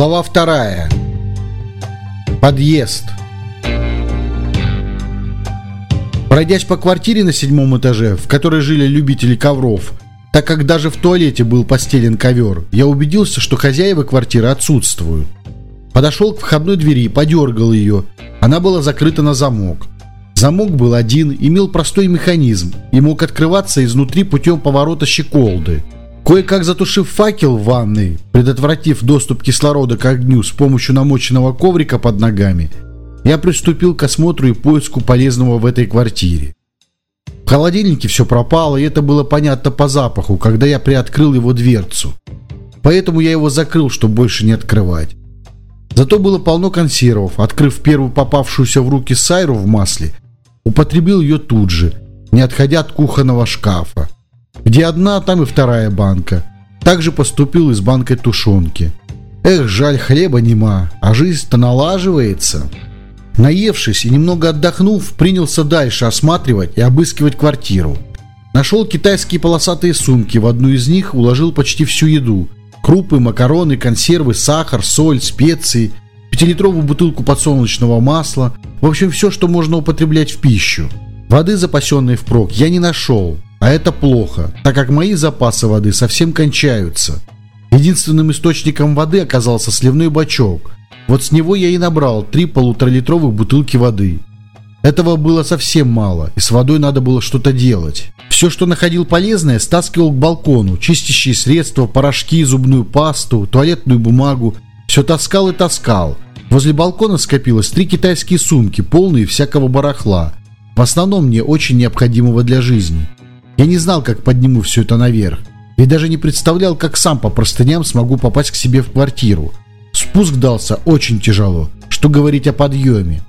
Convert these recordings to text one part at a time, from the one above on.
Глава вторая. Подъезд. Пройдясь по квартире на седьмом этаже, в которой жили любители ковров, так как даже в туалете был постелен ковер, я убедился, что хозяева квартиры отсутствуют. Подошел к входной двери, подергал ее. Она была закрыта на замок. Замок был один, имел простой механизм и мог открываться изнутри путем поворота щеколды. Кое-как затушив факел в ванной, предотвратив доступ кислорода к огню с помощью намоченного коврика под ногами, я приступил к осмотру и поиску полезного в этой квартире. В холодильнике все пропало, и это было понятно по запаху, когда я приоткрыл его дверцу. Поэтому я его закрыл, чтобы больше не открывать. Зато было полно консервов. Открыв первую попавшуюся в руки сайру в масле, употребил ее тут же, не отходя от кухонного шкафа. Где одна, там и вторая банка. Также поступил и с банкой тушенки. Эх, жаль, хлеба нема, а жизнь-то налаживается. Наевшись и немного отдохнув, принялся дальше осматривать и обыскивать квартиру. Нашел китайские полосатые сумки, в одну из них уложил почти всю еду. Крупы, макароны, консервы, сахар, соль, специи, пятилитровую бутылку подсолнечного масла, в общем, все, что можно употреблять в пищу. Воды, запасенной впрок, я не нашел, а это плохо, так как мои запасы воды совсем кончаются. Единственным источником воды оказался сливной бачок. Вот с него я и набрал три полуторалитровых бутылки воды. Этого было совсем мало, и с водой надо было что-то делать. Все, что находил полезное, стаскивал к балкону. Чистящие средства, порошки, зубную пасту, туалетную бумагу. Все таскал и таскал. Возле балкона скопилось три китайские сумки, полные всякого барахла. В основном мне очень необходимого для жизни. Я не знал, как подниму все это наверх. И даже не представлял, как сам по простыням смогу попасть к себе в квартиру. Спуск дался очень тяжело, что говорить о подъеме.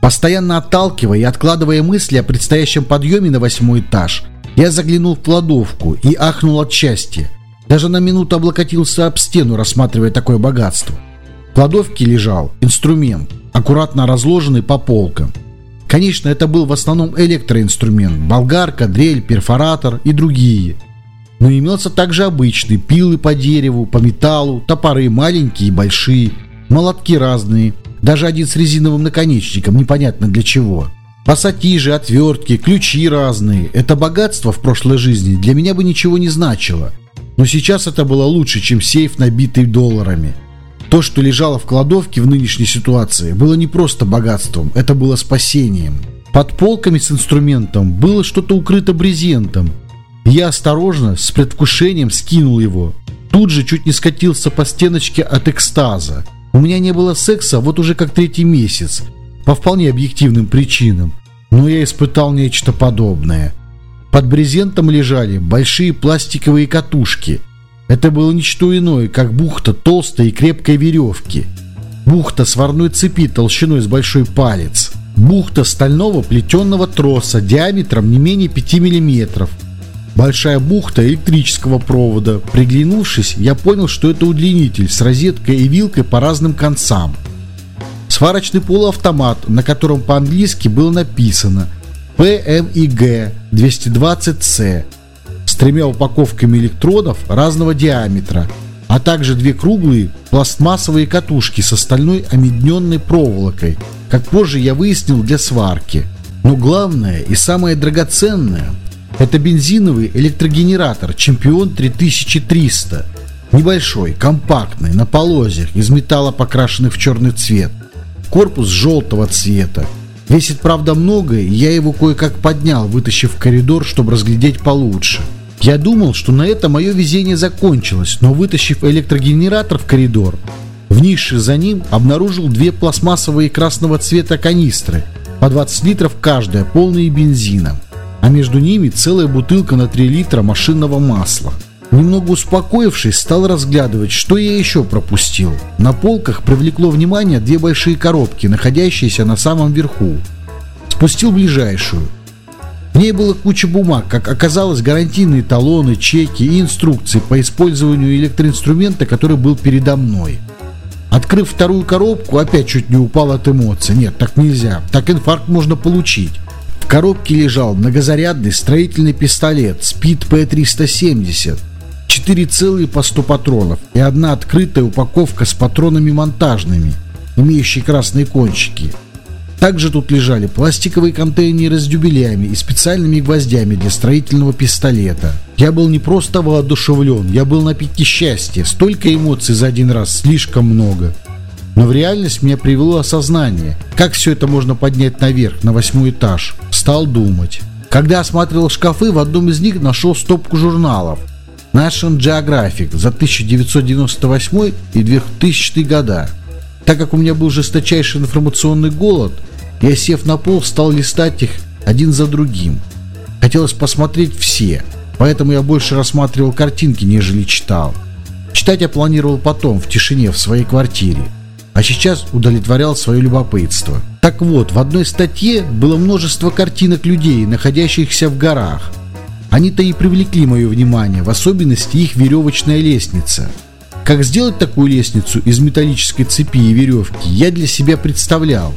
Постоянно отталкивая и откладывая мысли о предстоящем подъеме на восьмой этаж, я заглянул в кладовку и ахнул от счастья. Даже на минуту облокотился об стену, рассматривая такое богатство. В кладовке лежал инструмент, аккуратно разложенный по полкам – Конечно, это был в основном электроинструмент, болгарка, дрель, перфоратор и другие. Но имелся также обычный, пилы по дереву, по металлу, топоры маленькие и большие, молотки разные, даже один с резиновым наконечником, непонятно для чего. Пассатижи, отвертки, ключи разные. Это богатство в прошлой жизни для меня бы ничего не значило. Но сейчас это было лучше, чем сейф, набитый долларами. То, что лежало в кладовке в нынешней ситуации, было не просто богатством, это было спасением. Под полками с инструментом было что-то укрыто брезентом. Я осторожно, с предвкушением скинул его. Тут же чуть не скатился по стеночке от экстаза. У меня не было секса вот уже как третий месяц, по вполне объективным причинам. Но я испытал нечто подобное. Под брезентом лежали большие пластиковые катушки – это было ничто иное, как бухта толстой и крепкой веревки. Бухта сварной цепи толщиной с большой палец. Бухта стального плетенного троса диаметром не менее 5 мм. Большая бухта электрического провода. Приглянувшись, я понял, что это удлинитель с розеткой и вилкой по разным концам. Сварочный полуавтомат, на котором по-английски было написано PMIG 220C с тремя упаковками электродов разного диаметра, а также две круглые пластмассовые катушки с остальной омедненной проволокой, как позже я выяснил для сварки. Но главное и самое драгоценное – это бензиновый электрогенератор «Чемпион 3300». Небольшой, компактный, на полозьях, из металла покрашенный в черный цвет. Корпус желтого цвета. Весит, правда, много, и я его кое-как поднял, вытащив в коридор, чтобы разглядеть получше. Я думал, что на этом мое везение закончилось, но вытащив электрогенератор в коридор, в нише за ним обнаружил две пластмассовые красного цвета канистры, по 20 литров каждая, полные бензина, а между ними целая бутылка на 3 литра машинного масла. Немного успокоившись, стал разглядывать, что я еще пропустил. На полках привлекло внимание две большие коробки, находящиеся на самом верху. Спустил ближайшую. В ней было куча бумаг, как оказалось, гарантийные талоны, чеки и инструкции по использованию электроинструмента, который был передо мной. Открыв вторую коробку, опять чуть не упал от эмоций. Нет, так нельзя. Так инфаркт можно получить. В коробке лежал многозарядный строительный пистолет Speed P370, четыре целые по 100 патронов и одна открытая упаковка с патронами монтажными, имеющие красные кончики. Также тут лежали пластиковые контейнеры с дюбелями и специальными гвоздями для строительного пистолета. Я был не просто воодушевлен, я был на пике счастья. Столько эмоций за один раз, слишком много. Но в реальность меня привело осознание, как все это можно поднять наверх, на восьмой этаж. Стал думать. Когда осматривал шкафы, в одном из них нашел стопку журналов. National Geographic за 1998 и 2000 года. Так как у меня был жесточайший информационный голод, я, сев на пол, стал листать их один за другим. Хотелось посмотреть все, поэтому я больше рассматривал картинки, нежели читал. Читать я планировал потом, в тишине, в своей квартире а сейчас удовлетворял свое любопытство. Так вот, в одной статье было множество картинок людей, находящихся в горах. Они-то и привлекли мое внимание, в особенности их веревочная лестница. Как сделать такую лестницу из металлической цепи и веревки, я для себя представлял.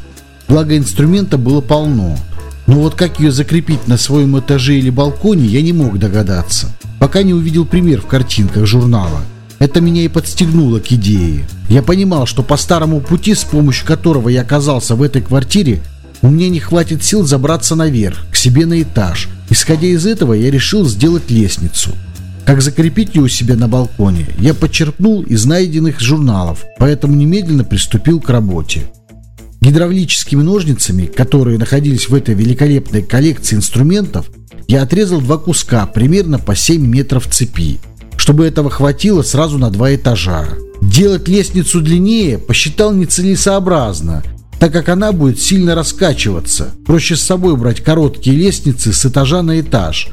Благо инструмента было полно. Но вот как ее закрепить на своем этаже или балконе, я не мог догадаться, пока не увидел пример в картинках журнала. Это меня и подстегнуло к идее. Я понимал, что по старому пути, с помощью которого я оказался в этой квартире, у меня не хватит сил забраться наверх, к себе на этаж. Исходя из этого, я решил сделать лестницу. Как закрепить ее у себя на балконе, я подчеркнул из найденных журналов, поэтому немедленно приступил к работе. Гидравлическими ножницами, которые находились в этой великолепной коллекции инструментов, я отрезал два куска примерно по 7 метров цепи чтобы этого хватило сразу на два этажа. Делать лестницу длиннее посчитал нецелесообразно, так как она будет сильно раскачиваться. Проще с собой брать короткие лестницы с этажа на этаж.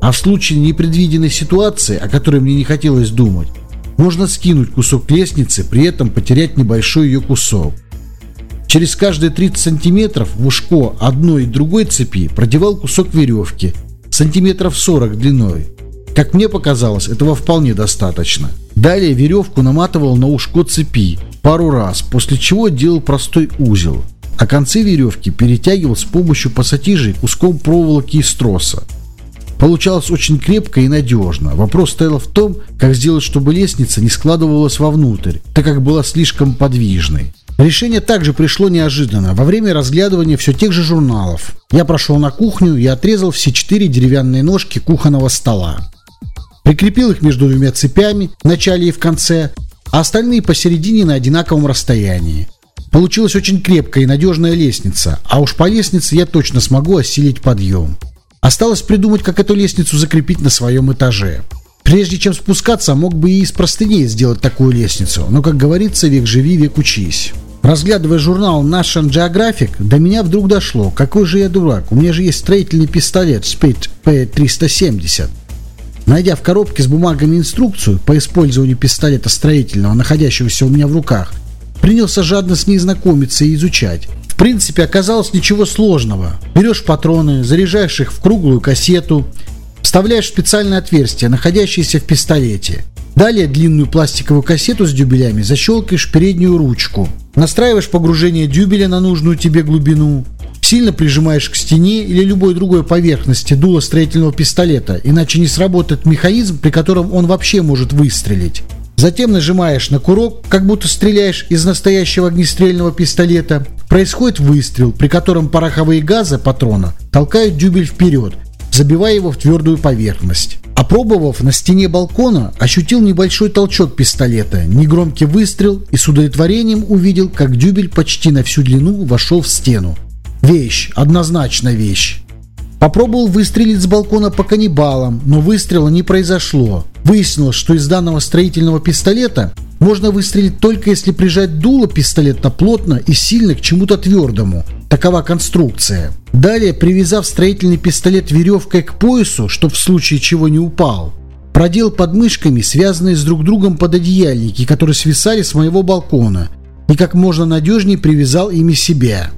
А в случае непредвиденной ситуации, о которой мне не хотелось думать, можно скинуть кусок лестницы, при этом потерять небольшой ее кусок. Через каждые 30 сантиметров в ушко одной и другой цепи продевал кусок веревки, сантиметров 40 длиной. Как мне показалось, этого вполне достаточно. Далее веревку наматывал на ушко цепи пару раз, после чего делал простой узел, а концы веревки перетягивал с помощью пассатижей куском проволоки из троса. Получалось очень крепко и надежно. Вопрос стоял в том, как сделать, чтобы лестница не складывалась вовнутрь, так как была слишком подвижной. Решение также пришло неожиданно, во время разглядывания все тех же журналов. Я прошел на кухню и отрезал все четыре деревянные ножки кухонного стола прикрепил их между двумя цепями в начале и в конце, а остальные посередине на одинаковом расстоянии. Получилась очень крепкая и надежная лестница, а уж по лестнице я точно смогу осилить подъем. Осталось придумать, как эту лестницу закрепить на своем этаже. Прежде чем спускаться, мог бы и из простыней сделать такую лестницу, но, как говорится, век живи, век учись. Разглядывая журнал National Geographic, до меня вдруг дошло, какой же я дурак, у меня же есть строительный пистолет Spade P370. Найдя в коробке с бумагами инструкцию по использованию пистолета строительного, находящегося у меня в руках, принялся жадно с ней знакомиться и изучать. Принципе, оказалось ничего сложного. Берешь патроны, заряжаешь их в круглую кассету, вставляешь специальное отверстие, находящееся в пистолете. Далее длинную пластиковую кассету с дюбелями защелкаешь переднюю ручку. Настраиваешь погружение дюбеля на нужную тебе глубину. Сильно прижимаешь к стене или любой другой поверхности дуло строительного пистолета, иначе не сработает механизм, при котором он вообще может выстрелить. Затем нажимаешь на курок, как будто стреляешь из настоящего огнестрельного пистолета. Происходит выстрел, при котором пороховые газы патрона толкают дюбель вперед, забивая его в твердую поверхность. Опробовав на стене балкона, ощутил небольшой толчок пистолета, негромкий выстрел и с удовлетворением увидел, как дюбель почти на всю длину вошел в стену. Вещь, однозначно вещь. Попробовал выстрелить с балкона по каннибалам, но выстрела не произошло. Выяснилось, что из данного строительного пистолета можно выстрелить только если прижать дуло пистолета плотно и сильно к чему-то твердому. Такова конструкция. Далее, привязав строительный пистолет веревкой к поясу, чтобы в случае чего не упал, продел подмышками связанные с друг другом пододеяльники, которые свисали с моего балкона, и как можно надежнее привязал ими себя.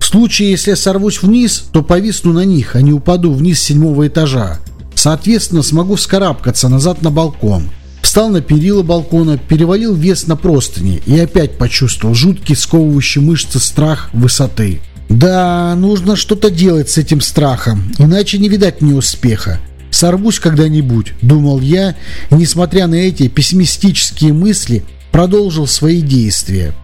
В случае, если я сорвусь вниз, то повисну на них, а не упаду вниз с седьмого этажа. Соответственно, смогу вскарабкаться назад на балкон. Встал на перила балкона, перевалил вес на простыни и опять почувствовал жуткий сковывающий мышцы страх высоты. Да, нужно что-то делать с этим страхом, иначе не видать мне успеха. Сорвусь когда-нибудь, думал я, и, несмотря на эти пессимистические мысли, продолжил свои действия.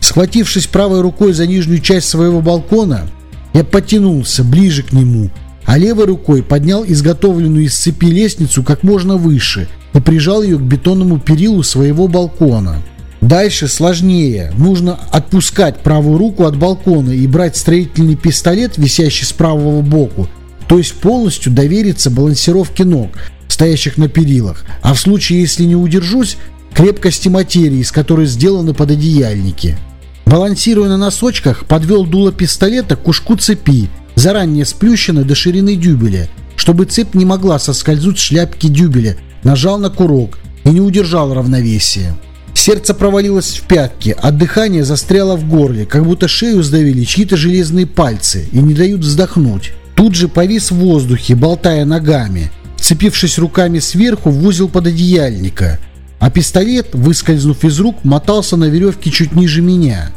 Схватившись правой рукой за нижнюю часть своего балкона, я потянулся ближе к нему, а левой рукой поднял изготовленную из цепи лестницу как можно выше и прижал ее к бетонному перилу своего балкона. Дальше сложнее. Нужно отпускать правую руку от балкона и брать строительный пистолет, висящий с правого боку, то есть полностью довериться балансировке ног, стоящих на перилах, а в случае, если не удержусь, крепкости материи, из которой сделаны пододеяльники. Балансируя на носочках, подвел дуло пистолета к кушку цепи, заранее сплющенной до ширины дюбеля, чтобы цепь не могла соскользнуть с шляпки дюбеля, нажал на курок и не удержал равновесие. Сердце провалилось в пятки, а дыхание застряло в горле, как будто шею сдавили чьи-то железные пальцы и не дают вздохнуть. Тут же повис в воздухе, болтая ногами, цепившись руками сверху в узел пододеяльника, а пистолет, выскользнув из рук, мотался на веревке чуть ниже меня.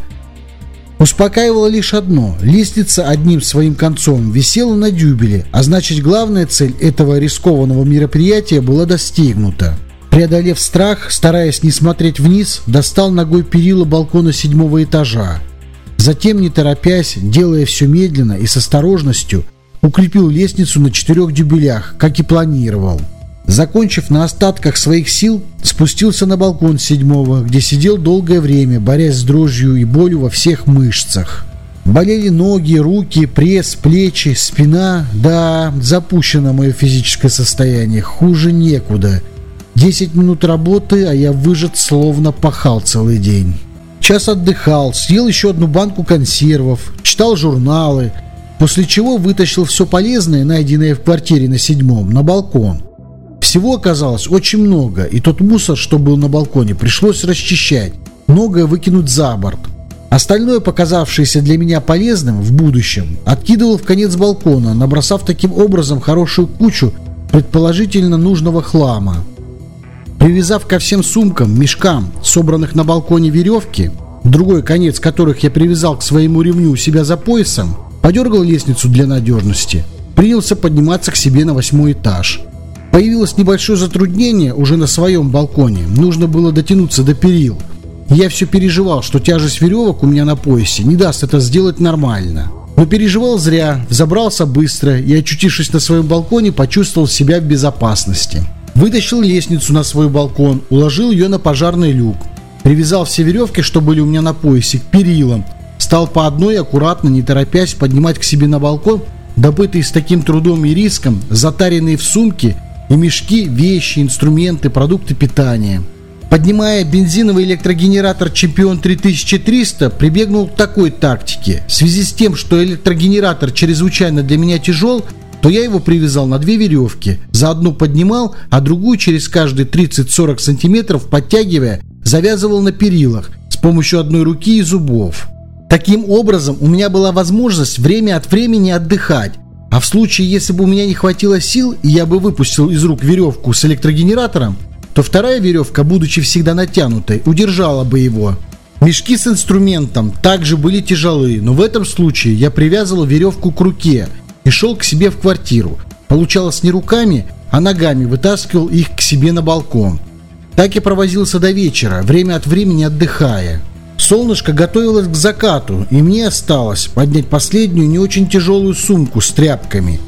Успокаивало лишь одно – лестница одним своим концом висела на дюбеле, а значит главная цель этого рискованного мероприятия была достигнута. Преодолев страх, стараясь не смотреть вниз, достал ногой перила балкона седьмого этажа. Затем, не торопясь, делая все медленно и с осторожностью, укрепил лестницу на четырех дюбелях, как и планировал. Закончив на остатках своих сил, спустился на балкон седьмого, где сидел долгое время, борясь с дрожью и болью во всех мышцах. Болели ноги, руки, пресс, плечи, спина. Да, запущено мое физическое состояние. Хуже некуда. Десять минут работы, а я выжат словно пахал целый день. Час отдыхал, съел еще одну банку консервов, читал журналы, после чего вытащил все полезное, найденное в квартире на седьмом, на балкон. Всего оказалось очень много, и тот мусор, что был на балконе, пришлось расчищать, многое выкинуть за борт. Остальное, показавшееся для меня полезным в будущем, откидывал в конец балкона, набросав таким образом хорошую кучу предположительно нужного хлама. Привязав ко всем сумкам, мешкам, собранных на балконе веревки, другой конец которых я привязал к своему ремню у себя за поясом, подергал лестницу для надежности, принялся подниматься к себе на восьмой этаж. Появилось небольшое затруднение уже на своем балконе. Нужно было дотянуться до перил. Я все переживал, что тяжесть веревок у меня на поясе не даст это сделать нормально. Но переживал зря, взобрался быстро и, очутившись на своем балконе, почувствовал себя в безопасности. Вытащил лестницу на свой балкон, уложил ее на пожарный люк. Привязал все веревки, что были у меня на поясе, к перилам, стал по одной аккуратно, не торопясь, поднимать к себе на балкон добытые с таким трудом и риском, затаренные в сумки и мешки, вещи, инструменты, продукты питания. Поднимая бензиновый электрогенератор «Чемпион 3300», прибегнул к такой тактике. В связи с тем, что электрогенератор чрезвычайно для меня тяжел, то я его привязал на две веревки. За одну поднимал, а другую через каждые 30-40 сантиметров, подтягивая, завязывал на перилах с помощью одной руки и зубов. Таким образом, у меня была возможность время от времени отдыхать, а в случае, если бы у меня не хватило сил, и я бы выпустил из рук веревку с электрогенератором, то вторая веревка, будучи всегда натянутой, удержала бы его. Мешки с инструментом также были тяжелые, но в этом случае я привязывал веревку к руке и шел к себе в квартиру. Получалось не руками, а ногами вытаскивал их к себе на балкон. Так и провозился до вечера, время от времени отдыхая. Солнышко готовилось к закату, и мне осталось поднять последнюю не очень тяжелую сумку с тряпками.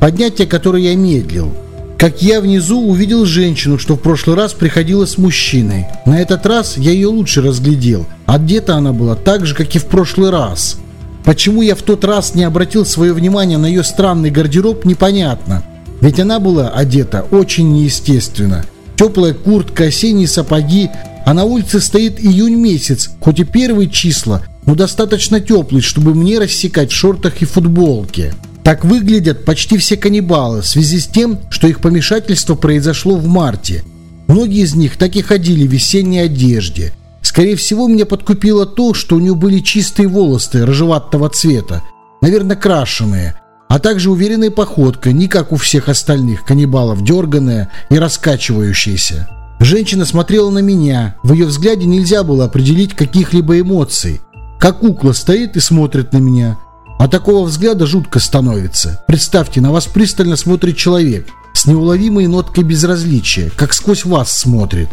Поднятие которой я медлил. Как я внизу увидел женщину, что в прошлый раз приходила с мужчиной. На этот раз я ее лучше разглядел. Одета она была так же, как и в прошлый раз. Почему я в тот раз не обратил свое внимание на ее странный гардероб, непонятно. Ведь она была одета очень неестественно. Теплая куртка, осенние сапоги, а на улице стоит июнь месяц, хоть и первые числа, но достаточно теплый, чтобы мне рассекать в шортах и футболке. Так выглядят почти все каннибалы в связи с тем, что их помешательство произошло в марте. Многие из них так и ходили в весенней одежде. Скорее всего, меня подкупило то, что у нее были чистые волосы рыжеватого цвета, наверное, крашеные, а также уверенная походка, не как у всех остальных каннибалов, дерганная и раскачивающаяся. Женщина смотрела на меня. В ее взгляде нельзя было определить каких-либо эмоций. Как кукла стоит и смотрит на меня. А такого взгляда жутко становится. Представьте, на вас пристально смотрит человек с неуловимой ноткой безразличия, как сквозь вас смотрит.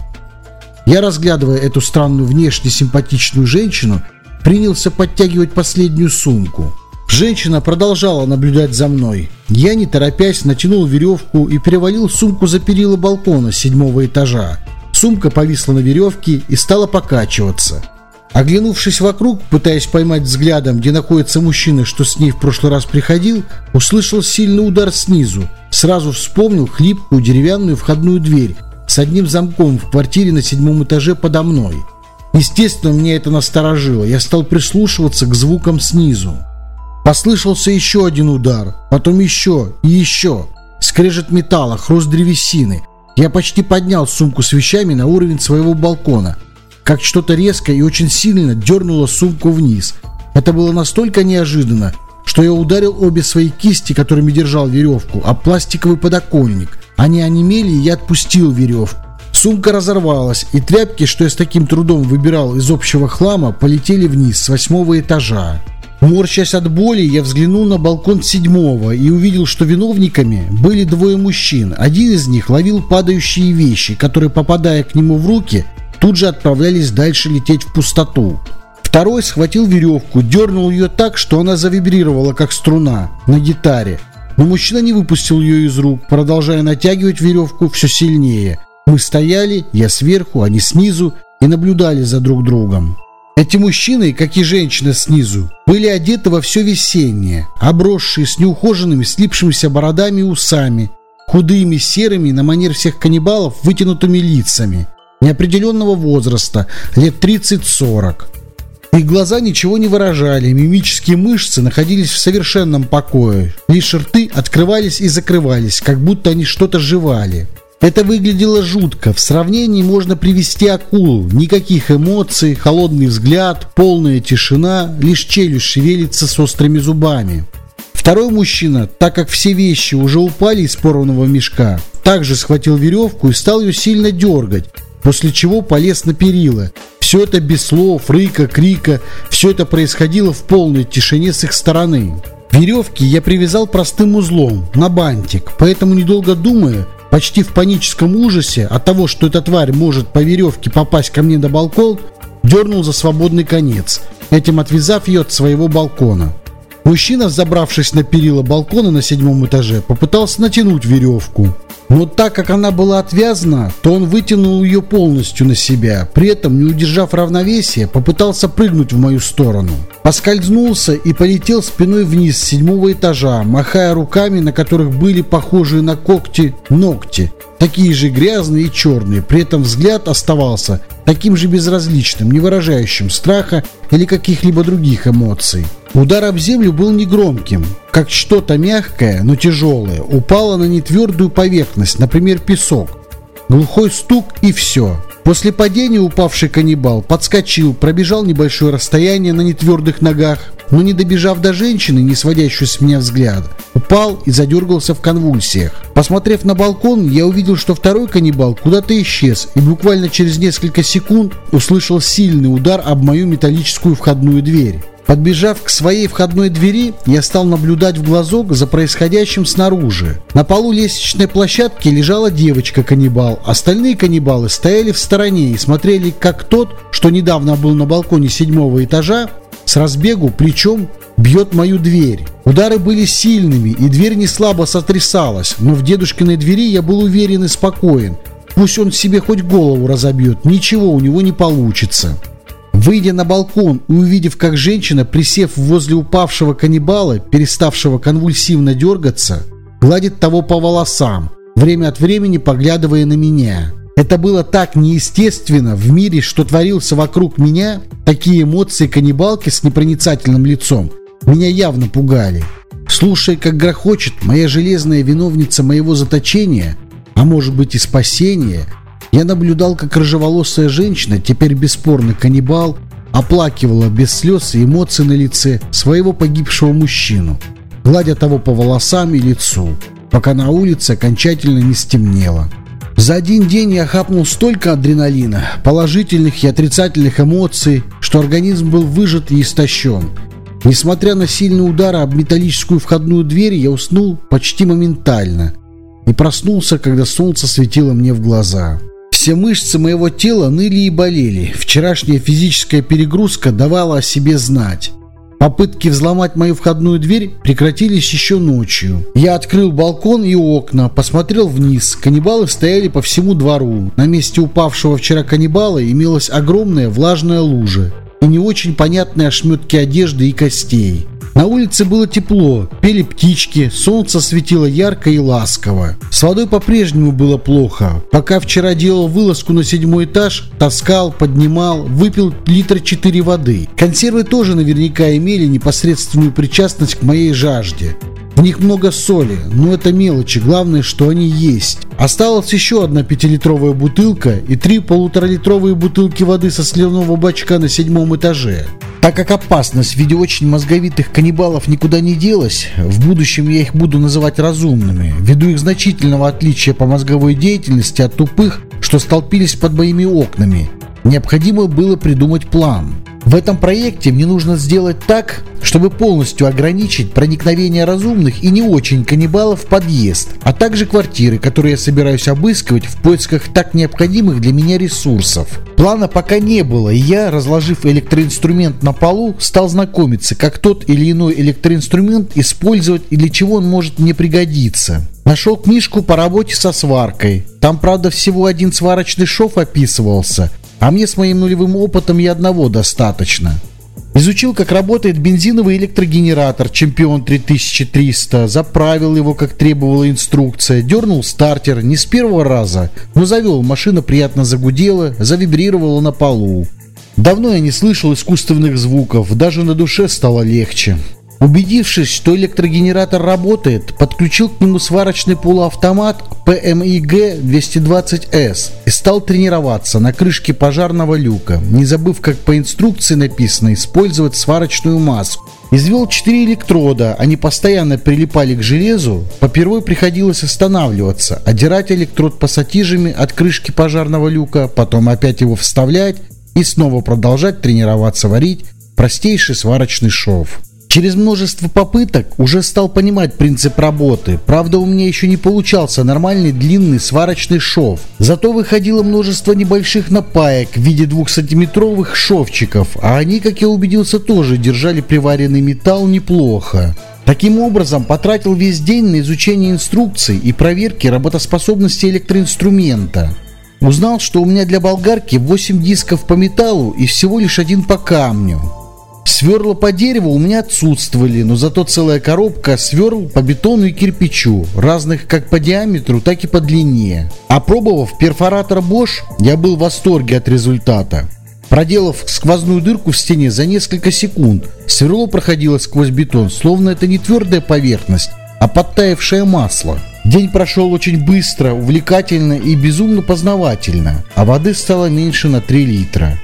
Я, разглядывая эту странную внешне симпатичную женщину, принялся подтягивать последнюю сумку. Женщина продолжала наблюдать за мной. Я, не торопясь, натянул веревку и перевалил сумку за перила балкона седьмого этажа. Сумка повисла на веревке и стала покачиваться. Оглянувшись вокруг, пытаясь поймать взглядом, где находится мужчина, что с ней в прошлый раз приходил, услышал сильный удар снизу. Сразу вспомнил хлипкую деревянную входную дверь с одним замком в квартире на седьмом этаже подо мной. Естественно, меня это насторожило. Я стал прислушиваться к звукам снизу. Послышался еще один удар, потом еще и еще. Скрежет металла, хруст древесины. Я почти поднял сумку с вещами на уровень своего балкона – как что-то резко и очень сильно дернуло сумку вниз. Это было настолько неожиданно, что я ударил обе свои кисти, которыми держал веревку, а пластиковый подоконник. Они онемели, и я отпустил веревку. Сумка разорвалась, и тряпки, что я с таким трудом выбирал из общего хлама, полетели вниз с восьмого этажа. Морщась от боли, я взглянул на балкон седьмого и увидел, что виновниками были двое мужчин. Один из них ловил падающие вещи, которые, попадая к нему в руки, тут же отправлялись дальше лететь в пустоту. Второй схватил веревку, дернул ее так, что она завибрировала, как струна, на гитаре. Но мужчина не выпустил ее из рук, продолжая натягивать веревку все сильнее. Мы стояли, я сверху, они снизу, и наблюдали за друг другом. Эти мужчины, как и женщина снизу, были одеты во все весеннее, обросшие с неухоженными, слипшимися бородами и усами, худыми, серыми, на манер всех каннибалов, вытянутыми лицами неопределенного возраста, лет 30-40. Их глаза ничего не выражали, мимические мышцы находились в совершенном покое, лишь рты открывались и закрывались, как будто они что-то жевали. Это выглядело жутко. В сравнении можно привести акулу. Никаких эмоций, холодный взгляд, полная тишина, лишь челюсть шевелится с острыми зубами. Второй мужчина, так как все вещи уже упали из порванного мешка, также схватил веревку и стал ее сильно дергать, после чего полез на перила. Все это без слов, рыка, крика, все это происходило в полной тишине с их стороны. Веревки я привязал простым узлом, на бантик, поэтому, недолго думая, почти в паническом ужасе от того, что эта тварь может по веревке попасть ко мне на балкон, дернул за свободный конец, этим отвязав ее от своего балкона. Мужчина, забравшись на перила балкона на седьмом этаже, попытался натянуть веревку. Но так как она была отвязана, то он вытянул ее полностью на себя, при этом, не удержав равновесия, попытался прыгнуть в мою сторону. Поскользнулся и полетел спиной вниз с седьмого этажа, махая руками, на которых были похожие на когти ногти, такие же грязные и черные, при этом взгляд оставался таким же безразличным, не выражающим страха или каких-либо других эмоций. Удар об землю был негромким, как что-то мягкое, но тяжелое, упало на нетвердую поверхность, например, песок. Глухой стук и все. После падения упавший каннибал подскочил, пробежал небольшое расстояние на нетвердых ногах, но не добежав до женщины, не сводящей с меня взгляда, упал и задергался в конвульсиях. Посмотрев на балкон, я увидел, что второй каннибал куда-то исчез и буквально через несколько секунд услышал сильный удар об мою металлическую входную дверь. Подбежав к своей входной двери, я стал наблюдать в глазок за происходящим снаружи. На полу лестничной площадки лежала девочка-каннибал. Остальные каннибалы стояли в стороне и смотрели, как тот, что недавно был на балконе седьмого этажа, с разбегу плечом бьет мою дверь. Удары были сильными, и дверь не слабо сотрясалась, но в дедушкиной двери я был уверен и спокоен. Пусть он себе хоть голову разобьет, ничего у него не получится. Выйдя на балкон и увидев, как женщина, присев возле упавшего каннибала, переставшего конвульсивно дергаться, гладит того по волосам, время от времени поглядывая на меня. Это было так неестественно в мире, что творился вокруг меня, такие эмоции каннибалки с непроницательным лицом меня явно пугали. Слушая, как грохочет моя железная виновница моего заточения, а может быть и спасения – я наблюдал, как рыжеволосая женщина, теперь бесспорный каннибал, оплакивала без слез и эмоций на лице своего погибшего мужчину, гладя того по волосам и лицу, пока на улице окончательно не стемнело. За один день я хапнул столько адреналина, положительных и отрицательных эмоций, что организм был выжат и истощен. Несмотря на сильные удары об металлическую входную дверь, я уснул почти моментально. и проснулся, когда солнце светило мне в глаза. Все мышцы моего тела ныли и болели. Вчерашняя физическая перегрузка давала о себе знать. Попытки взломать мою входную дверь прекратились еще ночью. Я открыл балкон и окна, посмотрел вниз. Каннибалы стояли по всему двору. На месте упавшего вчера каннибала имелась огромная влажная лужа и не очень понятные ошметки одежды и костей. На улице было тепло, пели птички, солнце светило ярко и ласково. С водой по-прежнему было плохо. Пока вчера делал вылазку на седьмой этаж, таскал, поднимал, выпил литр четыре воды. Консервы тоже наверняка имели непосредственную причастность к моей жажде. В них много соли, но это мелочи, главное, что они есть. Осталась еще одна пятилитровая бутылка и три полуторалитровые бутылки воды со сливного бачка на седьмом этаже. Так как опасность в виде очень мозговитых каннибалов никуда не делась, в будущем я их буду называть разумными, ввиду их значительного отличия по мозговой деятельности от тупых, что столпились под моими окнами, необходимо было придумать план. В этом проекте мне нужно сделать так, чтобы полностью ограничить проникновение разумных и не очень каннибалов в подъезд, а также квартиры, которые я собираюсь обыскивать в поисках так необходимых для меня ресурсов. Плана пока не было, и я, разложив электроинструмент на полу, стал знакомиться, как тот или иной электроинструмент использовать и для чего он может мне пригодиться. Нашел книжку по работе со сваркой. Там, правда, всего один сварочный шов описывался – а мне с моим нулевым опытом и одного достаточно. Изучил, как работает бензиновый электрогенератор «Чемпион 3300», заправил его, как требовала инструкция, дернул стартер не с первого раза, но завел, машина приятно загудела, завибрировала на полу. Давно я не слышал искусственных звуков, даже на душе стало легче. Убедившись, что электрогенератор работает, подключил к нему сварочный полуавтомат PMIG-220S и стал тренироваться на крышке пожарного люка, не забыв, как по инструкции написано, использовать сварочную маску. Извел четыре электрода, они постоянно прилипали к железу, попервой приходилось останавливаться, отдирать электрод пассатижами от крышки пожарного люка, потом опять его вставлять и снова продолжать тренироваться варить простейший сварочный шов. Через множество попыток уже стал понимать принцип работы. Правда, у меня еще не получался нормальный длинный сварочный шов. Зато выходило множество небольших напаек в виде двухсантиметровых шовчиков, а они, как я убедился, тоже держали приваренный металл неплохо. Таким образом, потратил весь день на изучение инструкций и проверки работоспособности электроинструмента. Узнал, что у меня для болгарки 8 дисков по металлу и всего лишь один по камню. Сверла по дереву у меня отсутствовали, но зато целая коробка сверл по бетону и кирпичу, разных как по диаметру, так и по длине. Опробовав перфоратор Bosch, я был в восторге от результата. Проделав сквозную дырку в стене за несколько секунд, сверло проходило сквозь бетон, словно это не твердая поверхность, а подтаявшее масло. День прошел очень быстро, увлекательно и безумно познавательно, а воды стало меньше на 3 литра.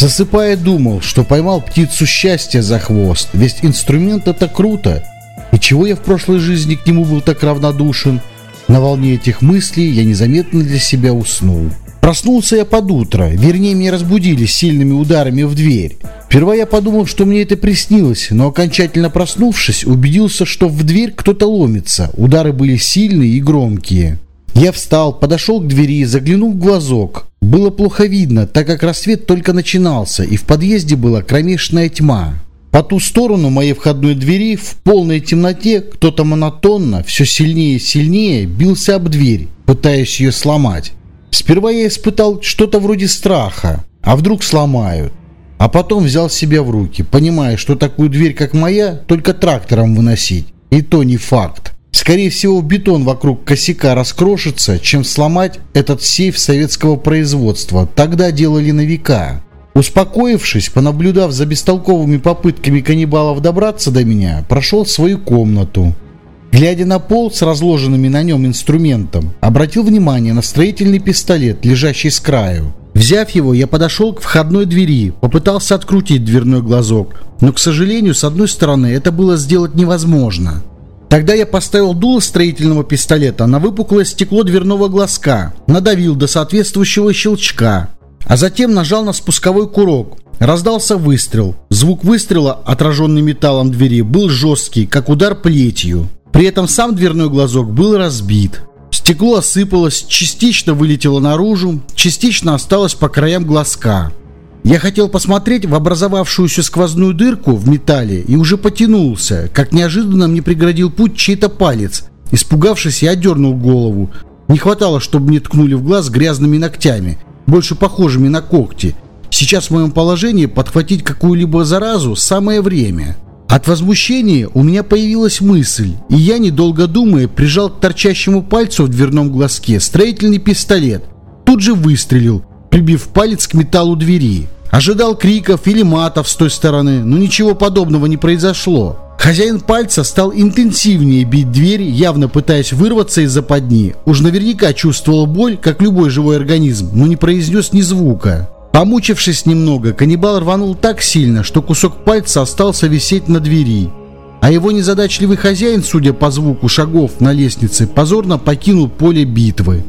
Засыпая, думал, что поймал птицу счастья за хвост, ведь инструмент это круто. И чего я в прошлой жизни к нему был так равнодушен? На волне этих мыслей я незаметно для себя уснул. Проснулся я под утро, вернее меня разбудили сильными ударами в дверь. Сперва я подумал, что мне это приснилось, но окончательно проснувшись, убедился, что в дверь кто-то ломится. Удары были сильные и громкие. Я встал, подошел к двери, заглянул в глазок. Было плохо видно, так как рассвет только начинался, и в подъезде была кромешная тьма. По ту сторону моей входной двери в полной темноте кто-то монотонно, все сильнее и сильнее бился об дверь, пытаясь ее сломать. Сперва я испытал что-то вроде страха, а вдруг сломают. А потом взял себя в руки, понимая, что такую дверь, как моя, только трактором выносить. И то не факт. Скорее всего, бетон вокруг косяка раскрошится, чем сломать этот сейф советского производства. Тогда делали на века. Успокоившись, понаблюдав за бестолковыми попытками каннибалов добраться до меня, прошел свою комнату. Глядя на пол с разложенными на нем инструментом, обратил внимание на строительный пистолет, лежащий с краю. Взяв его, я подошел к входной двери, попытался открутить дверной глазок, но, к сожалению, с одной стороны, это было сделать невозможно. Тогда я поставил дуло строительного пистолета на выпуклое стекло дверного глазка, надавил до соответствующего щелчка, а затем нажал на спусковой курок. Раздался выстрел. Звук выстрела, отраженный металлом двери, был жесткий, как удар плетью. При этом сам дверной глазок был разбит Стекло осыпалось, частично вылетело наружу, частично осталось по краям глазка. Я хотел посмотреть в образовавшуюся сквозную дырку в металле и уже потянулся, как неожиданно мне преградил путь чей-то палец. Испугавшись, я отдернул голову. Не хватало, чтобы мне ткнули в глаз грязными ногтями, больше похожими на когти. Сейчас в моем положении подхватить какую-либо заразу самое время. От возмущения у меня появилась мысль, и я, недолго думая, прижал к торчащему пальцу в дверном глазке строительный пистолет. Тут же выстрелил, прибив палец к металлу двери. Ожидал криков или матов с той стороны, но ничего подобного не произошло. Хозяин пальца стал интенсивнее бить дверь, явно пытаясь вырваться из западни. Уж наверняка чувствовал боль, как любой живой организм, но не произнес ни звука. Помучившись немного, каннибал рванул так сильно, что кусок пальца остался висеть на двери. А его незадачливый хозяин, судя по звуку шагов на лестнице, позорно покинул поле битвы.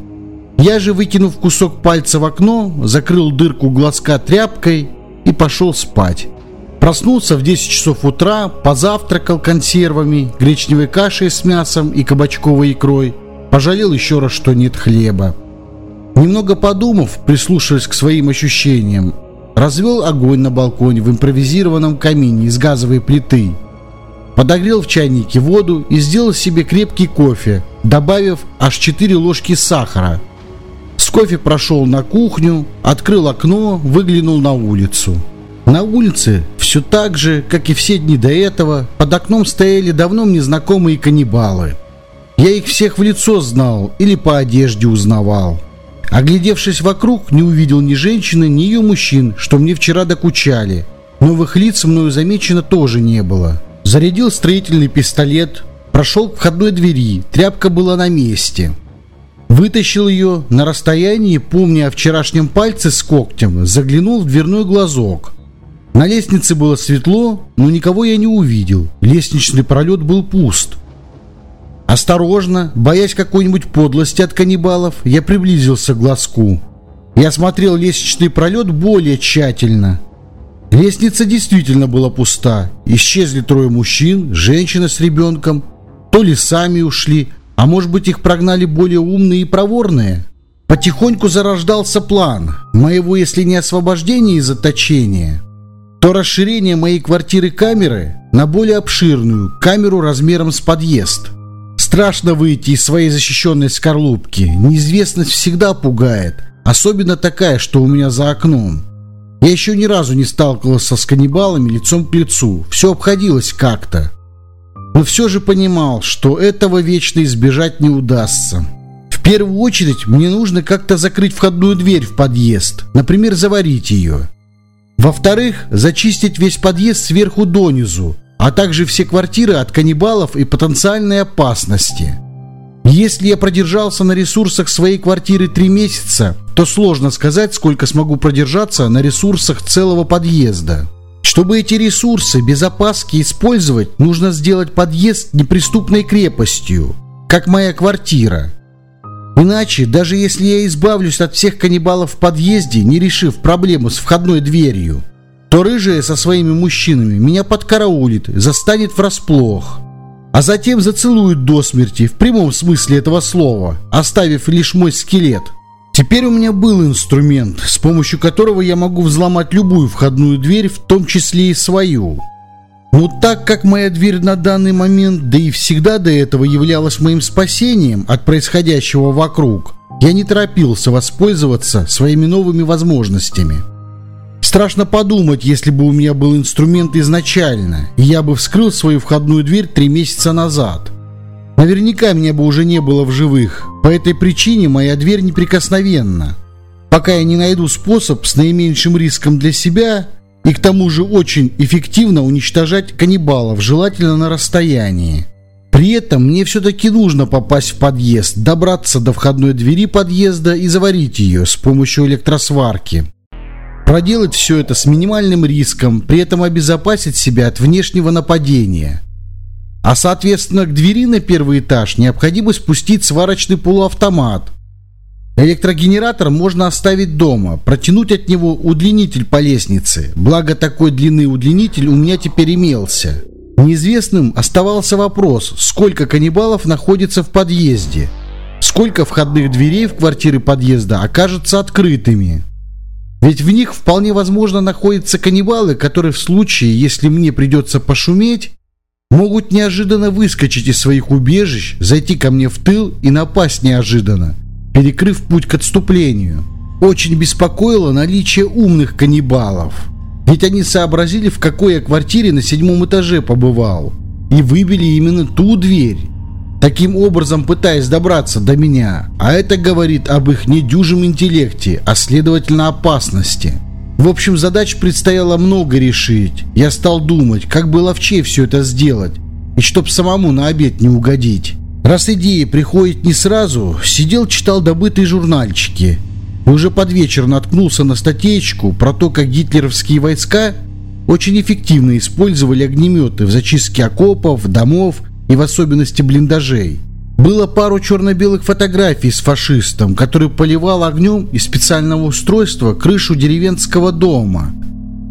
Я же, выкинув кусок пальца в окно, закрыл дырку глазка тряпкой и пошел спать. Проснулся в 10 часов утра, позавтракал консервами, гречневой кашей с мясом и кабачковой икрой. Пожалел еще раз, что нет хлеба. Немного подумав, прислушиваясь к своим ощущениям, развел огонь на балконе в импровизированном камине из газовой плиты. Подогрел в чайнике воду и сделал себе крепкий кофе, добавив аж 4 ложки сахара – с кофе прошел на кухню, открыл окно, выглянул на улицу. На улице все так же, как и все дни до этого, под окном стояли давно мне знакомые каннибалы. Я их всех в лицо знал или по одежде узнавал. Оглядевшись вокруг, не увидел ни женщины, ни ее мужчин, что мне вчера докучали. Новых лиц мною замечено тоже не было. Зарядил строительный пистолет, прошел к входной двери, тряпка была на месте. Вытащил ее на расстоянии, помня о вчерашнем пальце с когтем, заглянул в дверной глазок. На лестнице было светло, но никого я не увидел. Лестничный пролет был пуст. Осторожно, боясь какой-нибудь подлости от каннибалов, я приблизился к глазку. Я осмотрел лестничный пролет более тщательно. Лестница действительно была пуста. Исчезли трое мужчин, женщина с ребенком. То ли сами ушли, а может быть их прогнали более умные и проворные? Потихоньку зарождался план моего, если не освобождения из заточения, то расширение моей квартиры камеры на более обширную камеру размером с подъезд. Страшно выйти из своей защищенной скорлупки. Неизвестность всегда пугает, особенно такая, что у меня за окном. Я еще ни разу не сталкивался с каннибалами лицом к лицу. Все обходилось как-то но все же понимал, что этого вечно избежать не удастся. В первую очередь мне нужно как-то закрыть входную дверь в подъезд, например, заварить ее. Во-вторых, зачистить весь подъезд сверху донизу, а также все квартиры от каннибалов и потенциальной опасности. Если я продержался на ресурсах своей квартиры три месяца, то сложно сказать, сколько смогу продержаться на ресурсах целого подъезда. Чтобы эти ресурсы без опаски использовать, нужно сделать подъезд неприступной крепостью, как моя квартира. Иначе, даже если я избавлюсь от всех каннибалов в подъезде, не решив проблему с входной дверью, то рыжая со своими мужчинами меня подкараулит, застанет врасплох, а затем зацелует до смерти в прямом смысле этого слова, оставив лишь мой скелет – Теперь у меня был инструмент, с помощью которого я могу взломать любую входную дверь, в том числе и свою. Но так как моя дверь на данный момент, да и всегда до этого являлась моим спасением от происходящего вокруг, я не торопился воспользоваться своими новыми возможностями. Страшно подумать, если бы у меня был инструмент изначально, и я бы вскрыл свою входную дверь три месяца назад – Наверняка меня бы уже не было в живых. По этой причине моя дверь неприкосновенна. Пока я не найду способ с наименьшим риском для себя и к тому же очень эффективно уничтожать каннибалов, желательно на расстоянии. При этом мне все-таки нужно попасть в подъезд, добраться до входной двери подъезда и заварить ее с помощью электросварки. Проделать все это с минимальным риском, при этом обезопасить себя от внешнего нападения. А соответственно к двери на первый этаж необходимо спустить сварочный полуавтомат. Электрогенератор можно оставить дома, протянуть от него удлинитель по лестнице. Благо такой длины удлинитель у меня теперь имелся. Неизвестным оставался вопрос, сколько каннибалов находится в подъезде. сколько входных дверей в квартиры подъезда окажутся открытыми. Ведь в них вполне возможно находятся каннибалы, которые в случае, если мне придется пошуметь, могут неожиданно выскочить из своих убежищ, зайти ко мне в тыл и напасть неожиданно, перекрыв путь к отступлению. Очень беспокоило наличие умных каннибалов. Ведь они сообразили, в какой я квартире на седьмом этаже побывал. И выбили именно ту дверь. Таким образом пытаясь добраться до меня. А это говорит об их недюжем интеллекте, а следовательно опасности. В общем, задач предстояло много решить. Я стал думать, как бы ловчей все это сделать. И чтоб самому на обед не угодить. Раз идея приходит не сразу, сидел читал добытые журнальчики – уже под вечер наткнулся на статейку про то, как гитлеровские войска очень эффективно использовали огнеметы в зачистке окопов, домов и в особенности блиндажей. Было пару черно-белых фотографий с фашистом, который поливал огнем из специального устройства крышу деревенского дома.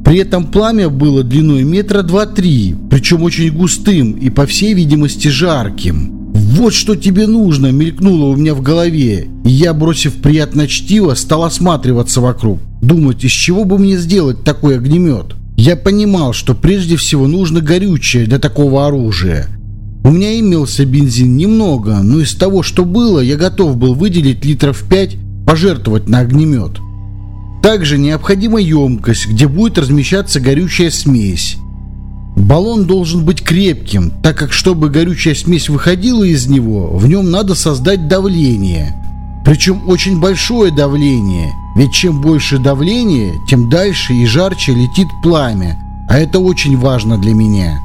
При этом пламя было длиной метра два-три, причем очень густым и, по всей видимости, жарким. «Вот что тебе нужно!» мелькнуло у меня в голове, и я, бросив приятное чтиво, стал осматриваться вокруг, думать, из чего бы мне сделать такой огнемет. Я понимал, что прежде всего нужно горючее для такого оружия. У меня имелся бензин немного, но из того, что было, я готов был выделить литров 5, пожертвовать на огнемет. Также необходима емкость, где будет размещаться горючая смесь. Баллон должен быть крепким, так как чтобы горючая смесь выходила из него, в нем надо создать давление. Причем очень большое давление, ведь чем больше давление, тем дальше и жарче летит пламя, а это очень важно для меня.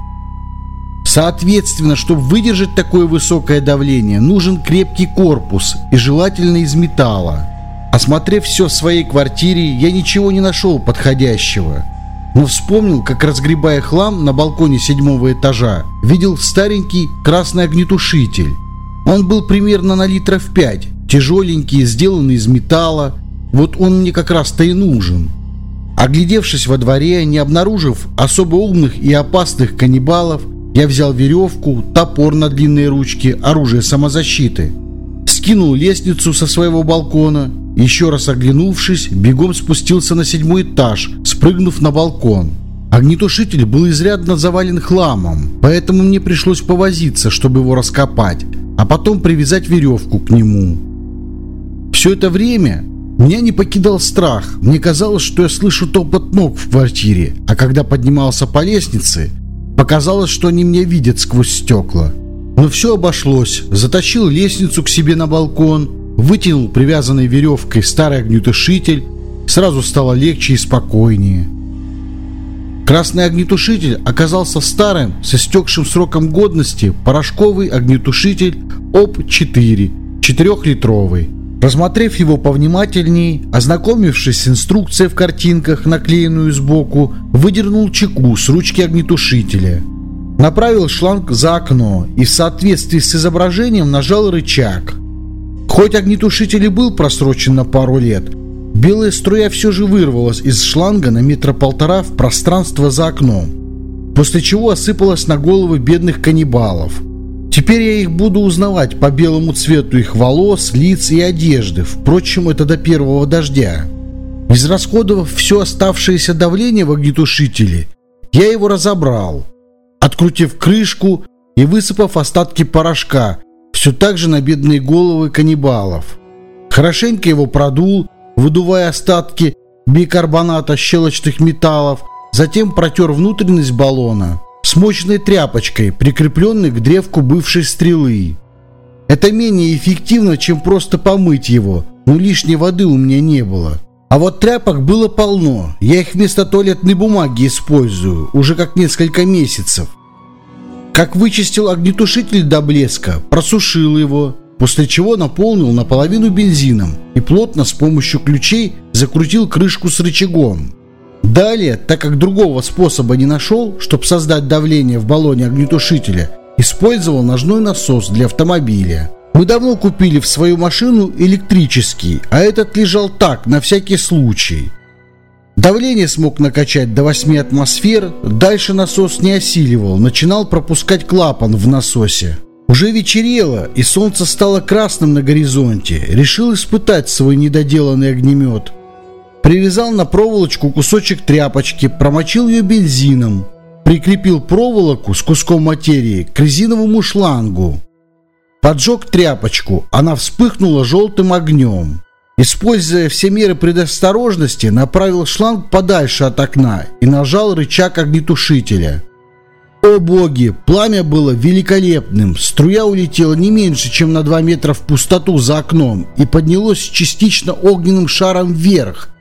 Соответственно, чтобы выдержать такое высокое давление, нужен крепкий корпус и желательно из металла. Осмотрев все в своей квартире, я ничего не нашел подходящего – но вспомнил, как разгребая хлам на балконе седьмого этажа, видел старенький красный огнетушитель. Он был примерно на литров пять, тяжеленький, сделанный из металла. Вот он мне как раз-то и нужен. Оглядевшись во дворе, не обнаружив особо умных и опасных каннибалов, я взял веревку, топор на длинные ручки, оружие самозащиты. Скинул лестницу со своего балкона еще раз оглянувшись, бегом спустился на седьмой этаж, спрыгнув на балкон. Огнетушитель был изрядно завален хламом, поэтому мне пришлось повозиться, чтобы его раскопать, а потом привязать веревку к нему. Все это время меня не покидал страх. Мне казалось, что я слышу топот ног в квартире, а когда поднимался по лестнице, показалось, что они меня видят сквозь стекла. Но все обошлось. Затащил лестницу к себе на балкон, вытянул привязанной веревкой старый огнетушитель, сразу стало легче и спокойнее. Красный огнетушитель оказался старым, с истекшим сроком годности, порошковый огнетушитель ОП-4, 4-литровый. Рассмотрев его повнимательней, ознакомившись с инструкцией в картинках, наклеенную сбоку, выдернул чеку с ручки огнетушителя. Направил шланг за окно и в соответствии с изображением нажал рычаг – Хоть огнетушитель и был просрочен на пару лет, белая струя все же вырвалась из шланга на метра полтора в пространство за окном, после чего осыпалась на головы бедных каннибалов. Теперь я их буду узнавать по белому цвету их волос, лиц и одежды, впрочем, это до первого дождя. Израсходовав все оставшееся давление в огнетушителе, я его разобрал, открутив крышку и высыпав остатки порошка, все так же на бедные головы каннибалов. Хорошенько его продул, выдувая остатки бикарбоната щелочных металлов, затем протер внутренность баллона смоченной тряпочкой, прикрепленной к древку бывшей стрелы. Это менее эффективно, чем просто помыть его, но лишней воды у меня не было. А вот тряпок было полно, я их вместо туалетной бумаги использую, уже как несколько месяцев. Как вычистил огнетушитель до блеска, просушил его, после чего наполнил наполовину бензином и плотно с помощью ключей закрутил крышку с рычагом. Далее, так как другого способа не нашел, чтобы создать давление в баллоне огнетушителя, использовал ножной насос для автомобиля. Мы давно купили в свою машину электрический, а этот лежал так, на всякий случай – Давление смог накачать до 8 атмосфер, дальше насос не осиливал, начинал пропускать клапан в насосе. Уже вечерело, и солнце стало красным на горизонте. Решил испытать свой недоделанный огнемет. Привязал на проволочку кусочек тряпочки, промочил ее бензином. Прикрепил проволоку с куском материи к резиновому шлангу. Поджег тряпочку, она вспыхнула желтым огнем. Используя все меры предосторожности, направил шланг подальше от окна и нажал рычаг огнетушителя. О боги, пламя было великолепным. Струя улетела не меньше, чем на 2 метра в пустоту за окном и поднялось частично огненным шаром вверх.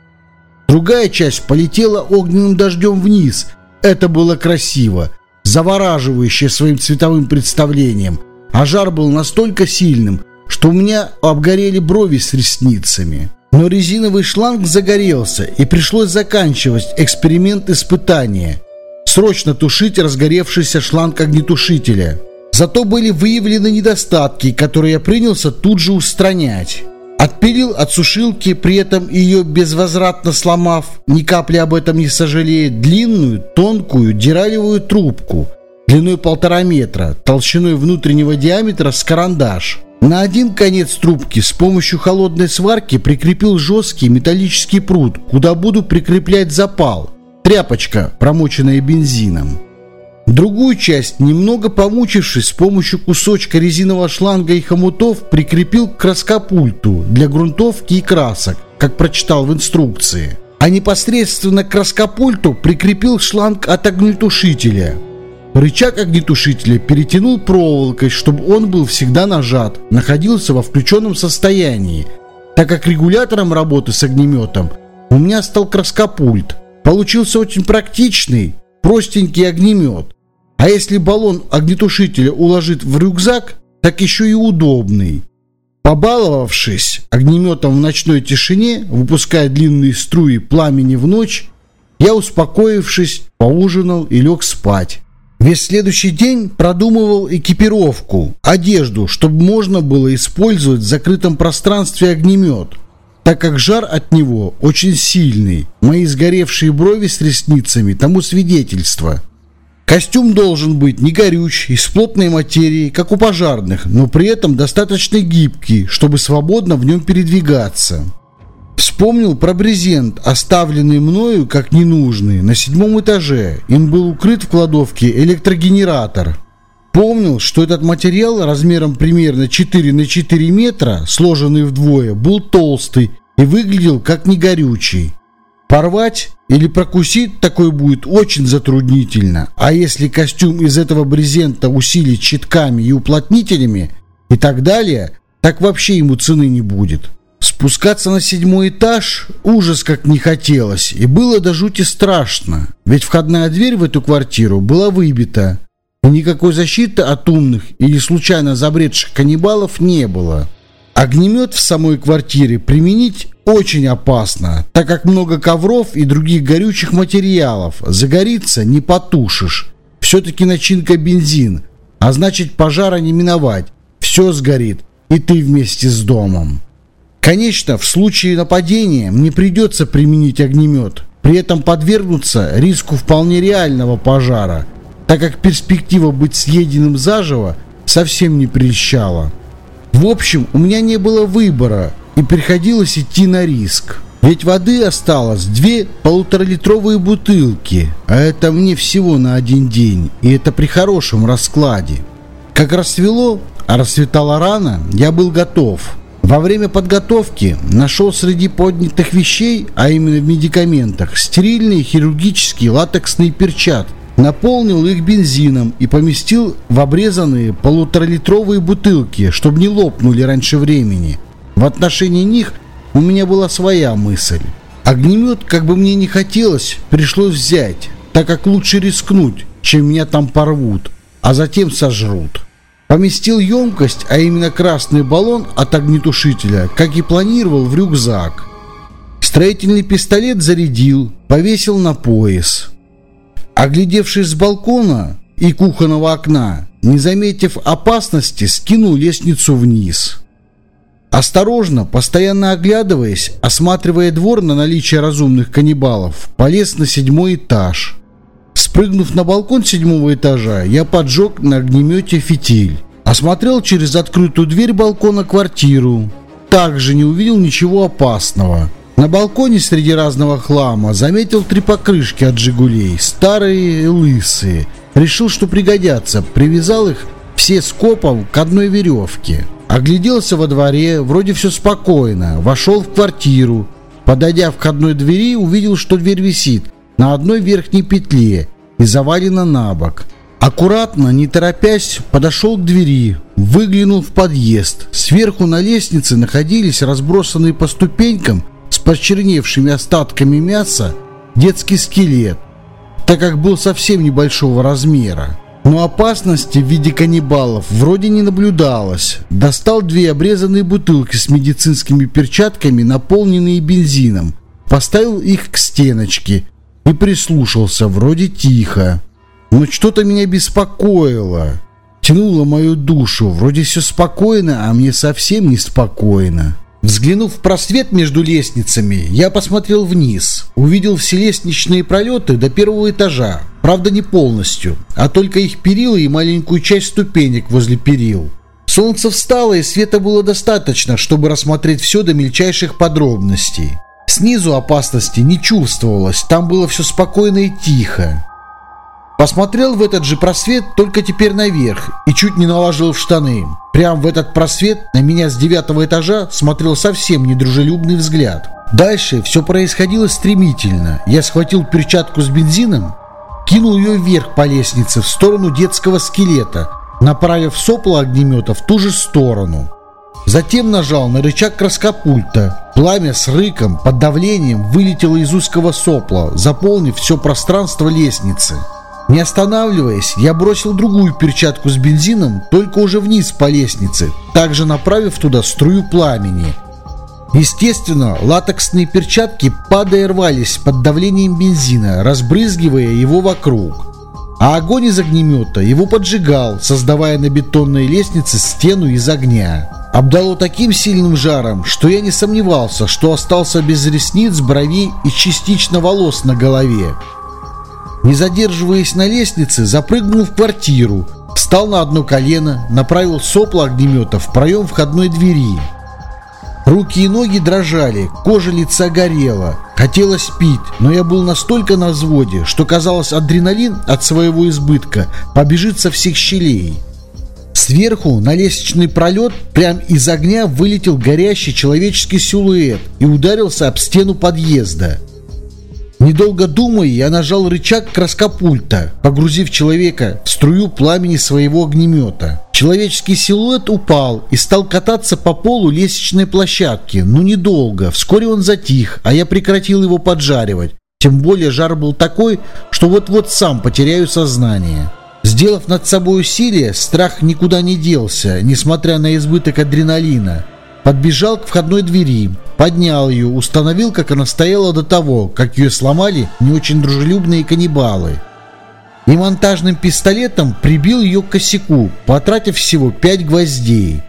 Другая часть полетела огненным дождем вниз. Это было красиво, завораживающе своим цветовым представлением. А жар был настолько сильным, что у меня обгорели брови с ресницами. Но резиновый шланг загорелся, и пришлось заканчивать эксперимент испытания – срочно тушить разгоревшийся шланг огнетушителя. Зато были выявлены недостатки, которые я принялся тут же устранять. Отпилил от сушилки, при этом ее безвозвратно сломав, ни капли об этом не сожалея, длинную, тонкую, диралевую трубку, длиной полтора метра, толщиной внутреннего диаметра с карандаш. На один конец трубки с помощью холодной сварки прикрепил жесткий металлический пруд, куда буду прикреплять запал, тряпочка, промоченная бензином. Другую часть, немного помучившись с помощью кусочка резинового шланга и хомутов, прикрепил к краскопульту для грунтовки и красок, как прочитал в инструкции. А непосредственно к краскопульту прикрепил шланг от огнетушителя. Рычаг огнетушителя перетянул проволокой, чтобы он был всегда нажат, находился во включенном состоянии, так как регулятором работы с огнеметом у меня стал краскопульт – Получился очень практичный, простенький огнемет. А если баллон огнетушителя уложить в рюкзак, так еще и удобный. Побаловавшись огнеметом в ночной тишине, выпуская длинные струи пламени в ночь, я, успокоившись, поужинал и лег спать. Весь следующий день продумывал экипировку, одежду, чтобы можно было использовать в закрытом пространстве огнемет – так как жар от него очень сильный. Мои сгоревшие брови с ресницами тому свидетельство. Костюм должен быть не горючий, из плотной материи, как у пожарных, но при этом достаточно гибкий, чтобы свободно в нем передвигаться. Вспомнил про брезент, оставленный мною как ненужный, на седьмом этаже. Им был укрыт в кладовке электрогенератор. Помнил, что этот материал размером примерно 4 на 4 метра, сложенный вдвое, был толстый и выглядел как негорючий. Порвать или прокусить такой будет очень затруднительно, а если костюм из этого брезента усилить щитками и уплотнителями и так далее, так вообще ему цены не будет. Спускаться на седьмой этаж ужас как не хотелось, и было до жути страшно, ведь входная дверь в эту квартиру была выбита, Никакой защиты от умных или случайно забредших каннибалов не было. Огнемет в самой квартире применить очень опасно, так как много ковров и других горючих материалов. Загорится не потушишь. Все-таки начинка бензин, а значит пожара не миновать. Все сгорит, и ты вместе с домом. Конечно, в случае нападения мне придется применить огнемет, при этом подвергнуться риску вполне реального пожара – так как перспектива быть съеденным заживо совсем не прельщала. В общем, у меня не было выбора, и приходилось идти на риск. Ведь воды осталось две полуторалитровые бутылки, а это мне всего на один день, и это при хорошем раскладе. Как рассвело, а расцветало рано, я был готов. Во время подготовки нашел среди поднятых вещей, а именно в медикаментах, стерильные хирургические латексные перчатки, наполнил их бензином и поместил в обрезанные полуторалитровые бутылки, чтобы не лопнули раньше времени. В отношении них у меня была своя мысль. Огнемет, как бы мне не хотелось, пришлось взять, так как лучше рискнуть, чем меня там порвут, а затем сожрут. Поместил емкость, а именно красный баллон от огнетушителя, как и планировал, в рюкзак. Строительный пистолет зарядил, повесил на пояс. Оглядевшись с балкона и кухонного окна, не заметив опасности, скинул лестницу вниз. Осторожно, постоянно оглядываясь, осматривая двор на наличие разумных каннибалов, полез на седьмой этаж. Спрыгнув на балкон седьмого этажа, я поджег на огнемете фитиль. Осмотрел через открытую дверь балкона квартиру. Также не увидел ничего опасного. На балконе среди разного хлама заметил три покрышки от «Жигулей», старые и лысые. Решил, что пригодятся, привязал их все скопом к одной веревке. Огляделся во дворе, вроде все спокойно, вошел в квартиру. Подойдя к входной двери, увидел, что дверь висит на одной верхней петле и завалена на бок. Аккуратно, не торопясь, подошел к двери, выглянул в подъезд. Сверху на лестнице находились разбросанные по ступенькам с почерневшими остатками мяса детский скелет, так как был совсем небольшого размера. Но опасности в виде каннибалов вроде не наблюдалось. Достал две обрезанные бутылки с медицинскими перчатками, наполненные бензином. Поставил их к стеночке и прислушался, вроде тихо. Но что-то меня беспокоило. Тянуло мою душу. Вроде все спокойно, а мне совсем не спокойно. Взглянув в просвет между лестницами, я посмотрел вниз. Увидел все лестничные пролеты до первого этажа. Правда, не полностью, а только их перила и маленькую часть ступенек возле перил. Солнце встало, и света было достаточно, чтобы рассмотреть все до мельчайших подробностей. Снизу опасности не чувствовалось, там было все спокойно и тихо. Посмотрел в этот же просвет, только теперь наверх, и чуть не наложил в штаны. Прям в этот просвет на меня с девятого этажа смотрел совсем недружелюбный взгляд. Дальше все происходило стремительно. Я схватил перчатку с бензином, кинул ее вверх по лестнице в сторону детского скелета, направив сопло огнемета в ту же сторону. Затем нажал на рычаг краскопульта. Пламя с рыком, под давлением вылетело из узкого сопла, заполнив все пространство лестницы. Не останавливаясь, я бросил другую перчатку с бензином, только уже вниз по лестнице, также направив туда струю пламени. Естественно, латексные перчатки падая рвались под давлением бензина, разбрызгивая его вокруг. А огонь из огнемета его поджигал, создавая на бетонной лестнице стену из огня. Обдало таким сильным жаром, что я не сомневался, что остался без ресниц, бровей и частично волос на голове. Не задерживаясь на лестнице, запрыгнул в квартиру, встал на одно колено, направил сопло огнемета в проем входной двери. Руки и ноги дрожали, кожа лица горела. Хотелось пить, но я был настолько на взводе, что казалось адреналин от своего избытка побежит со всех щелей. Сверху на лестничный пролет прям из огня вылетел горящий человеческий силуэт и ударился об стену подъезда. Недолго думая, я нажал рычаг краскопульта, погрузив человека в струю пламени своего огнемета. Человеческий силуэт упал и стал кататься по полу лестничной площадки, но недолго. Вскоре он затих, а я прекратил его поджаривать. Тем более жар был такой, что вот-вот сам потеряю сознание. Сделав над собой усилие, страх никуда не делся, несмотря на избыток адреналина. Подбежал к входной двери, поднял ее, установил, как она стояла до того, как ее сломали не очень дружелюбные каннибалы. И монтажным пистолетом прибил ее к косяку, потратив всего пять гвоздей.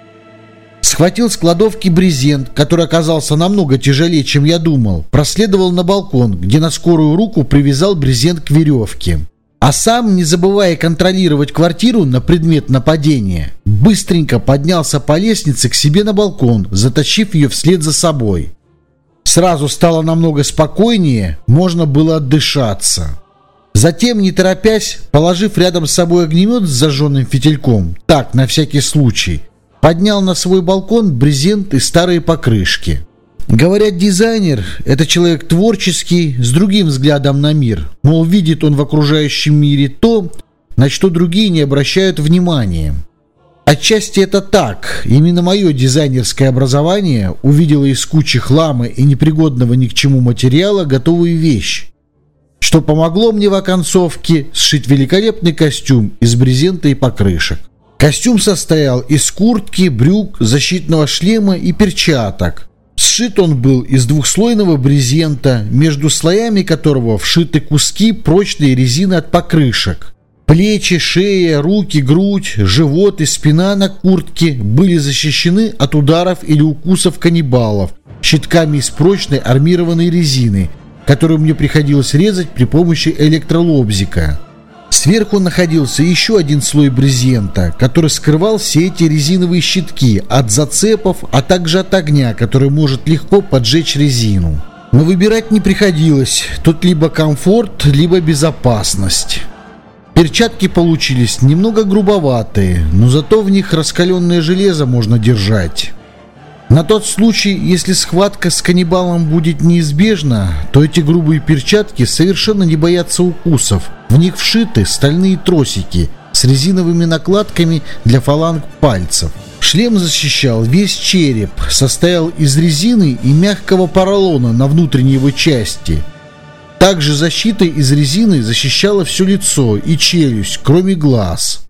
Схватил с кладовки брезент, который оказался намного тяжелее, чем я думал, проследовал на балкон, где на скорую руку привязал брезент к веревке а сам, не забывая контролировать квартиру на предмет нападения, быстренько поднялся по лестнице к себе на балкон, затащив ее вслед за собой. Сразу стало намного спокойнее, можно было отдышаться. Затем, не торопясь, положив рядом с собой огнемет с зажженным фитильком, так, на всякий случай, поднял на свой балкон брезент и старые покрышки. Говорят, дизайнер – это человек творческий, с другим взглядом на мир. Мол, видит он в окружающем мире то, на что другие не обращают внимания. Отчасти это так. Именно мое дизайнерское образование увидело из кучи хлама и непригодного ни к чему материала готовую вещь, что помогло мне в оконцовке сшить великолепный костюм из брезента и покрышек. Костюм состоял из куртки, брюк, защитного шлема и перчаток – Сшит он был из двухслойного брезента, между слоями которого вшиты куски прочной резины от покрышек. Плечи, шея, руки, грудь, живот и спина на куртке были защищены от ударов или укусов каннибалов щитками из прочной армированной резины, которую мне приходилось резать при помощи электролобзика Сверху находился еще один слой брезента, который скрывал все эти резиновые щитки от зацепов, а также от огня, который может легко поджечь резину. Но выбирать не приходилось. Тут либо комфорт, либо безопасность. Перчатки получились немного грубоватые, но зато в них раскаленное железо можно держать. На тот случай, если схватка с каннибалом будет неизбежна, то эти грубые перчатки совершенно не боятся укусов. В них вшиты стальные тросики с резиновыми накладками для фаланг пальцев. Шлем защищал весь череп, состоял из резины и мягкого поролона на внутренней его части. Также защита из резины защищала все лицо и челюсть, кроме глаз.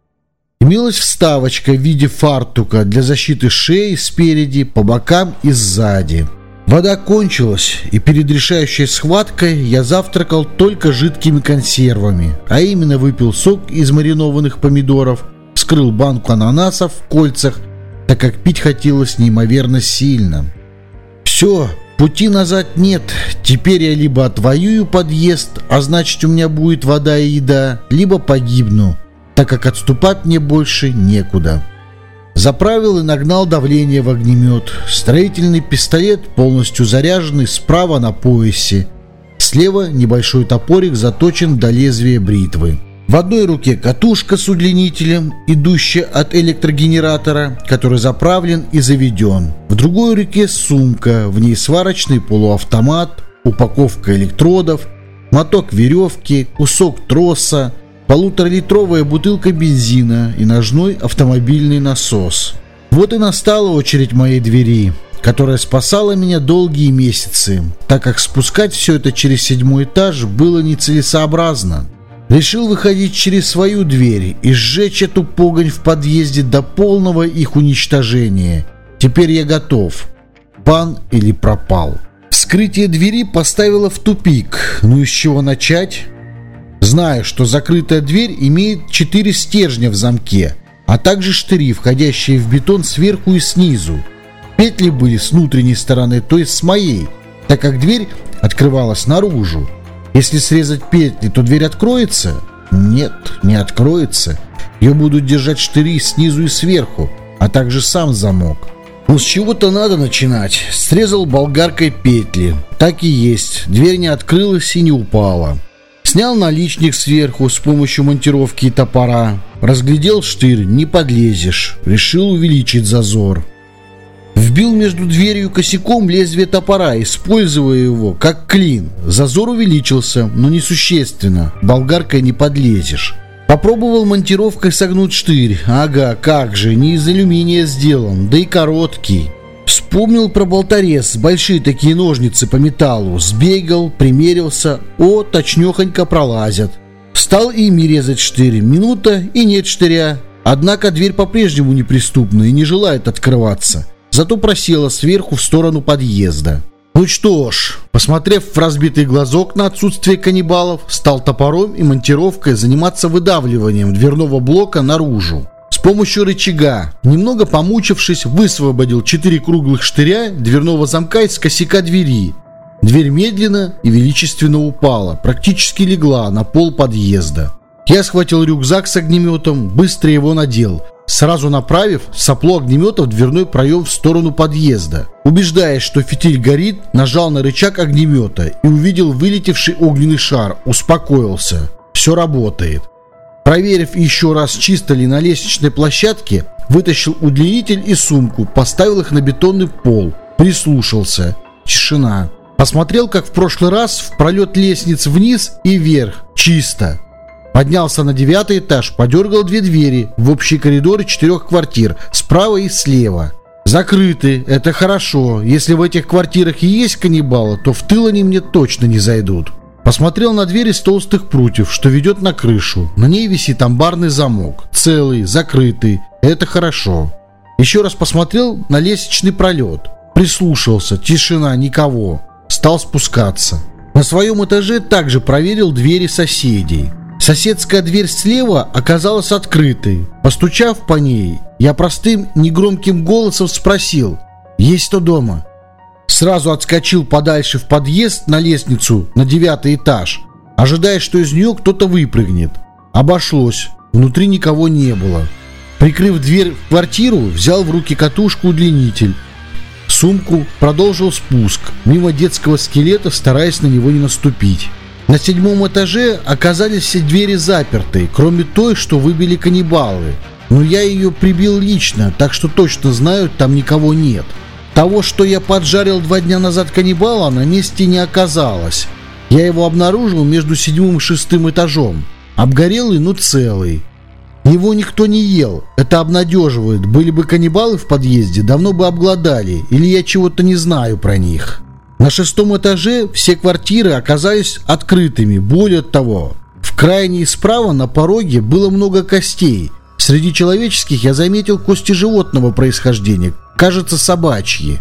Имелась вставочка в виде фартука для защиты шеи спереди, по бокам и сзади. Вода кончилась, и перед решающей схваткой я завтракал только жидкими консервами, а именно выпил сок из маринованных помидоров, вскрыл банку ананасов в кольцах, так как пить хотелось неимоверно сильно. Все, пути назад нет, теперь я либо отвоюю подъезд, а значит у меня будет вода и еда, либо погибну так как отступать мне больше некуда. Заправил и нагнал давление в огнемет. Строительный пистолет, полностью заряженный, справа на поясе. Слева небольшой топорик заточен до лезвия бритвы. В одной руке катушка с удлинителем, идущая от электрогенератора, который заправлен и заведен. В другой руке сумка, в ней сварочный полуавтомат, упаковка электродов, моток веревки, кусок троса, полуторалитровая бутылка бензина и ножной автомобильный насос. Вот и настала очередь моей двери, которая спасала меня долгие месяцы, так как спускать все это через седьмой этаж было нецелесообразно. Решил выходить через свою дверь и сжечь эту погонь в подъезде до полного их уничтожения. Теперь я готов. Пан или пропал. Вскрытие двери поставило в тупик. Ну и с чего начать? Знаю, что закрытая дверь имеет четыре стержня в замке, а также штыри, входящие в бетон сверху и снизу. Петли были с внутренней стороны, то есть с моей, так как дверь открывалась наружу. Если срезать петли, то дверь откроется? Нет, не откроется. Ее будут держать штыри снизу и сверху, а также сам замок. Ну, с чего-то надо начинать. Срезал болгаркой петли. Так и есть. Дверь не открылась и не упала. Снял наличник сверху с помощью монтировки и топора. Разглядел штырь, не подлезешь. Решил увеличить зазор. Вбил между дверью и косяком лезвие топора, используя его как клин. Зазор увеличился, но несущественно. Болгаркой не подлезешь. Попробовал монтировкой согнуть штырь. Ага, как же, не из алюминия сделан, да и короткий. Вспомнил про болторез, большие такие ножницы по металлу. Сбегал, примерился. О, точнёхонько пролазят. Стал ими резать штырь. Минута и нет штыря. Однако дверь по-прежнему неприступна и не желает открываться. Зато просела сверху в сторону подъезда. Ну что ж, посмотрев в разбитый глазок на отсутствие каннибалов, стал топором и монтировкой заниматься выдавливанием дверного блока наружу помощью рычага, немного помучившись, высвободил четыре круглых штыря дверного замка из косяка двери. Дверь медленно и величественно упала, практически легла на пол подъезда. Я схватил рюкзак с огнеметом, быстро его надел, сразу направив сопло огнемета в дверной проем в сторону подъезда. Убеждаясь, что фитиль горит, нажал на рычаг огнемета и увидел вылетевший огненный шар, успокоился. Все работает. Проверив еще раз, чисто ли на лестничной площадке, вытащил удлинитель и сумку, поставил их на бетонный пол, прислушался. Тишина. Посмотрел, как в прошлый раз, в пролет лестниц вниз и вверх. Чисто. Поднялся на девятый этаж, подергал две двери в общие коридоры четырех квартир, справа и слева. Закрыты, это хорошо. Если в этих квартирах и есть каннибалы, то в тыл они мне точно не зайдут. Посмотрел на дверь из толстых прутьев, что ведет на крышу. На ней висит амбарный замок. Целый, закрытый. Это хорошо. Еще раз посмотрел на лестничный пролет. Прислушался. Тишина, никого. Стал спускаться. На своем этаже также проверил двери соседей. Соседская дверь слева оказалась открытой. Постучав по ней, я простым, негромким голосом спросил «Есть кто дома?» Сразу отскочил подальше в подъезд на лестницу на девятый этаж, ожидая, что из нее кто-то выпрыгнет. Обошлось. Внутри никого не было. Прикрыв дверь в квартиру, взял в руки катушку-удлинитель. Сумку продолжил спуск, мимо детского скелета, стараясь на него не наступить. На седьмом этаже оказались все двери заперты, кроме той, что выбили каннибалы. Но я ее прибил лично, так что точно знаю, там никого нет. Того, что я поджарил два дня назад каннибала, на месте не оказалось. Я его обнаружил между седьмым и шестым этажом. Обгорелый, но целый. Его никто не ел. Это обнадеживает. Были бы каннибалы в подъезде, давно бы обглодали. Или я чего-то не знаю про них. На шестом этаже все квартиры оказались открытыми. Более того, в крайней справа на пороге было много костей. Среди человеческих я заметил кости животного происхождения, кажется, собачьи.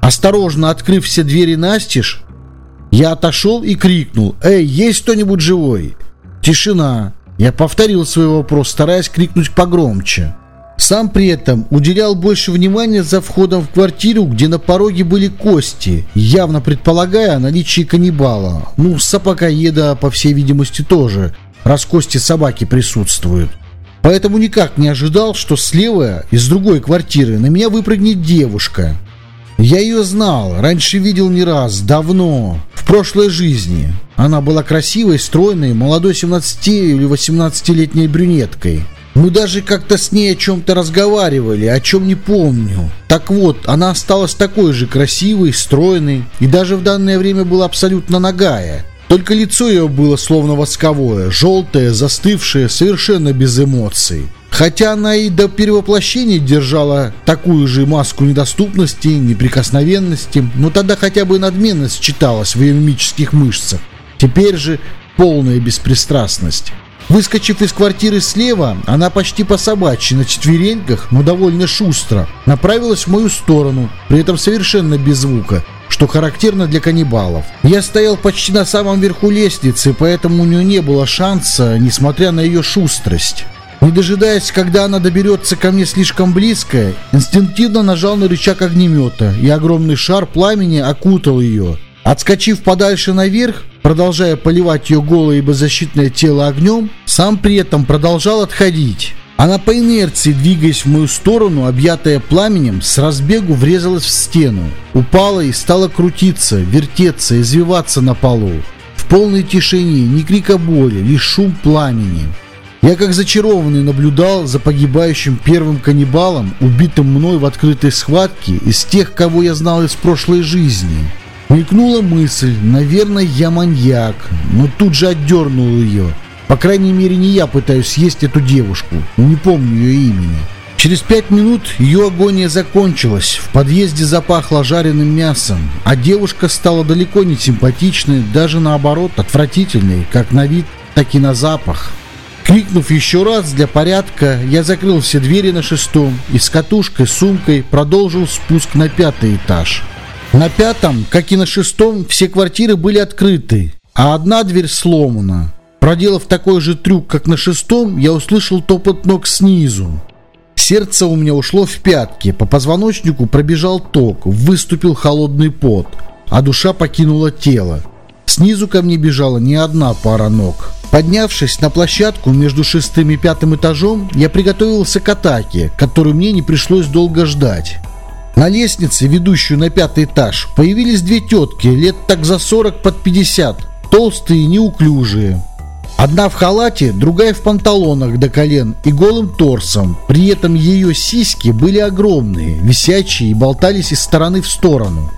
Осторожно открыв все двери настежь, я отошел и крикнул «Эй, есть кто-нибудь живой?» Тишина. Я повторил свой вопрос, стараясь крикнуть погромче. Сам при этом уделял больше внимания за входом в квартиру, где на пороге были кости, явно предполагая о наличии каннибала. Ну, собакоеда, по всей видимости, тоже, раз кости собаки присутствуют. Поэтому никак не ожидал, что слева из другой квартиры на меня выпрыгнет девушка. Я ее знал, раньше видел не раз, давно, в прошлой жизни. Она была красивой, стройной, молодой 17 или 18-летней брюнеткой. Мы даже как-то с ней о чем-то разговаривали, о чем не помню. Так вот, она осталась такой же красивой, стройной и даже в данное время была абсолютно нагая. Только лицо ее было словно восковое, желтое, застывшее, совершенно без эмоций. Хотя она и до перевоплощения держала такую же маску недоступности, неприкосновенности, но тогда хотя бы надменность читалась в ее мимических мышцах. Теперь же полная беспристрастность. Выскочив из квартиры слева, она почти по собачьи на четвереньках, но довольно шустро, направилась в мою сторону, при этом совершенно без звука, что характерно для каннибалов. Я стоял почти на самом верху лестницы, поэтому у нее не было шанса, несмотря на ее шустрость. Не дожидаясь, когда она доберется ко мне слишком близко, инстинктивно нажал на рычаг огнемета, и огромный шар пламени окутал ее. Отскочив подальше наверх, продолжая поливать ее голое и беззащитное тело огнем, сам при этом продолжал отходить. Она по инерции, двигаясь в мою сторону, объятая пламенем, с разбегу врезалась в стену. Упала и стала крутиться, вертеться, извиваться на полу. В полной тишине, ни крика боли, лишь шум пламени. Я как зачарованный наблюдал за погибающим первым каннибалом, убитым мной в открытой схватке из тех, кого я знал из прошлой жизни. Мелькнула мысль, наверное, я маньяк, но тут же отдернул ее. По крайней мере, не я пытаюсь съесть эту девушку, не помню ее имени. Через пять минут ее агония закончилась, в подъезде запахло жареным мясом, а девушка стала далеко не симпатичной, даже наоборот, отвратительной, как на вид, так и на запах. Крикнув еще раз для порядка, я закрыл все двери на шестом и с катушкой, сумкой продолжил спуск на пятый этаж. На пятом, как и на шестом, все квартиры были открыты, а одна дверь сломана. Проделав такой же трюк, как на шестом, я услышал топот ног снизу. Сердце у меня ушло в пятки, по позвоночнику пробежал ток, выступил холодный пот, а душа покинула тело. Снизу ко мне бежала не одна пара ног. Поднявшись на площадку между шестым и пятым этажом, я приготовился к атаке, которую мне не пришлось долго ждать. На лестнице, ведущую на пятый этаж, появились две тетки, лет так за 40 под 50, толстые и неуклюжие. Одна в халате, другая в панталонах до колен и голым торсом. При этом ее сиськи были огромные, висячие и болтались из стороны в сторону.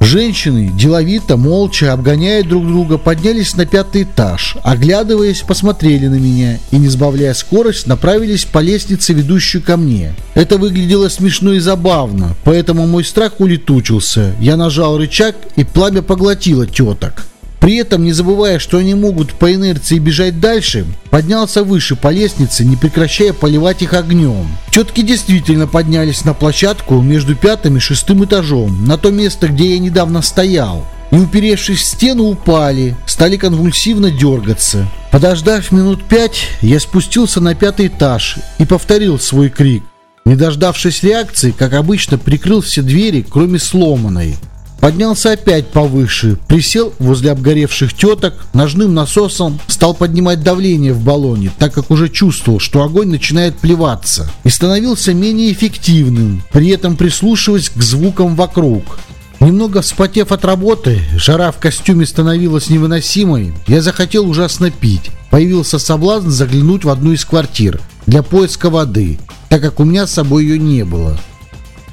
Женщины, деловито, молча, обгоняя друг друга, поднялись на пятый этаж, оглядываясь, посмотрели на меня и, не сбавляя скорость, направились по лестнице, ведущей ко мне. Это выглядело смешно и забавно, поэтому мой страх улетучился. Я нажал рычаг, и пламя поглотило теток. При этом, не забывая, что они могут по инерции бежать дальше, поднялся выше по лестнице, не прекращая поливать их огнем. Тетки действительно поднялись на площадку между пятым и шестым этажом, на то место, где я недавно стоял. И, уперевшись в стену, упали, стали конвульсивно дергаться. Подождав минут пять, я спустился на пятый этаж и повторил свой крик. Не дождавшись реакции, как обычно, прикрыл все двери, кроме сломанной. Поднялся опять повыше, присел возле обгоревших теток, ножным насосом стал поднимать давление в баллоне, так как уже чувствовал, что огонь начинает плеваться, и становился менее эффективным, при этом прислушиваясь к звукам вокруг. Немного вспотев от работы, жара в костюме становилась невыносимой, я захотел ужасно пить. Появился соблазн заглянуть в одну из квартир для поиска воды, так как у меня с собой ее не было.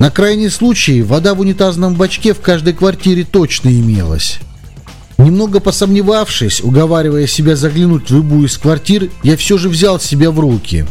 На крайний случай вода в унитазном бачке в каждой квартире точно имелась. Немного посомневавшись, уговаривая себя заглянуть в любую из квартир, я все же взял себя в руки.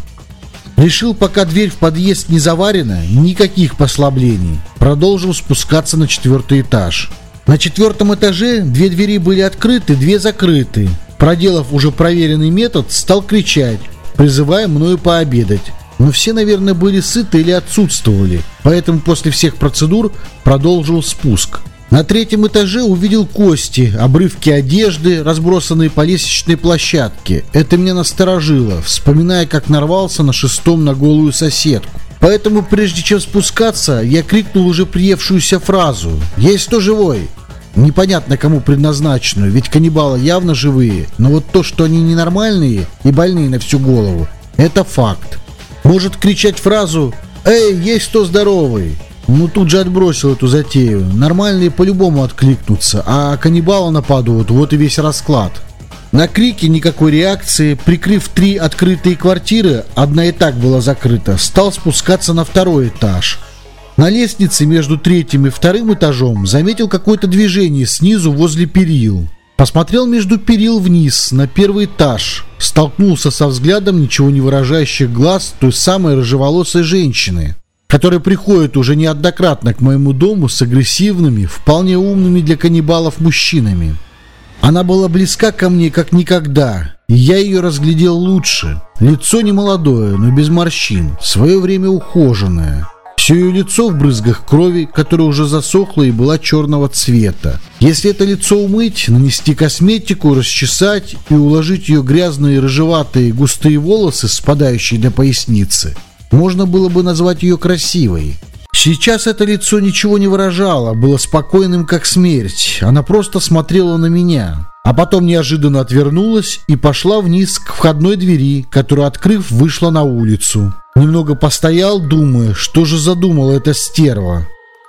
Решил, пока дверь в подъезд не заварена, никаких послаблений. Продолжил спускаться на четвертый этаж. На четвертом этаже две двери были открыты, две закрыты. Проделав уже проверенный метод, стал кричать, призывая мною пообедать но все, наверное, были сыты или отсутствовали, поэтому после всех процедур продолжил спуск. На третьем этаже увидел кости, обрывки одежды, разбросанные по лестничной площадке. Это меня насторожило, вспоминая, как нарвался на шестом на голую соседку. Поэтому, прежде чем спускаться, я крикнул уже приевшуюся фразу «Есть кто живой?» Непонятно, кому предназначенную, ведь каннибалы явно живые, но вот то, что они ненормальные и больные на всю голову, это факт. Может кричать фразу «Эй, есть кто здоровый?» Ну тут же отбросил эту затею. Нормальные по-любому откликнутся, а каннибалы нападут, вот и весь расклад. На крики никакой реакции, прикрыв три открытые квартиры, одна и так была закрыта, стал спускаться на второй этаж. На лестнице между третьим и вторым этажом заметил какое-то движение снизу возле перил. Посмотрел между перил вниз, на первый этаж. Столкнулся со взглядом ничего не выражающих глаз той самой рыжеволосой женщины, которая приходит уже неоднократно к моему дому с агрессивными, вполне умными для каннибалов мужчинами. Она была близка ко мне как никогда, и я ее разглядел лучше. Лицо не молодое, но без морщин, в свое время ухоженное. Все ее лицо в брызгах крови, которая уже засохла и была черного цвета. Если это лицо умыть, нанести косметику, расчесать и уложить ее грязные рыжеватые густые волосы, спадающие до поясницы, можно было бы назвать ее красивой. Сейчас это лицо ничего не выражало, было спокойным как смерть. Она просто смотрела на меня. А потом неожиданно отвернулась и пошла вниз к входной двери, которую, открыв, вышла на улицу. Немного постоял, думая, что же задумала эта стерва,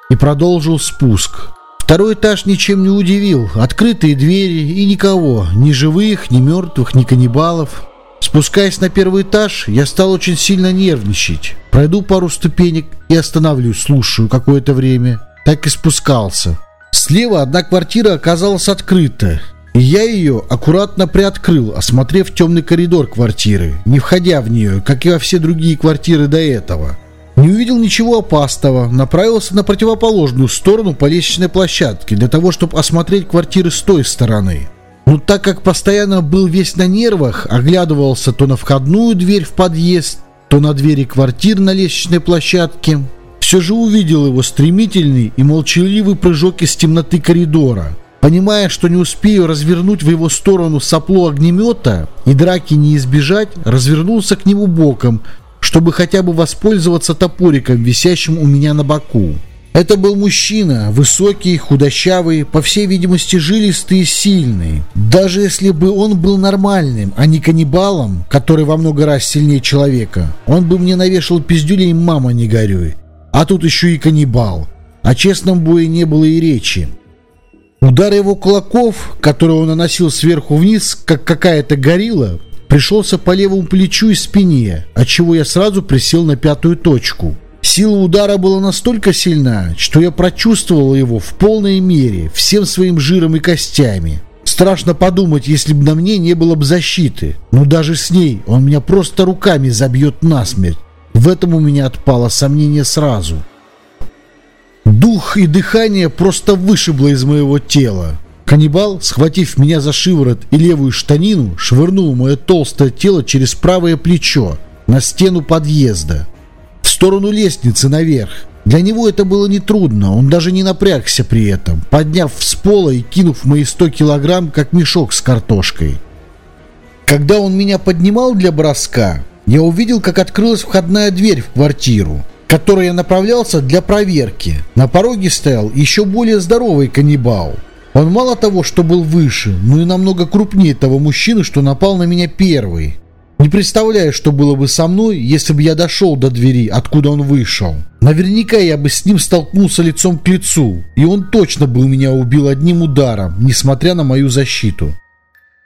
и продолжил спуск. Второй этаж ничем не удивил. Открытые двери и никого, ни живых, ни мертвых, ни каннибалов. Спускаясь на первый этаж, я стал очень сильно нервничать. Пройду пару ступенек и остановлюсь, слушаю какое-то время. Так и спускался. Слева одна квартира оказалась открыта, я ее аккуратно приоткрыл, осмотрев темный коридор квартиры, не входя в нее, как и во все другие квартиры до этого. Не увидел ничего опасного, направился на противоположную сторону по лестничной площадке для того, чтобы осмотреть квартиры с той стороны. Но так как постоянно был весь на нервах, оглядывался то на входную дверь в подъезд, то на двери квартир на лестничной площадке, все же увидел его стремительный и молчаливый прыжок из темноты коридора – Понимая, что не успею развернуть в его сторону сопло огнемета и драки не избежать, развернулся к нему боком, чтобы хотя бы воспользоваться топориком, висящим у меня на боку. Это был мужчина, высокий, худощавый, по всей видимости жилистый и сильный. Даже если бы он был нормальным, а не каннибалом, который во много раз сильнее человека, он бы мне навешал пиздюлей «мама, не горюй». А тут еще и каннибал. О честном бое не было и речи. Удар его кулаков, который он наносил сверху вниз, как какая-то горилла, пришелся по левому плечу и спине, отчего я сразу присел на пятую точку. Сила удара была настолько сильна, что я прочувствовал его в полной мере, всем своим жиром и костями. Страшно подумать, если бы на мне не было бы защиты. Но даже с ней он меня просто руками забьет насмерть. В этом у меня отпало сомнение сразу. Дух и дыхание просто вышибло из моего тела. Каннибал, схватив меня за шиворот и левую штанину, швырнул мое толстое тело через правое плечо на стену подъезда, в сторону лестницы наверх. Для него это было нетрудно, он даже не напрягся при этом, подняв с пола и кинув мои 100 килограмм, как мешок с картошкой. Когда он меня поднимал для броска, я увидел, как открылась входная дверь в квартиру. К которой я направлялся для проверки. На пороге стоял еще более здоровый каннибал. Он мало того, что был выше, но и намного крупнее того мужчины, что напал на меня первый. Не представляю, что было бы со мной, если бы я дошел до двери, откуда он вышел. Наверняка я бы с ним столкнулся лицом к лицу, и он точно бы меня убил одним ударом, несмотря на мою защиту.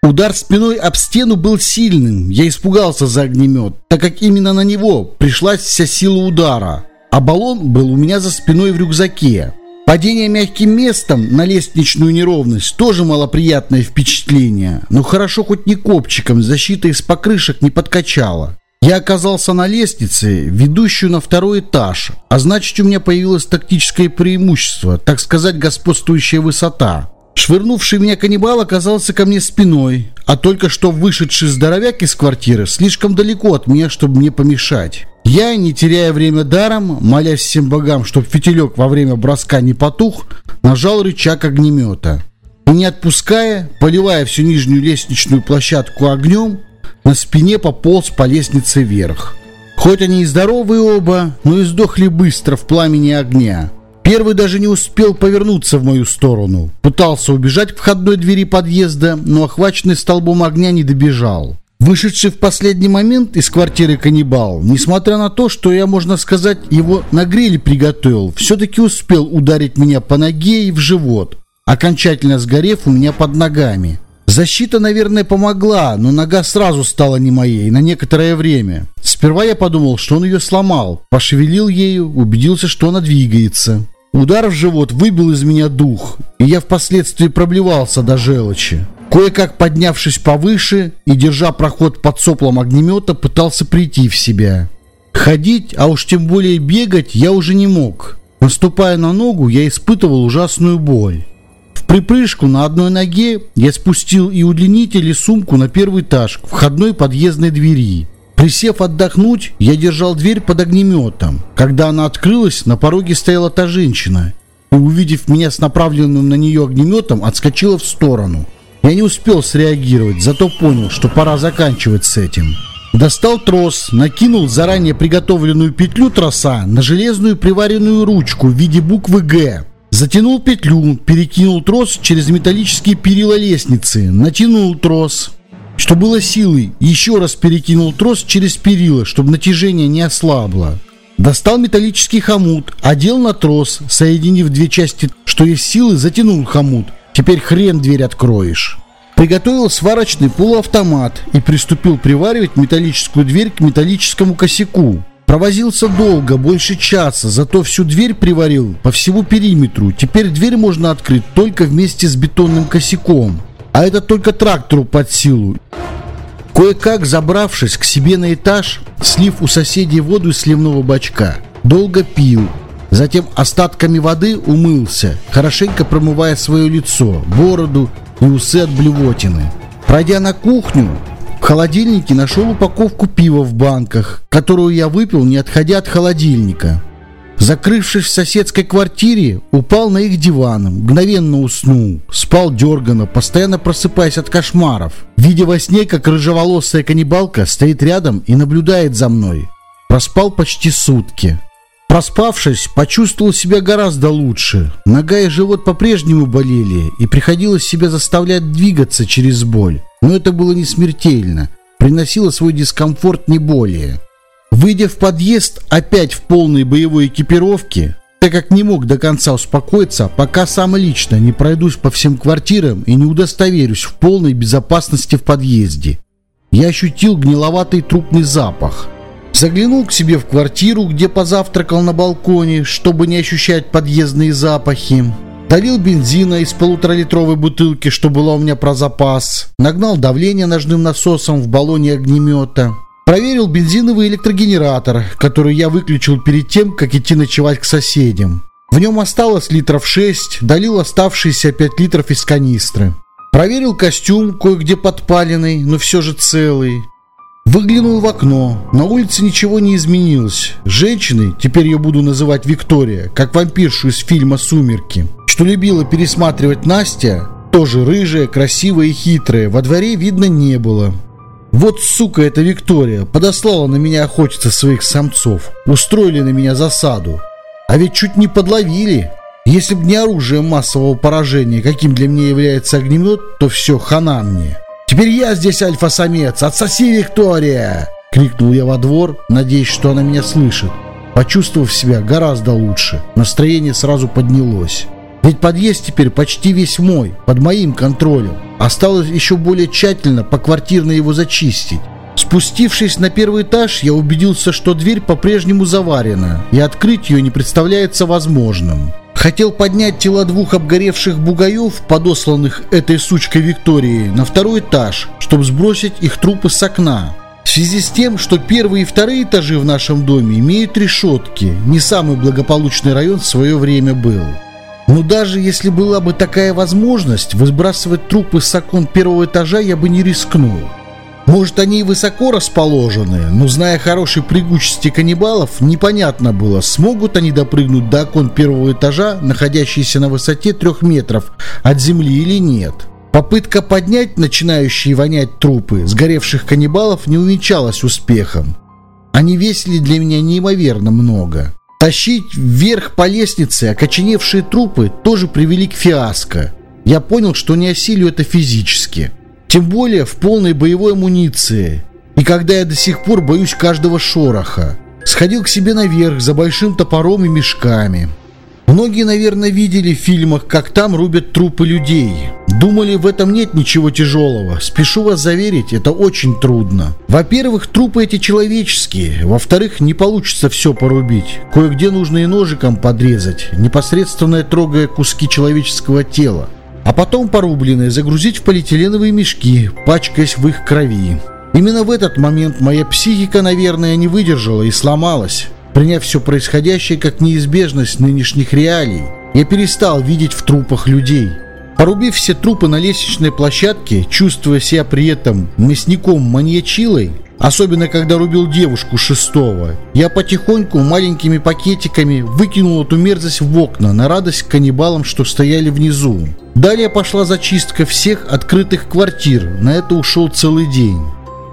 Удар спиной об стену был сильным, я испугался за огнемет, так как именно на него пришлась вся сила удара, а баллон был у меня за спиной в рюкзаке. Падение мягким местом на лестничную неровность тоже малоприятное впечатление, но хорошо хоть не копчиком, защита из покрышек не подкачала. Я оказался на лестнице, ведущую на второй этаж, а значит у меня появилось тактическое преимущество, так сказать, господствующая высота. Швырнувший меня каннибал оказался ко мне спиной, а только что вышедший здоровяк из квартиры слишком далеко от меня, чтобы мне помешать. Я, не теряя время даром, молясь всем богам, чтоб фитилек во время броска не потух, нажал рычаг огнемета. И не отпуская, поливая всю нижнюю лестничную площадку огнем, на спине пополз по лестнице вверх. Хоть они и здоровые оба, но и сдохли быстро в пламени огня. Первый даже не успел повернуться в мою сторону. Пытался убежать к входной двери подъезда, но охваченный столбом огня не добежал. Вышедший в последний момент из квартиры каннибал, несмотря на то, что я, можно сказать, его на гриле приготовил, все-таки успел ударить меня по ноге и в живот, окончательно сгорев у меня под ногами. Защита, наверное, помогла, но нога сразу стала не моей на некоторое время. Сперва я подумал, что он ее сломал, пошевелил ею, убедился, что она двигается. Удар в живот выбил из меня дух, и я впоследствии проблевался до желчи. Кое-как поднявшись повыше и держа проход под соплом огнемета, пытался прийти в себя. Ходить, а уж тем более бегать, я уже не мог. Наступая на ногу, я испытывал ужасную боль. В припрыжку на одной ноге я спустил и удлинитель, и сумку на первый этаж входной подъездной двери. Присев отдохнуть, я держал дверь под огнеметом. Когда она открылась, на пороге стояла та женщина. И, увидев меня с направленным на нее огнеметом, отскочила в сторону. Я не успел среагировать, зато понял, что пора заканчивать с этим. Достал трос, накинул заранее приготовленную петлю троса на железную приваренную ручку в виде буквы «Г». Затянул петлю, перекинул трос через металлические перила лестницы, натянул трос. Что было силой, еще раз перекинул трос через перила, чтобы натяжение не ослабло. Достал металлический хомут, одел на трос, соединив две части, что есть силы, затянул хомут. Теперь хрен дверь откроешь. Приготовил сварочный полуавтомат и приступил приваривать металлическую дверь к металлическому косяку. Провозился долго, больше часа, зато всю дверь приварил по всему периметру. Теперь дверь можно открыть только вместе с бетонным косяком. А это только трактору под силу. Кое-как забравшись к себе на этаж, слив у соседей воду из сливного бачка, долго пил, Затем остатками воды умылся, хорошенько промывая свое лицо, бороду и усы от блевотины. Пройдя на кухню, в холодильнике нашел упаковку пива в банках, которую я выпил, не отходя от холодильника. Закрывшись в соседской квартире, упал на их диван, мгновенно уснул. Спал дерганно, постоянно просыпаясь от кошмаров. Видя во сне, как рыжеволосая каннибалка стоит рядом и наблюдает за мной. Проспал почти сутки. Проспавшись, почувствовал себя гораздо лучше. Нога и живот по-прежнему болели, и приходилось себя заставлять двигаться через боль. Но это было не смертельно, приносило свой дискомфорт не более. Выйдя в подъезд, опять в полной боевой экипировке, так как не мог до конца успокоиться, пока сам лично не пройдусь по всем квартирам и не удостоверюсь в полной безопасности в подъезде. Я ощутил гниловатый трупный запах – Заглянул к себе в квартиру, где позавтракал на балконе, чтобы не ощущать подъездные запахи. Долил бензина из полуторалитровой бутылки, что была у меня про запас. Нагнал давление ножным насосом в баллоне огнемета. Проверил бензиновый электрогенератор, который я выключил перед тем, как идти ночевать к соседям. В нем осталось литров 6, долил оставшиеся 5 литров из канистры. Проверил костюм, кое-где подпаленный, но все же целый. Выглянул в окно. На улице ничего не изменилось. Женщины, теперь ее буду называть Виктория, как вампиршу из фильма «Сумерки», что любила пересматривать Настя, тоже рыжая, красивая и хитрая, во дворе видно не было. Вот сука эта Виктория подослала на меня охотиться своих самцов. Устроили на меня засаду. А ведь чуть не подловили. Если бы не оружие массового поражения, каким для меня является огнемет, то все, хана мне. Теперь я здесь альфа-самец, отсоси, Виктория! Крикнул я во двор, надеясь, что она меня слышит. Почувствовав себя гораздо лучше, настроение сразу поднялось. Ведь подъезд теперь почти весь мой, под моим контролем. Осталось еще более тщательно поквартирно его зачистить. Спустившись на первый этаж, я убедился, что дверь по-прежнему заварена, и открыть ее не представляется возможным. Хотел поднять тела двух обгоревших бугаев, подосланных этой сучкой Викторией, на второй этаж, чтобы сбросить их трупы с окна. В связи с тем, что первые и вторые этажи в нашем доме имеют решетки, не самый благополучный район в свое время был. Но даже если была бы такая возможность, выбрасывать трупы с окон первого этажа я бы не рискнул. Может, они и высоко расположены, но, зная хорошей прыгучести каннибалов, непонятно было, смогут они допрыгнуть до окон первого этажа, находящиеся на высоте трех метров от земли или нет. Попытка поднять начинающие вонять трупы сгоревших каннибалов не увенчалась успехом. Они весили для меня неимоверно много. Тащить вверх по лестнице окоченевшие трупы тоже привели к фиаско. Я понял, что не осилю это физически. Тем более в полной боевой амуниции. И когда я до сих пор боюсь каждого шороха. Сходил к себе наверх за большим топором и мешками. Многие, наверное, видели в фильмах, как там рубят трупы людей. Думали, в этом нет ничего тяжелого. Спешу вас заверить, это очень трудно. Во-первых, трупы эти человеческие. Во-вторых, не получится все порубить. Кое-где нужно и ножиком подрезать, непосредственно трогая куски человеческого тела. А потом порубленные загрузить в полиэтиленовые мешки, пачкаясь в их крови. Именно в этот момент моя психика, наверное, не выдержала и сломалась. Приняв все происходящее как неизбежность нынешних реалий, я перестал видеть в трупах людей. Порубив все трупы на лестничной площадке, чувствуя себя при этом мясником-маньячилой, особенно когда рубил девушку шестого, я потихоньку маленькими пакетиками выкинул эту мерзость в окна на радость каннибалам, что стояли внизу. Далее пошла зачистка всех открытых квартир, на это ушел целый день.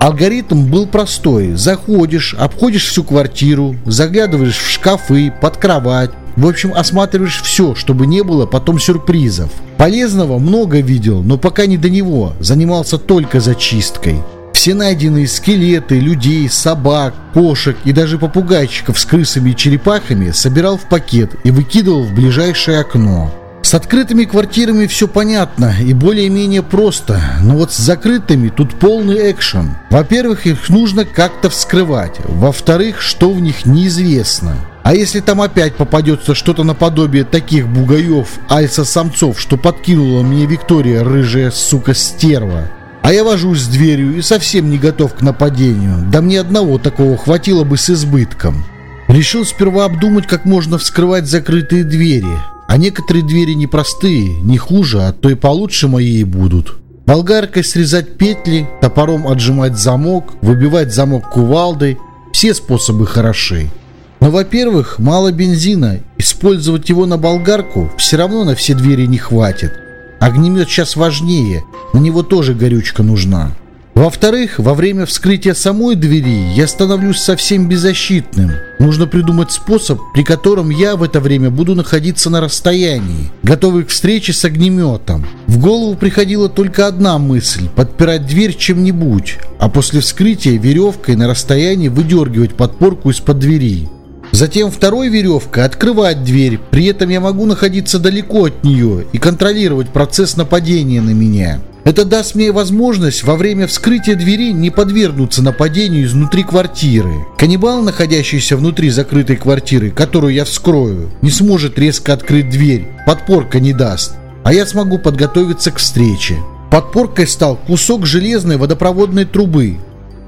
Алгоритм был простой. Заходишь, обходишь всю квартиру, заглядываешь в шкафы, под кровать. В общем, осматриваешь все, чтобы не было потом сюрпризов. Полезного много видел, но пока не до него. Занимался только зачисткой. Все найденные скелеты, людей, собак, кошек и даже попугайчиков с крысами и черепахами собирал в пакет и выкидывал в ближайшее окно. С открытыми квартирами все понятно и более-менее просто, но вот с закрытыми тут полный экшен. Во-первых, их нужно как-то вскрывать, во-вторых, что в них неизвестно. А если там опять попадется что-то наподобие таких бугаев, альса-самцов, что подкинула мне Виктория, рыжая сука-стерва, а я вожусь с дверью и совсем не готов к нападению. Да мне одного такого хватило бы с избытком. Решил сперва обдумать, как можно вскрывать закрытые двери. А некоторые двери непростые, не хуже, а то и получше мои будут. Болгаркой срезать петли, топором отжимать замок, выбивать замок кувалдой – все способы хороши. Но, во-первых, мало бензина, использовать его на болгарку все равно на все двери не хватит. Огнемет сейчас важнее, на него тоже горючка нужна. Во-вторых, во время вскрытия самой двери я становлюсь совсем беззащитным. Нужно придумать способ, при котором я в это время буду находиться на расстоянии, готовый к встрече с огнеметом. В голову приходила только одна мысль – подпирать дверь чем-нибудь, а после вскрытия веревкой на расстоянии выдергивать подпорку из-под двери. Затем второй веревкой открывать дверь, при этом я могу находиться далеко от нее и контролировать процесс нападения на меня. Это даст мне возможность во время вскрытия двери не подвергнуться нападению изнутри квартиры. Каннибал, находящийся внутри закрытой квартиры, которую я вскрою, не сможет резко открыть дверь, подпорка не даст, а я смогу подготовиться к встрече. Подпоркой стал кусок железной водопроводной трубы.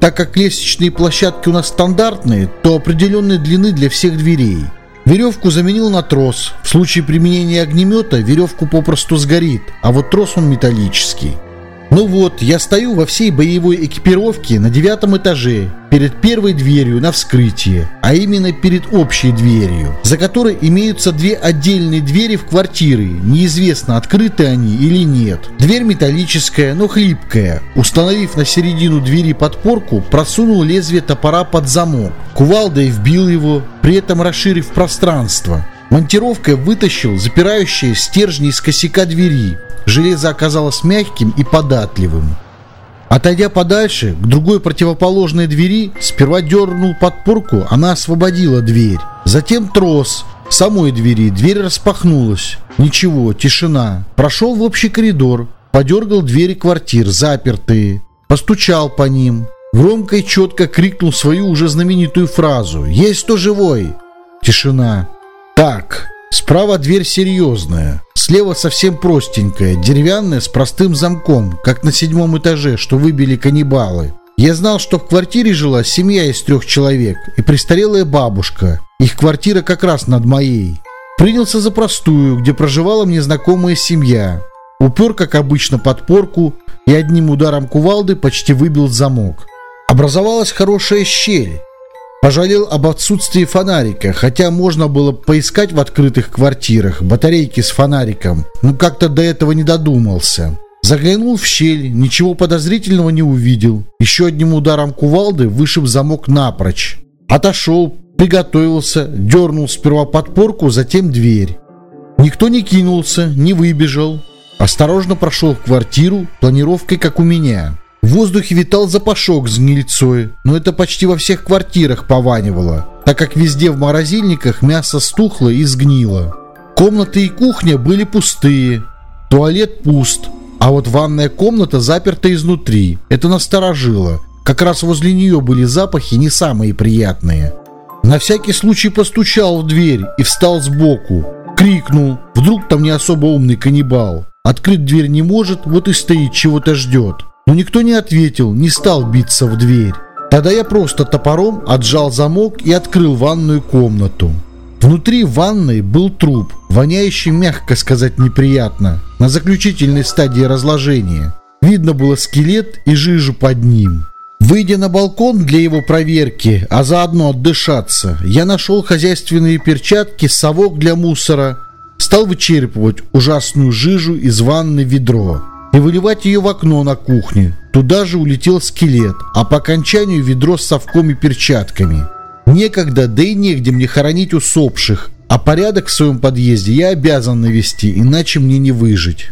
Так как лестничные площадки у нас стандартные, то определенной длины для всех дверей. Веревку заменил на трос. В случае применения огнемета веревку попросту сгорит, а вот трос он металлический. Ну вот, я стою во всей боевой экипировке на девятом этаже, перед первой дверью на вскрытие, а именно перед общей дверью, за которой имеются две отдельные двери в квартиры, неизвестно, открыты они или нет. Дверь металлическая, но хлипкая. Установив на середину двери подпорку, просунул лезвие топора под замок, кувалдой вбил его, при этом расширив пространство. Монтировкой вытащил запирающие стержни из косяка двери, Железо оказалось мягким и податливым. Отойдя подальше, к другой противоположной двери, сперва дернул подпорку, она освободила дверь. Затем трос самой двери, дверь распахнулась. Ничего, тишина. Прошел в общий коридор, подергал двери квартир, запертые. Постучал по ним. Громко и четко крикнул свою уже знаменитую фразу «Есть кто живой?» Тишина. «Так, Справа дверь серьезная, слева совсем простенькая, деревянная с простым замком, как на седьмом этаже, что выбили каннибалы. Я знал, что в квартире жила семья из трех человек и престарелая бабушка. Их квартира как раз над моей. Принялся за простую, где проживала мне знакомая семья. Упер, как обычно, подпорку и одним ударом кувалды почти выбил замок. Образовалась хорошая щель, Пожалел об отсутствии фонарика, хотя можно было поискать в открытых квартирах батарейки с фонариком, но как-то до этого не додумался. Заглянул в щель, ничего подозрительного не увидел. Еще одним ударом кувалды вышиб замок напрочь. Отошел, приготовился, дернул сперва подпорку, затем дверь. Никто не кинулся, не выбежал. Осторожно прошел в квартиру, планировкой как у меня. В воздухе витал запашок с гнильцой, но это почти во всех квартирах пованивало, так как везде в морозильниках мясо стухло и сгнило. Комнаты и кухня были пустые, туалет пуст, а вот ванная комната заперта изнутри. Это насторожило. Как раз возле нее были запахи не самые приятные. На всякий случай постучал в дверь и встал сбоку. Крикнул. Вдруг там не особо умный каннибал. Открыть дверь не может, вот и стоит, чего-то ждет. Но никто не ответил, не стал биться в дверь. Тогда я просто топором отжал замок и открыл ванную комнату. Внутри ванной был труп, воняющий, мягко сказать, неприятно, на заключительной стадии разложения. Видно было скелет и жижу под ним. Выйдя на балкон для его проверки, а заодно отдышаться, я нашел хозяйственные перчатки, совок для мусора, стал вычерпывать ужасную жижу из ванны ведро и выливать ее в окно на кухне. Туда же улетел скелет, а по окончанию ведро с совком и перчатками. Некогда, да и негде мне хоронить усопших, а порядок в своем подъезде я обязан навести, иначе мне не выжить.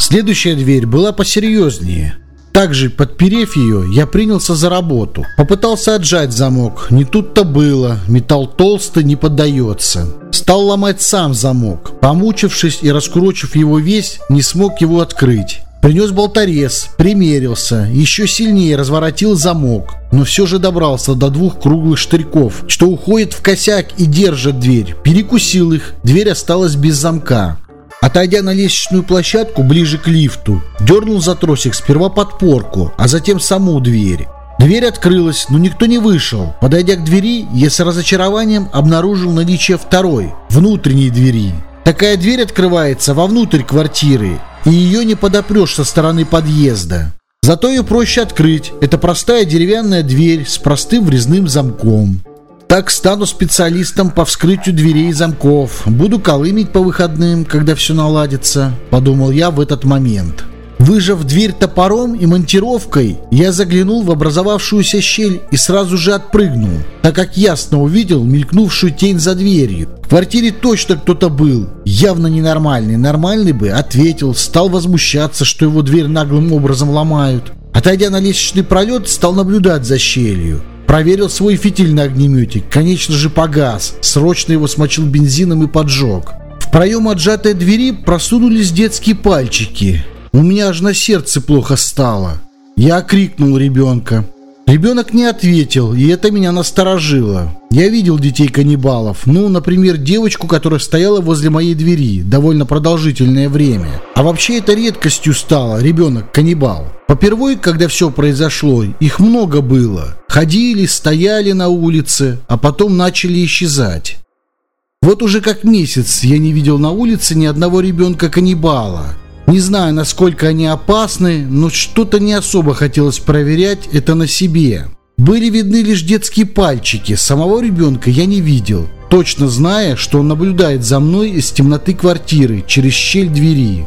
Следующая дверь была посерьезнее. Также, подперев ее, я принялся за работу. Попытался отжать замок. Не тут-то было. Металл толстый, не поддается. Стал ломать сам замок. Помучившись и раскурочив его весь, не смог его открыть. Принес болторез, примерился, еще сильнее разворотил замок, но все же добрался до двух круглых штырьков, что уходят в косяк и держат дверь. Перекусил их, дверь осталась без замка. Отойдя на лестничную площадку ближе к лифту, дернул за тросик сперва подпорку, а затем саму дверь. Дверь открылась, но никто не вышел. Подойдя к двери, я с разочарованием обнаружил наличие второй, внутренней двери. Такая дверь открывается вовнутрь квартиры, и ее не подопрешь со стороны подъезда. Зато ее проще открыть. Это простая деревянная дверь с простым врезным замком. Так стану специалистом по вскрытию дверей и замков. Буду колымить по выходным, когда все наладится, подумал я в этот момент. Выжав дверь топором и монтировкой, я заглянул в образовавшуюся щель и сразу же отпрыгнул, так как ясно увидел мелькнувшую тень за дверью. В квартире точно кто-то был, явно ненормальный. Нормальный бы ответил, стал возмущаться, что его дверь наглым образом ломают. Отойдя на лестничный пролет, стал наблюдать за щелью. Проверил свой фитиль на огнемете, конечно же погас, срочно его смочил бензином и поджег. В проем отжатой двери просунулись детские пальчики. У меня аж на сердце плохо стало. Я крикнул ребенка. Ребенок не ответил, и это меня насторожило. Я видел детей-каннибалов. Ну, например, девочку, которая стояла возле моей двери довольно продолжительное время. А вообще это редкостью стало, ребенок-каннибал. Попервой, когда все произошло, их много было. Ходили, стояли на улице, а потом начали исчезать. Вот уже как месяц я не видел на улице ни одного ребенка-каннибала. Не знаю, насколько они опасны, но что-то не особо хотелось проверять это на себе. Были видны лишь детские пальчики, самого ребенка я не видел, точно зная, что он наблюдает за мной из темноты квартиры через щель двери.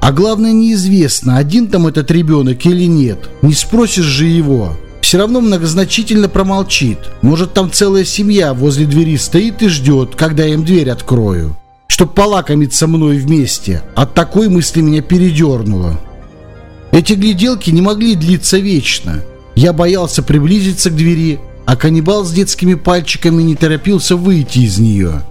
А главное неизвестно, один там этот ребенок или нет, не спросишь же его. Все равно многозначительно промолчит. Может там целая семья возле двери стоит и ждет, когда я им дверь открою чтоб полакомиться мной вместе. От такой мысли меня передернуло. Эти гляделки не могли длиться вечно. Я боялся приблизиться к двери, а каннибал с детскими пальчиками не торопился выйти из нее.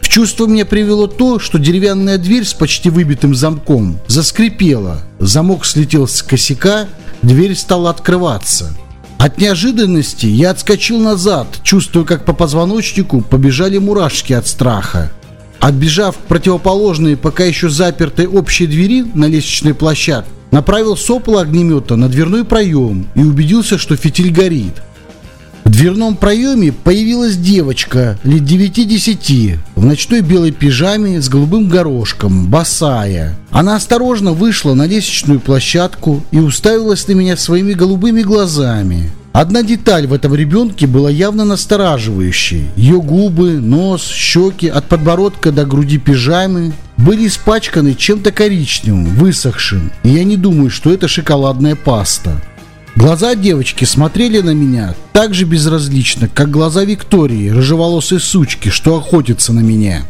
В чувство меня привело то, что деревянная дверь с почти выбитым замком заскрипела. Замок слетел с косяка, дверь стала открываться. От неожиданности я отскочил назад, чувствуя, как по позвоночнику побежали мурашки от страха. Отбежав к противоположной, пока еще запертой общей двери на лестничной площадке, направил сопла огнемета на дверной проем и убедился, что фитиль горит. В дверном проеме появилась девочка лет 9-10 в ночной белой пижаме с голубым горошком, босая. Она осторожно вышла на лестничную площадку и уставилась на меня своими голубыми глазами. Одна деталь в этом ребенке была явно настораживающей. Ее губы, нос, щеки от подбородка до груди пижамы были испачканы чем-то коричневым, высохшим, и я не думаю, что это шоколадная паста. Глаза девочки смотрели на меня так же безразлично, как глаза Виктории, рыжеволосой сучки, что охотится на меня.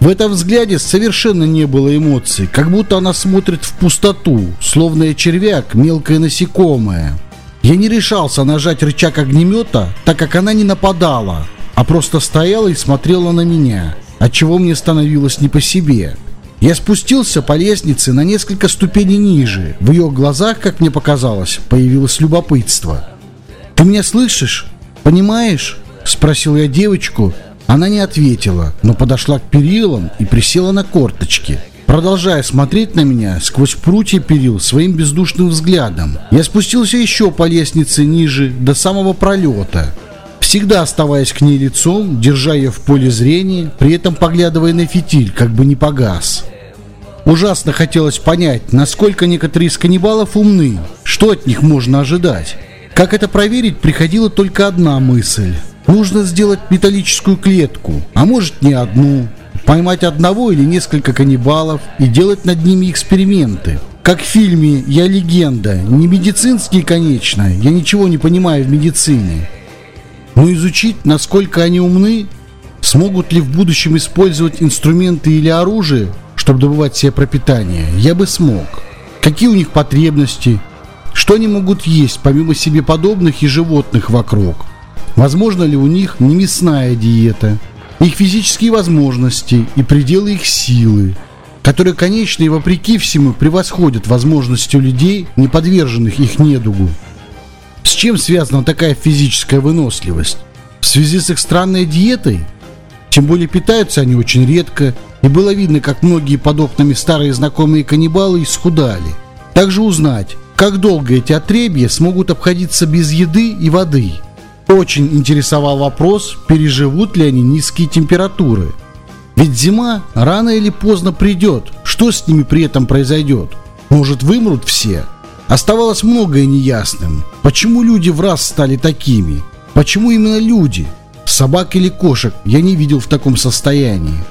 В этом взгляде совершенно не было эмоций, как будто она смотрит в пустоту, словно я червяк, мелкое насекомое. Я не решался нажать рычаг огнемета, так как она не нападала, а просто стояла и смотрела на меня, отчего мне становилось не по себе. Я спустился по лестнице на несколько ступеней ниже. В ее глазах, как мне показалось, появилось любопытство. «Ты меня слышишь? Понимаешь?» – спросил я девочку. Она не ответила, но подошла к перилам и присела на корточки – продолжая смотреть на меня сквозь прутья перил своим бездушным взглядом. Я спустился еще по лестнице ниже, до самого пролета, всегда оставаясь к ней лицом, держа ее в поле зрения, при этом поглядывая на фитиль, как бы не погас. Ужасно хотелось понять, насколько некоторые из каннибалов умны, что от них можно ожидать. Как это проверить, приходила только одна мысль. Нужно сделать металлическую клетку, а может не одну, поймать одного или несколько каннибалов и делать над ними эксперименты. Как в фильме «Я легенда». Не медицинский, конечно, я ничего не понимаю в медицине. Но изучить, насколько они умны, смогут ли в будущем использовать инструменты или оружие, чтобы добывать себе пропитание, я бы смог. Какие у них потребности, что они могут есть, помимо себе подобных и животных вокруг. Возможно ли у них не мясная диета – их физические возможности и пределы их силы, которые, конечно, и вопреки всему превосходят возможности людей, не подверженных их недугу. С чем связана такая физическая выносливость? В связи с их странной диетой? Тем более питаются они очень редко, и было видно, как многие подобными старые знакомые каннибалы исхудали. Также узнать, как долго эти отребья смогут обходиться без еды и воды – очень интересовал вопрос, переживут ли они низкие температуры. Ведь зима рано или поздно придет. Что с ними при этом произойдет? Может, вымрут все? Оставалось многое неясным. Почему люди в раз стали такими? Почему именно люди? Собак или кошек я не видел в таком состоянии.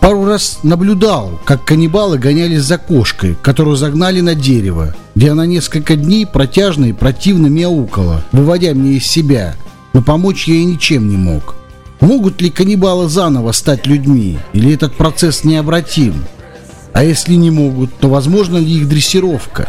Пару раз наблюдал, как каннибалы гонялись за кошкой, которую загнали на дерево, где она несколько дней протяжно и противно мяукала, выводя меня из себя, но помочь я ей ничем не мог. Могут ли каннибалы заново стать людьми, или этот процесс необратим? А если не могут, то возможно ли их дрессировка?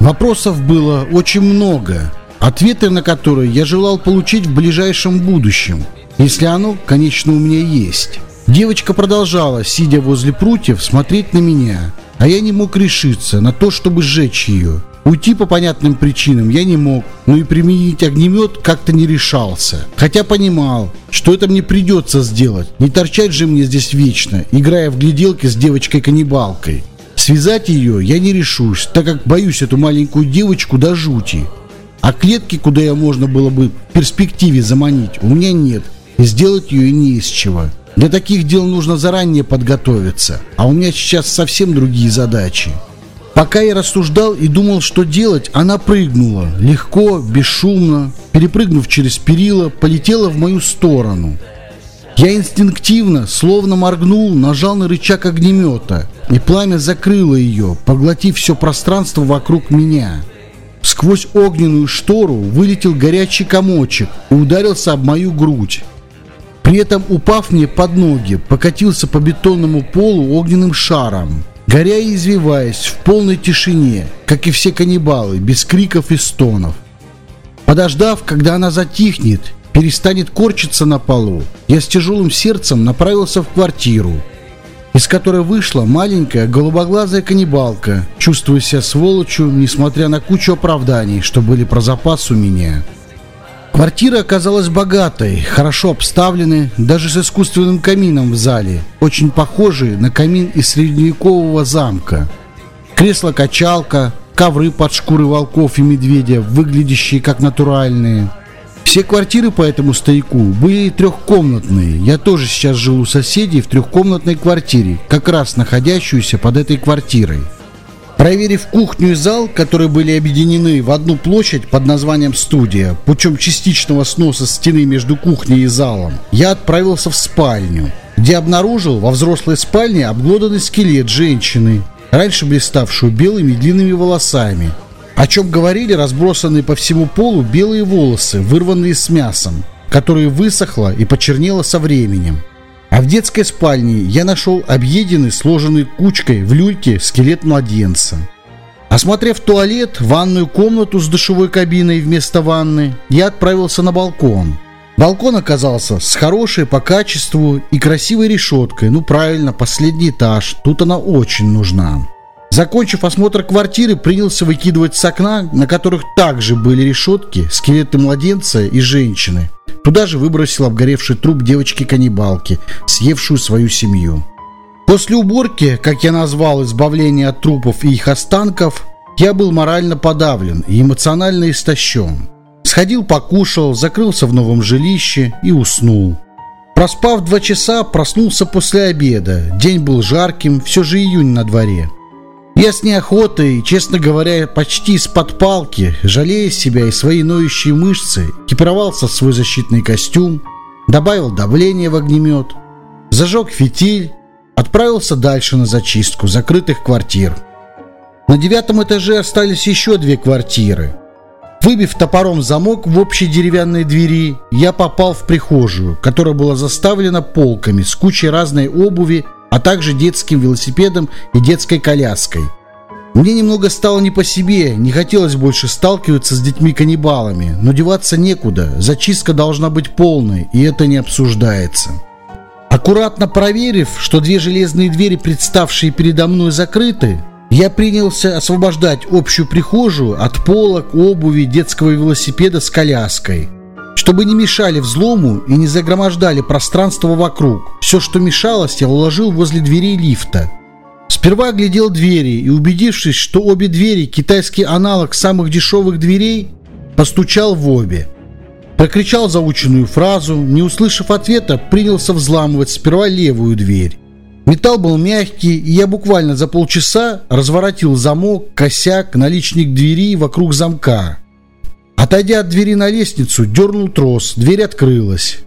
Вопросов было очень много, ответы на которые я желал получить в ближайшем будущем, если оно, конечно, у меня есть. Девочка продолжала, сидя возле прутьев, смотреть на меня, а я не мог решиться на то, чтобы сжечь ее. Уйти по понятным причинам я не мог, но и применить огнемет как-то не решался. Хотя понимал, что это мне придется сделать. Не торчать же мне здесь вечно, играя в гляделки с девочкой-каннибалкой. Связать ее я не решусь, так как боюсь эту маленькую девочку до жути. А клетки, куда ее можно было бы в перспективе заманить, у меня нет, и сделать ее не из чего. Для таких дел нужно заранее подготовиться, а у меня сейчас совсем другие задачи. Пока я рассуждал и думал, что делать, она прыгнула, легко, бесшумно, перепрыгнув через перила, полетела в мою сторону. Я инстинктивно, словно моргнул, нажал на рычаг огнемета, и пламя закрыло ее, поглотив все пространство вокруг меня. Сквозь огненную штору вылетел горячий комочек и ударился об мою грудь. При этом, упав мне под ноги, покатился по бетонному полу огненным шаром, горя и извиваясь в полной тишине, как и все каннибалы, без криков и стонов. Подождав, когда она затихнет, перестанет корчиться на полу, я с тяжелым сердцем направился в квартиру, из которой вышла маленькая голубоглазая каннибалка, чувствуя себя сволочью, несмотря на кучу оправданий, что были про запас у меня. Квартира оказалась богатой, хорошо обставленной, даже с искусственным камином в зале, очень похожий на камин из средневекового замка. Кресло-качалка, ковры под шкуры волков и медведя, выглядящие как натуральные – все квартиры по этому стояку были трехкомнатные. Я тоже сейчас жил у соседей в трехкомнатной квартире, как раз находящуюся под этой квартирой. Проверив кухню и зал, которые были объединены в одну площадь под названием «Студия», путем частичного сноса стены между кухней и залом, я отправился в спальню, где обнаружил во взрослой спальне обглоданный скелет женщины, раньше блиставшую белыми длинными волосами, о чем говорили разбросанные по всему полу белые волосы, вырванные с мясом, которое высохло и почернело со временем. А в детской спальне я нашел объеденный, сложенный кучкой в люльке скелет младенца. Осмотрев туалет, ванную комнату с душевой кабиной вместо ванны, я отправился на балкон. Балкон оказался с хорошей по качеству и красивой решеткой. Ну правильно, последний этаж, тут она очень нужна. Закончив осмотр квартиры, принялся выкидывать с окна, на которых также были решетки, скелеты младенца и женщины. Туда же выбросил обгоревший труп девочки-каннибалки, съевшую свою семью. После уборки, как я назвал избавление от трупов и их останков, я был морально подавлен и эмоционально истощен. Сходил покушал, закрылся в новом жилище и уснул. Проспав два часа, проснулся после обеда. День был жарким, все же июнь на дворе. Я с неохотой, честно говоря, почти из-под палки, жалея себя и свои ноющие мышцы, экипировался в свой защитный костюм, добавил давление в огнемет, зажег фитиль, отправился дальше на зачистку закрытых квартир. На девятом этаже остались еще две квартиры. Выбив топором замок в общей деревянной двери, я попал в прихожую, которая была заставлена полками с кучей разной обуви а также детским велосипедом и детской коляской. Мне немного стало не по себе, не хотелось больше сталкиваться с детьми-каннибалами, но деваться некуда, зачистка должна быть полной, и это не обсуждается. Аккуратно проверив, что две железные двери, представшие передо мной, закрыты, я принялся освобождать общую прихожую от полок, обуви, детского велосипеда с коляской – чтобы не мешали взлому и не загромождали пространство вокруг. Все, что мешалось, я уложил возле дверей лифта. Сперва оглядел двери и, убедившись, что обе двери китайский аналог самых дешевых дверей, постучал в обе. Прокричал заученную фразу, не услышав ответа, принялся взламывать сперва левую дверь. Металл был мягкий, и я буквально за полчаса разворотил замок, косяк, наличник двери вокруг замка. Отойдя от двери на лестницу, дернул трос, дверь открылась.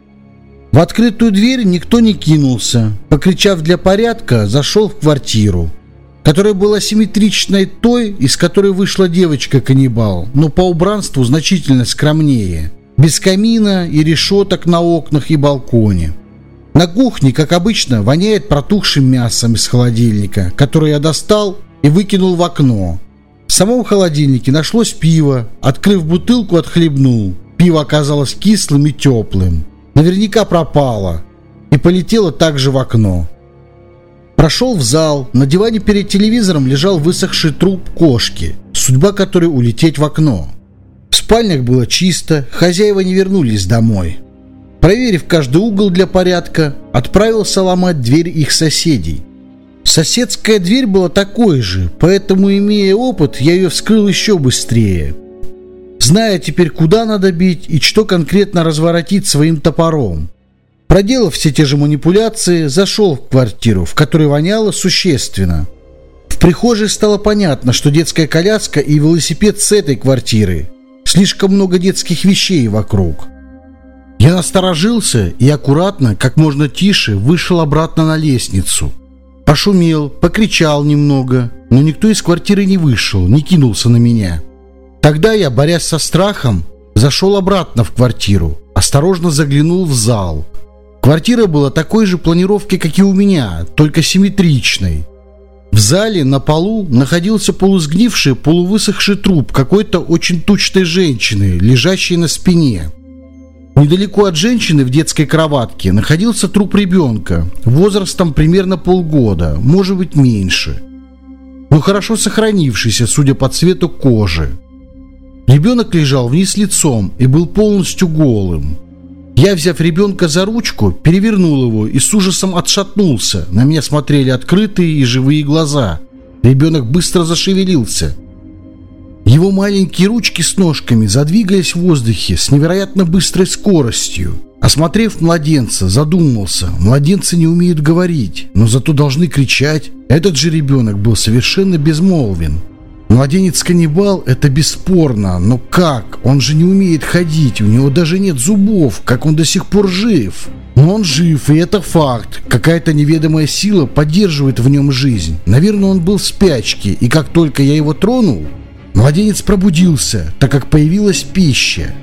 В открытую дверь никто не кинулся. Покричав для порядка, зашел в квартиру, которая была симметричной той, из которой вышла девочка-каннибал, но по убранству значительно скромнее. Без камина и решеток на окнах и балконе. На кухне, как обычно, воняет протухшим мясом из холодильника, который я достал и выкинул в окно. В самом холодильнике нашлось пиво. Открыв бутылку, отхлебнул. Пиво оказалось кислым и теплым. Наверняка пропало. И полетело также в окно. Прошел в зал. На диване перед телевизором лежал высохший труп кошки, судьба которой улететь в окно. В спальнях было чисто, хозяева не вернулись домой. Проверив каждый угол для порядка, отправился ломать дверь их соседей – Соседская дверь была такой же, поэтому, имея опыт, я ее вскрыл еще быстрее. Зная теперь, куда надо бить и что конкретно разворотить своим топором. Проделав все те же манипуляции, зашел в квартиру, в которой воняло существенно. В прихожей стало понятно, что детская коляска и велосипед с этой квартиры. Слишком много детских вещей вокруг. Я насторожился и аккуратно, как можно тише, вышел обратно на лестницу. Пошумел, покричал немного, но никто из квартиры не вышел, не кинулся на меня. Тогда я, борясь со страхом, зашел обратно в квартиру, осторожно заглянул в зал. Квартира была такой же планировки, как и у меня, только симметричной. В зале на полу находился полусгнивший, полувысохший труп какой-то очень тучной женщины, лежащей на спине. Недалеко от женщины в детской кроватке находился труп ребенка, возрастом примерно полгода, может быть меньше, но хорошо сохранившийся, судя по цвету кожи. Ребенок лежал вниз лицом и был полностью голым. Я, взяв ребенка за ручку, перевернул его и с ужасом отшатнулся. На меня смотрели открытые и живые глаза. Ребенок быстро зашевелился. Его маленькие ручки с ножками задвигались в воздухе с невероятно быстрой скоростью. Осмотрев младенца, задумался. Младенцы не умеют говорить, но зато должны кричать. Этот же ребенок был совершенно безмолвен. Младенец-каннибал – это бесспорно, но как? Он же не умеет ходить, у него даже нет зубов, как он до сих пор жив? Но он жив, и это факт. Какая-то неведомая сила поддерживает в нем жизнь. Наверное, он был в спячке, и как только я его тронул, Младенец пробудился, так как появилась пища.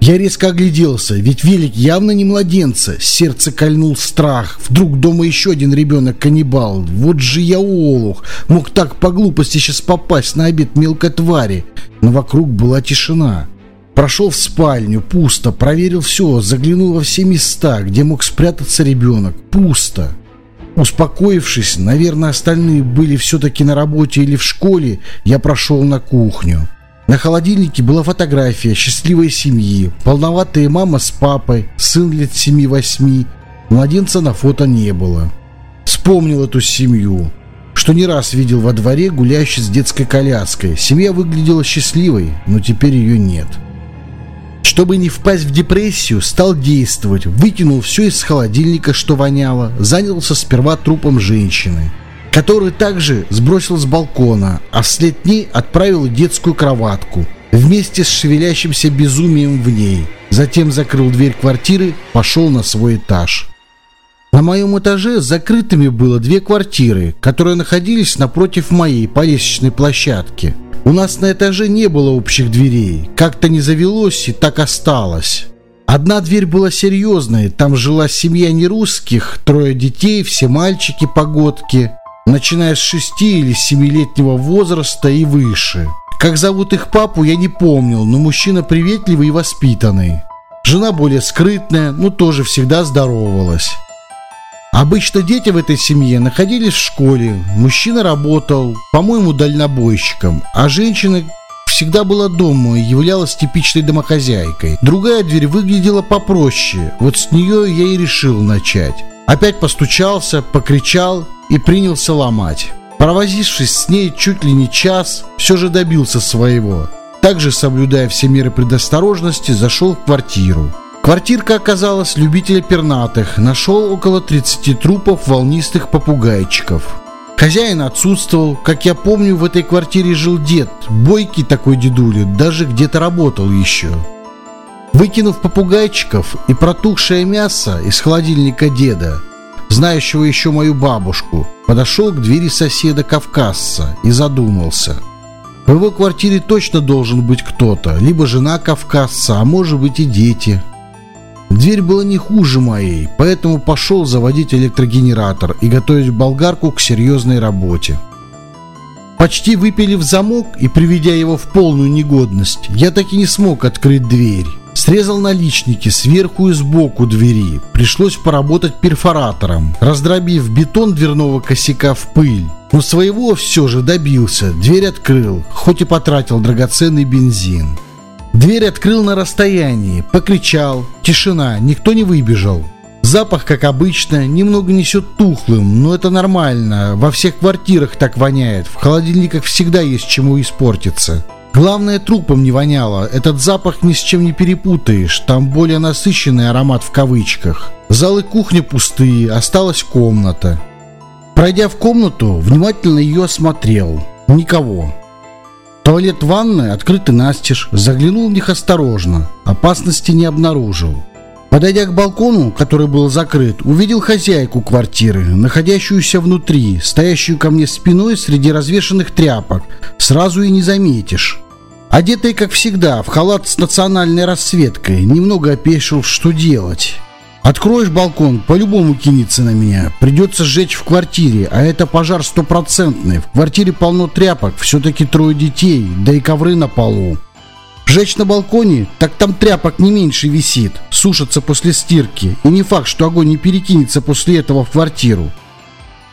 Я резко огляделся, ведь велик явно не младенца. Сердце кольнул страх. Вдруг дома еще один ребенок-каннибал. Вот же я олух. Мог так по глупости сейчас попасть на обед мелкой твари. Но вокруг была тишина. Прошел в спальню, пусто, проверил все, заглянул во все места, где мог спрятаться ребенок. Пусто. Успокоившись, наверное, остальные были все-таки на работе или в школе, я прошел на кухню. На холодильнике была фотография счастливой семьи, полноватая мама с папой, сын лет 7-8. Младенца на фото не было. Вспомнил эту семью, что не раз видел во дворе гуляющей с детской коляской. Семья выглядела счастливой, но теперь ее нет. Чтобы не впасть в депрессию, стал действовать, выкинул все из холодильника, что воняло, занялся сперва трупом женщины, который также сбросил с балкона, а вслед ней отправил детскую кроватку вместе с шевелящимся безумием в ней. Затем закрыл дверь квартиры, пошел на свой этаж. На моем этаже закрытыми было две квартиры, которые находились напротив моей по лестничной площадке. У нас на этаже не было общих дверей. Как-то не завелось и так осталось. Одна дверь была серьезной, там жила семья нерусских, трое детей, все мальчики-погодки, начиная с шести или семилетнего возраста и выше. Как зовут их папу, я не помнил, но мужчина приветливый и воспитанный. Жена более скрытная, но тоже всегда здоровалась. Обычно дети в этой семье находились в школе. Мужчина работал, по-моему, дальнобойщиком, а женщина всегда была дома и являлась типичной домохозяйкой. Другая дверь выглядела попроще. Вот с нее я и решил начать. Опять постучался, покричал и принялся ломать. Провозившись с ней чуть ли не час, все же добился своего. Также, соблюдая все меры предосторожности, зашел в квартиру. Квартирка оказалась любителя пернатых. Нашел около 30 трупов волнистых попугайчиков. Хозяин отсутствовал. Как я помню, в этой квартире жил дед. Бойкий такой дедуля, даже где-то работал еще. Выкинув попугайчиков и протухшее мясо из холодильника деда, знающего еще мою бабушку, подошел к двери соседа-кавказца и задумался. В его квартире точно должен быть кто-то, либо жена кавказца, а может быть и дети. Дверь была не хуже моей, поэтому пошел заводить электрогенератор и готовить болгарку к серьезной работе. Почти выпили в замок и приведя его в полную негодность, я так и не смог открыть дверь. Срезал наличники сверху и сбоку двери. Пришлось поработать перфоратором, раздробив бетон дверного косяка в пыль. Но своего все же добился, дверь открыл, хоть и потратил драгоценный бензин. Дверь открыл на расстоянии, покричал. Тишина, никто не выбежал. Запах, как обычно, немного несет тухлым, но это нормально. Во всех квартирах так воняет. В холодильниках всегда есть чему испортиться. Главное, трупом не воняло. Этот запах ни с чем не перепутаешь. Там более насыщенный аромат в кавычках. Залы кухни пустые, осталась комната. Пройдя в комнату, внимательно ее осмотрел. Никого. Туалет ванная открыты настежь, заглянул в них осторожно, опасности не обнаружил. Подойдя к балкону, который был закрыт, увидел хозяйку квартиры, находящуюся внутри, стоящую ко мне спиной среди развешанных тряпок. Сразу и не заметишь. Одетая, как всегда, в халат с национальной расцветкой, немного опешил, что делать. Откроешь балкон, по-любому кинется на меня. Придется сжечь в квартире, а это пожар стопроцентный. В квартире полно тряпок, все-таки трое детей, да и ковры на полу. Жечь на балконе, так там тряпок не меньше висит, сушатся после стирки. И не факт, что огонь не перекинется после этого в квартиру.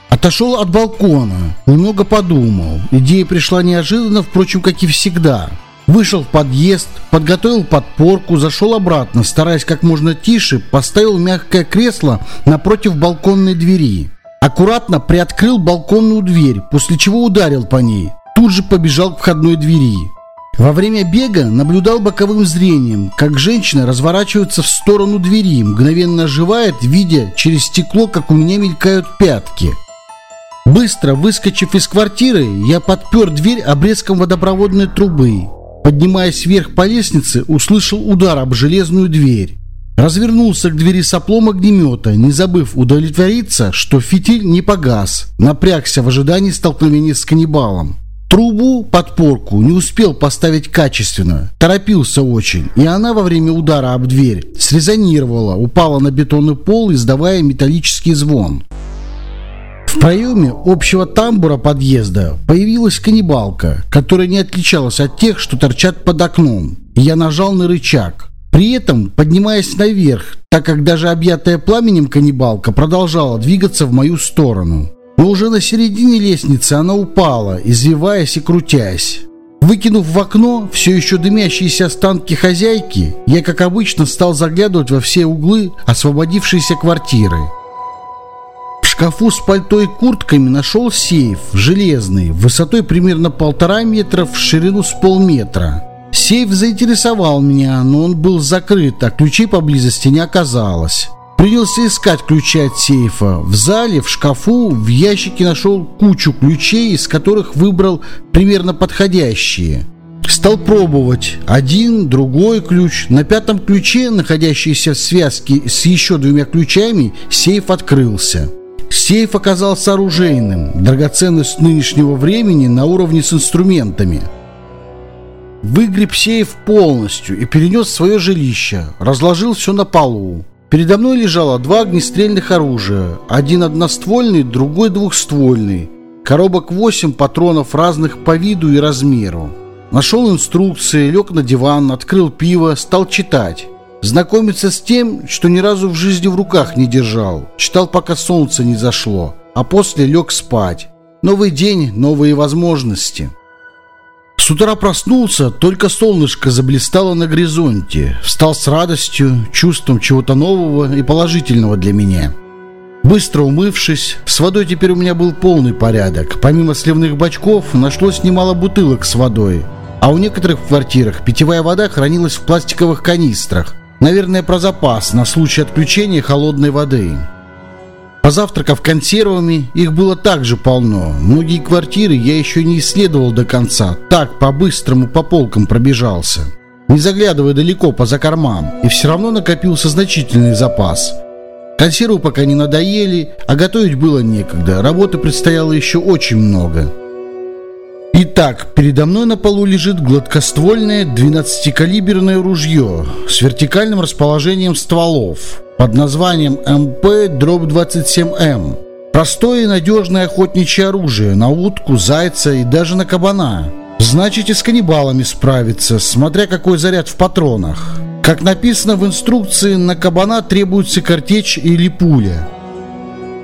Отошел от балкона, немного подумал. Идея пришла неожиданно, впрочем, как и всегда. Вышел в подъезд, подготовил подпорку, зашел обратно, стараясь как можно тише, поставил мягкое кресло напротив балконной двери. Аккуратно приоткрыл балконную дверь, после чего ударил по ней. Тут же побежал к входной двери. Во время бега наблюдал боковым зрением, как женщина разворачивается в сторону двери, мгновенно оживает, видя через стекло, как у меня мелькают пятки. Быстро выскочив из квартиры, я подпер дверь обрезком водопроводной трубы. Поднимаясь вверх по лестнице, услышал удар об железную дверь. Развернулся к двери с оплом огнемета, не забыв удовлетвориться, что фитиль не погас. Напрягся в ожидании столкновения с каннибалом. Трубу, подпорку, не успел поставить качественно. Торопился очень, и она во время удара об дверь срезонировала, упала на бетонный пол, издавая металлический звон. В проеме общего тамбура подъезда появилась каннибалка, которая не отличалась от тех, что торчат под окном. Я нажал на рычаг. При этом, поднимаясь наверх, так как даже объятая пламенем каннибалка продолжала двигаться в мою сторону. Но уже на середине лестницы она упала, извиваясь и крутясь. Выкинув в окно все еще дымящиеся останки хозяйки, я, как обычно, стал заглядывать во все углы освободившейся квартиры шкафу с пальто и куртками нашел сейф, железный, высотой примерно полтора метра, в ширину с полметра. Сейф заинтересовал меня, но он был закрыт, а ключей поблизости не оказалось. Принялся искать ключи от сейфа. В зале, в шкафу, в ящике нашел кучу ключей, из которых выбрал примерно подходящие. Стал пробовать. Один, другой ключ. На пятом ключе, находящийся в связке с еще двумя ключами, сейф открылся. Сейф оказался оружейным, драгоценность нынешнего времени на уровне с инструментами. Выгреб сейф полностью и перенес свое жилище, разложил все на полу. Передо мной лежало два огнестрельных оружия, один одноствольный, другой двухствольный. Коробок 8 патронов разных по виду и размеру. Нашел инструкции, лег на диван, открыл пиво, стал читать. Знакомиться с тем, что ни разу в жизни в руках не держал. Читал, пока солнце не зашло, а после лег спать. Новый день, новые возможности. С утра проснулся, только солнышко заблистало на горизонте. Встал с радостью, чувством чего-то нового и положительного для меня. Быстро умывшись, с водой теперь у меня был полный порядок. Помимо сливных бачков, нашлось немало бутылок с водой. А у некоторых в квартирах питьевая вода хранилась в пластиковых канистрах. Наверное, про запас на случай отключения холодной воды. Позавтракав консервами, их было также полно. Многие квартиры я еще не исследовал до конца. Так, по-быстрому по полкам пробежался. Не заглядывая далеко по закормам. И все равно накопился значительный запас. Консервы пока не надоели, а готовить было некогда. Работы предстояло еще очень много. Итак, передо мной на полу лежит гладкоствольное 12-калиберное ружье с вертикальным расположением стволов под названием МП-27М. Простое и надежное охотничье оружие на утку, зайца и даже на кабана. Значит и с каннибалами справиться, смотря какой заряд в патронах. Как написано в инструкции, на кабана требуется картечь или пуля.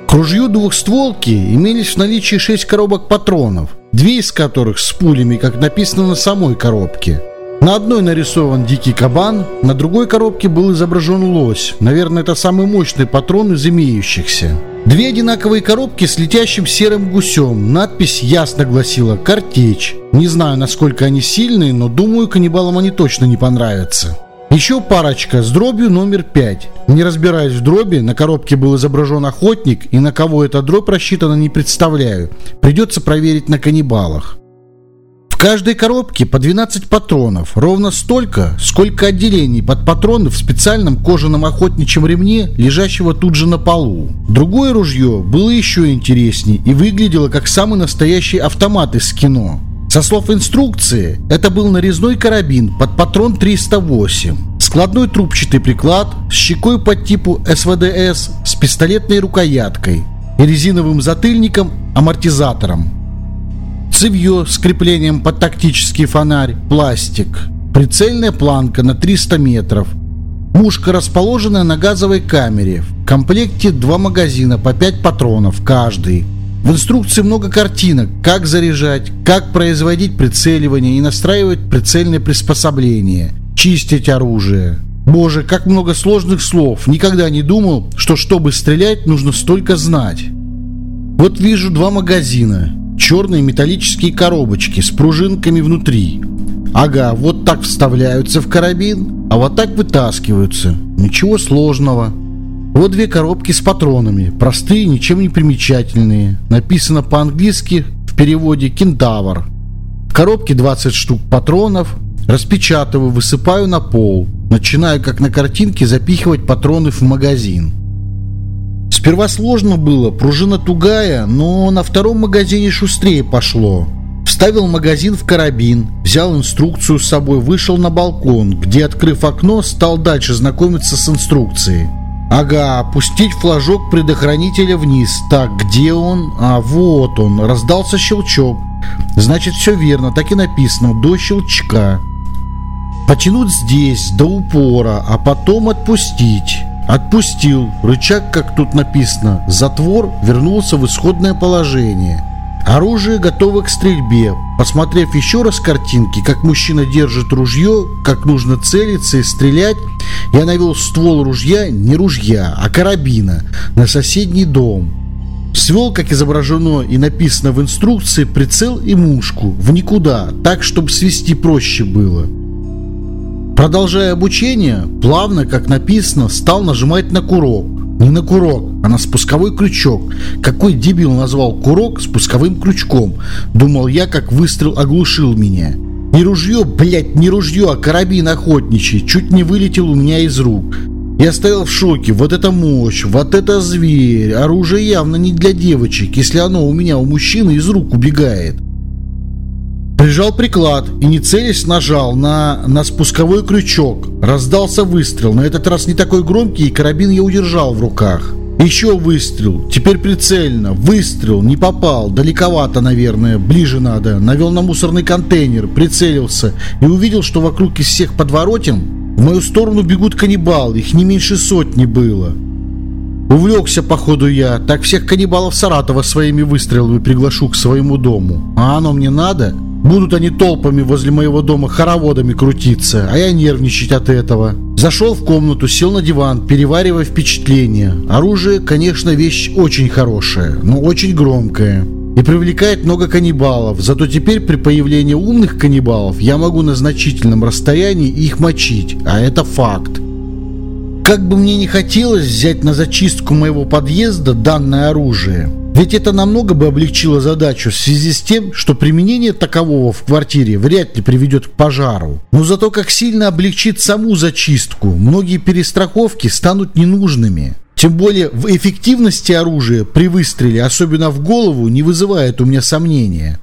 К ружью двухстволки имелись в наличии 6 коробок патронов, две из которых с пулями, как написано на самой коробке. На одной нарисован дикий кабан, на другой коробке был изображен лось. Наверное, это самый мощный патрон из имеющихся. Две одинаковые коробки с летящим серым гусем. Надпись ясно гласила «Картечь». Не знаю, насколько они сильные, но думаю, каннибалам они точно не понравятся. Еще парочка с дробью номер 5. Не разбираясь в дроби, на коробке был изображен охотник, и на кого эта дробь рассчитана не представляю. Придется проверить на каннибалах. В каждой коробке по 12 патронов, ровно столько, сколько отделений под патроны в специальном кожаном охотничьем ремне, лежащего тут же на полу. Другое ружье было еще интереснее и выглядело как самый настоящий автомат из кино. Со слов инструкции, это был нарезной карабин под патрон 308, складной трубчатый приклад с щекой по типу СВДС с пистолетной рукояткой и резиновым затыльником-амортизатором цевье с креплением под тактический фонарь, пластик, прицельная планка на 300 метров, пушка, расположенная на газовой камере, в комплекте два магазина по 5 патронов каждый. В инструкции много картинок, как заряжать, как производить прицеливание и настраивать прицельное приспособление, чистить оружие. Боже, как много сложных слов. Никогда не думал, что чтобы стрелять, нужно столько знать. Вот вижу два магазина черные металлические коробочки с пружинками внутри. Ага, вот так вставляются в карабин, а вот так вытаскиваются. Ничего сложного. Вот две коробки с патронами, простые, ничем не примечательные. Написано по-английски в переводе «Кентавр». В коробке 20 штук патронов. Распечатываю, высыпаю на пол. Начинаю, как на картинке, запихивать патроны в магазин. Сперва сложно было, пружина тугая, но на втором магазине шустрее пошло. Вставил магазин в карабин, взял инструкцию с собой, вышел на балкон, где, открыв окно, стал дальше знакомиться с инструкцией. Ага, опустить флажок предохранителя вниз. Так, где он? А, вот он. Раздался щелчок. Значит, все верно, так и написано, до щелчка. Потянуть здесь, до упора, а потом отпустить. Отпустил. Рычаг, как тут написано, затвор вернулся в исходное положение. Оружие готово к стрельбе. Посмотрев еще раз картинки, как мужчина держит ружье, как нужно целиться и стрелять, я навел ствол ружья, не ружья, а карабина, на соседний дом. Свел, как изображено и написано в инструкции, прицел и мушку в никуда, так, чтобы свести проще было. Продолжая обучение, плавно, как написано, стал нажимать на курок. Не на курок, а на спусковой крючок. Какой дебил назвал курок спусковым крючком? Думал я, как выстрел оглушил меня. Не ружье, блядь, не ружье, а карабин охотничий. Чуть не вылетел у меня из рук. Я стоял в шоке. Вот это мощь, вот это зверь. Оружие явно не для девочек, если оно у меня, у мужчины, из рук убегает. Прижал приклад и не целясь нажал на, на спусковой крючок. Раздался выстрел, на этот раз не такой громкий, и карабин я удержал в руках. Еще выстрел, теперь прицельно, выстрел, не попал, далековато, наверное, ближе надо. Навел на мусорный контейнер, прицелился и увидел, что вокруг из всех подворотен в мою сторону бегут каннибалы, их не меньше сотни было. Увлекся, походу, я. Так всех каннибалов Саратова своими выстрелами приглашу к своему дому. А оно мне надо? Будут они толпами возле моего дома хороводами крутиться, а я нервничать от этого. Зашел в комнату, сел на диван, переваривая впечатления. Оружие, конечно, вещь очень хорошая, но очень громкая. И привлекает много каннибалов. Зато теперь при появлении умных каннибалов я могу на значительном расстоянии их мочить. А это факт. Как бы мне не хотелось взять на зачистку моего подъезда данное оружие, ведь это намного бы облегчило задачу в связи с тем, что применение такового в квартире вряд ли приведет к пожару. Но зато как сильно облегчит саму зачистку, многие перестраховки станут ненужными. Тем более в эффективности оружия при выстреле, особенно в голову, не вызывает у меня сомнения.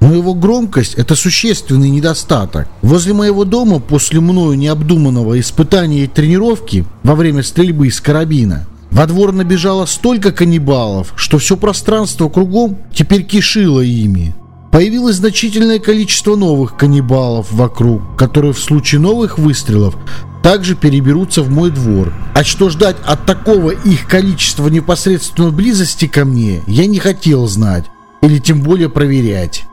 Но его громкость – это существенный недостаток. Возле моего дома после мною необдуманного испытания и тренировки во время стрельбы из карабина во двор набежало столько каннибалов, что все пространство кругом теперь кишило ими. Появилось значительное количество новых каннибалов вокруг, которые в случае новых выстрелов также переберутся в мой двор. А что ждать от такого их количества непосредственной близости ко мне, я не хотел знать, или тем более проверять.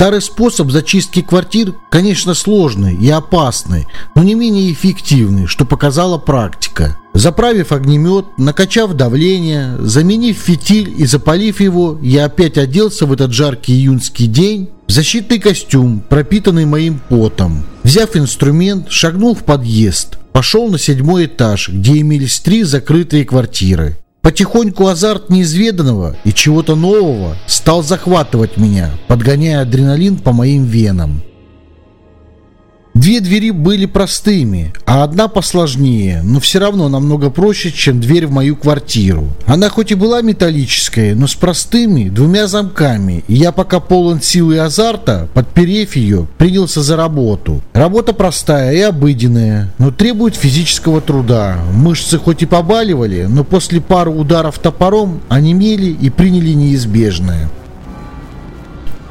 Старый способ зачистки квартир, конечно, сложный и опасный, но не менее эффективный, что показала практика. Заправив огнемет, накачав давление, заменив фитиль и запалив его, я опять оделся в этот жаркий июньский день в защитный костюм, пропитанный моим потом. Взяв инструмент, шагнул в подъезд, пошел на седьмой этаж, где имелись три закрытые квартиры. Потихоньку азарт неизведанного и чего-то нового стал захватывать меня, подгоняя адреналин по моим венам. Две двери были простыми, а одна посложнее, но все равно намного проще, чем дверь в мою квартиру. Она хоть и была металлическая, но с простыми двумя замками, и я пока полон силы и азарта, подперев ее, принялся за работу. Работа простая и обыденная, но требует физического труда. Мышцы хоть и побаливали, но после пары ударов топором онемели и приняли неизбежное.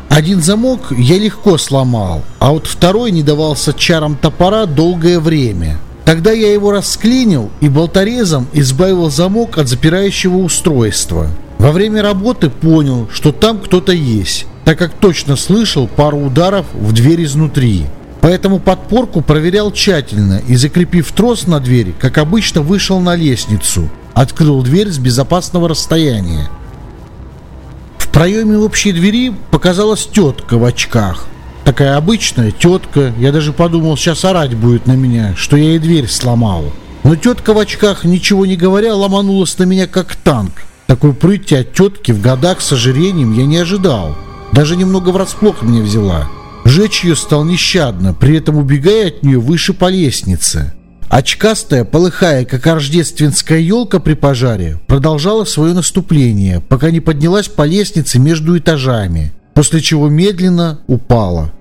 Один замок я легко сломал, а вот второй не давался чарам топора долгое время. Тогда я его расклинил и болторезом избавил замок от запирающего устройства. Во время работы понял, что там кто-то есть, так как точно слышал пару ударов в дверь изнутри. Поэтому подпорку проверял тщательно и, закрепив трос на дверь, как обычно, вышел на лестницу. Открыл дверь с безопасного расстояния. В проеме общей двери показалась тетка в очках. Такая обычная тетка. Я даже подумал, сейчас орать будет на меня, что я ей дверь сломал. Но тетка в очках, ничего не говоря, ломанулась на меня как танк. Такой прыти от тетки в годах с ожирением я не ожидал. Даже немного врасплох меня взяла. Жечь ее стал нещадно, при этом убегая от нее выше по лестнице. Очкастая, полыхая, как рождественская елка при пожаре, продолжала свое наступление, пока не поднялась по лестнице между этажами, после чего медленно упала.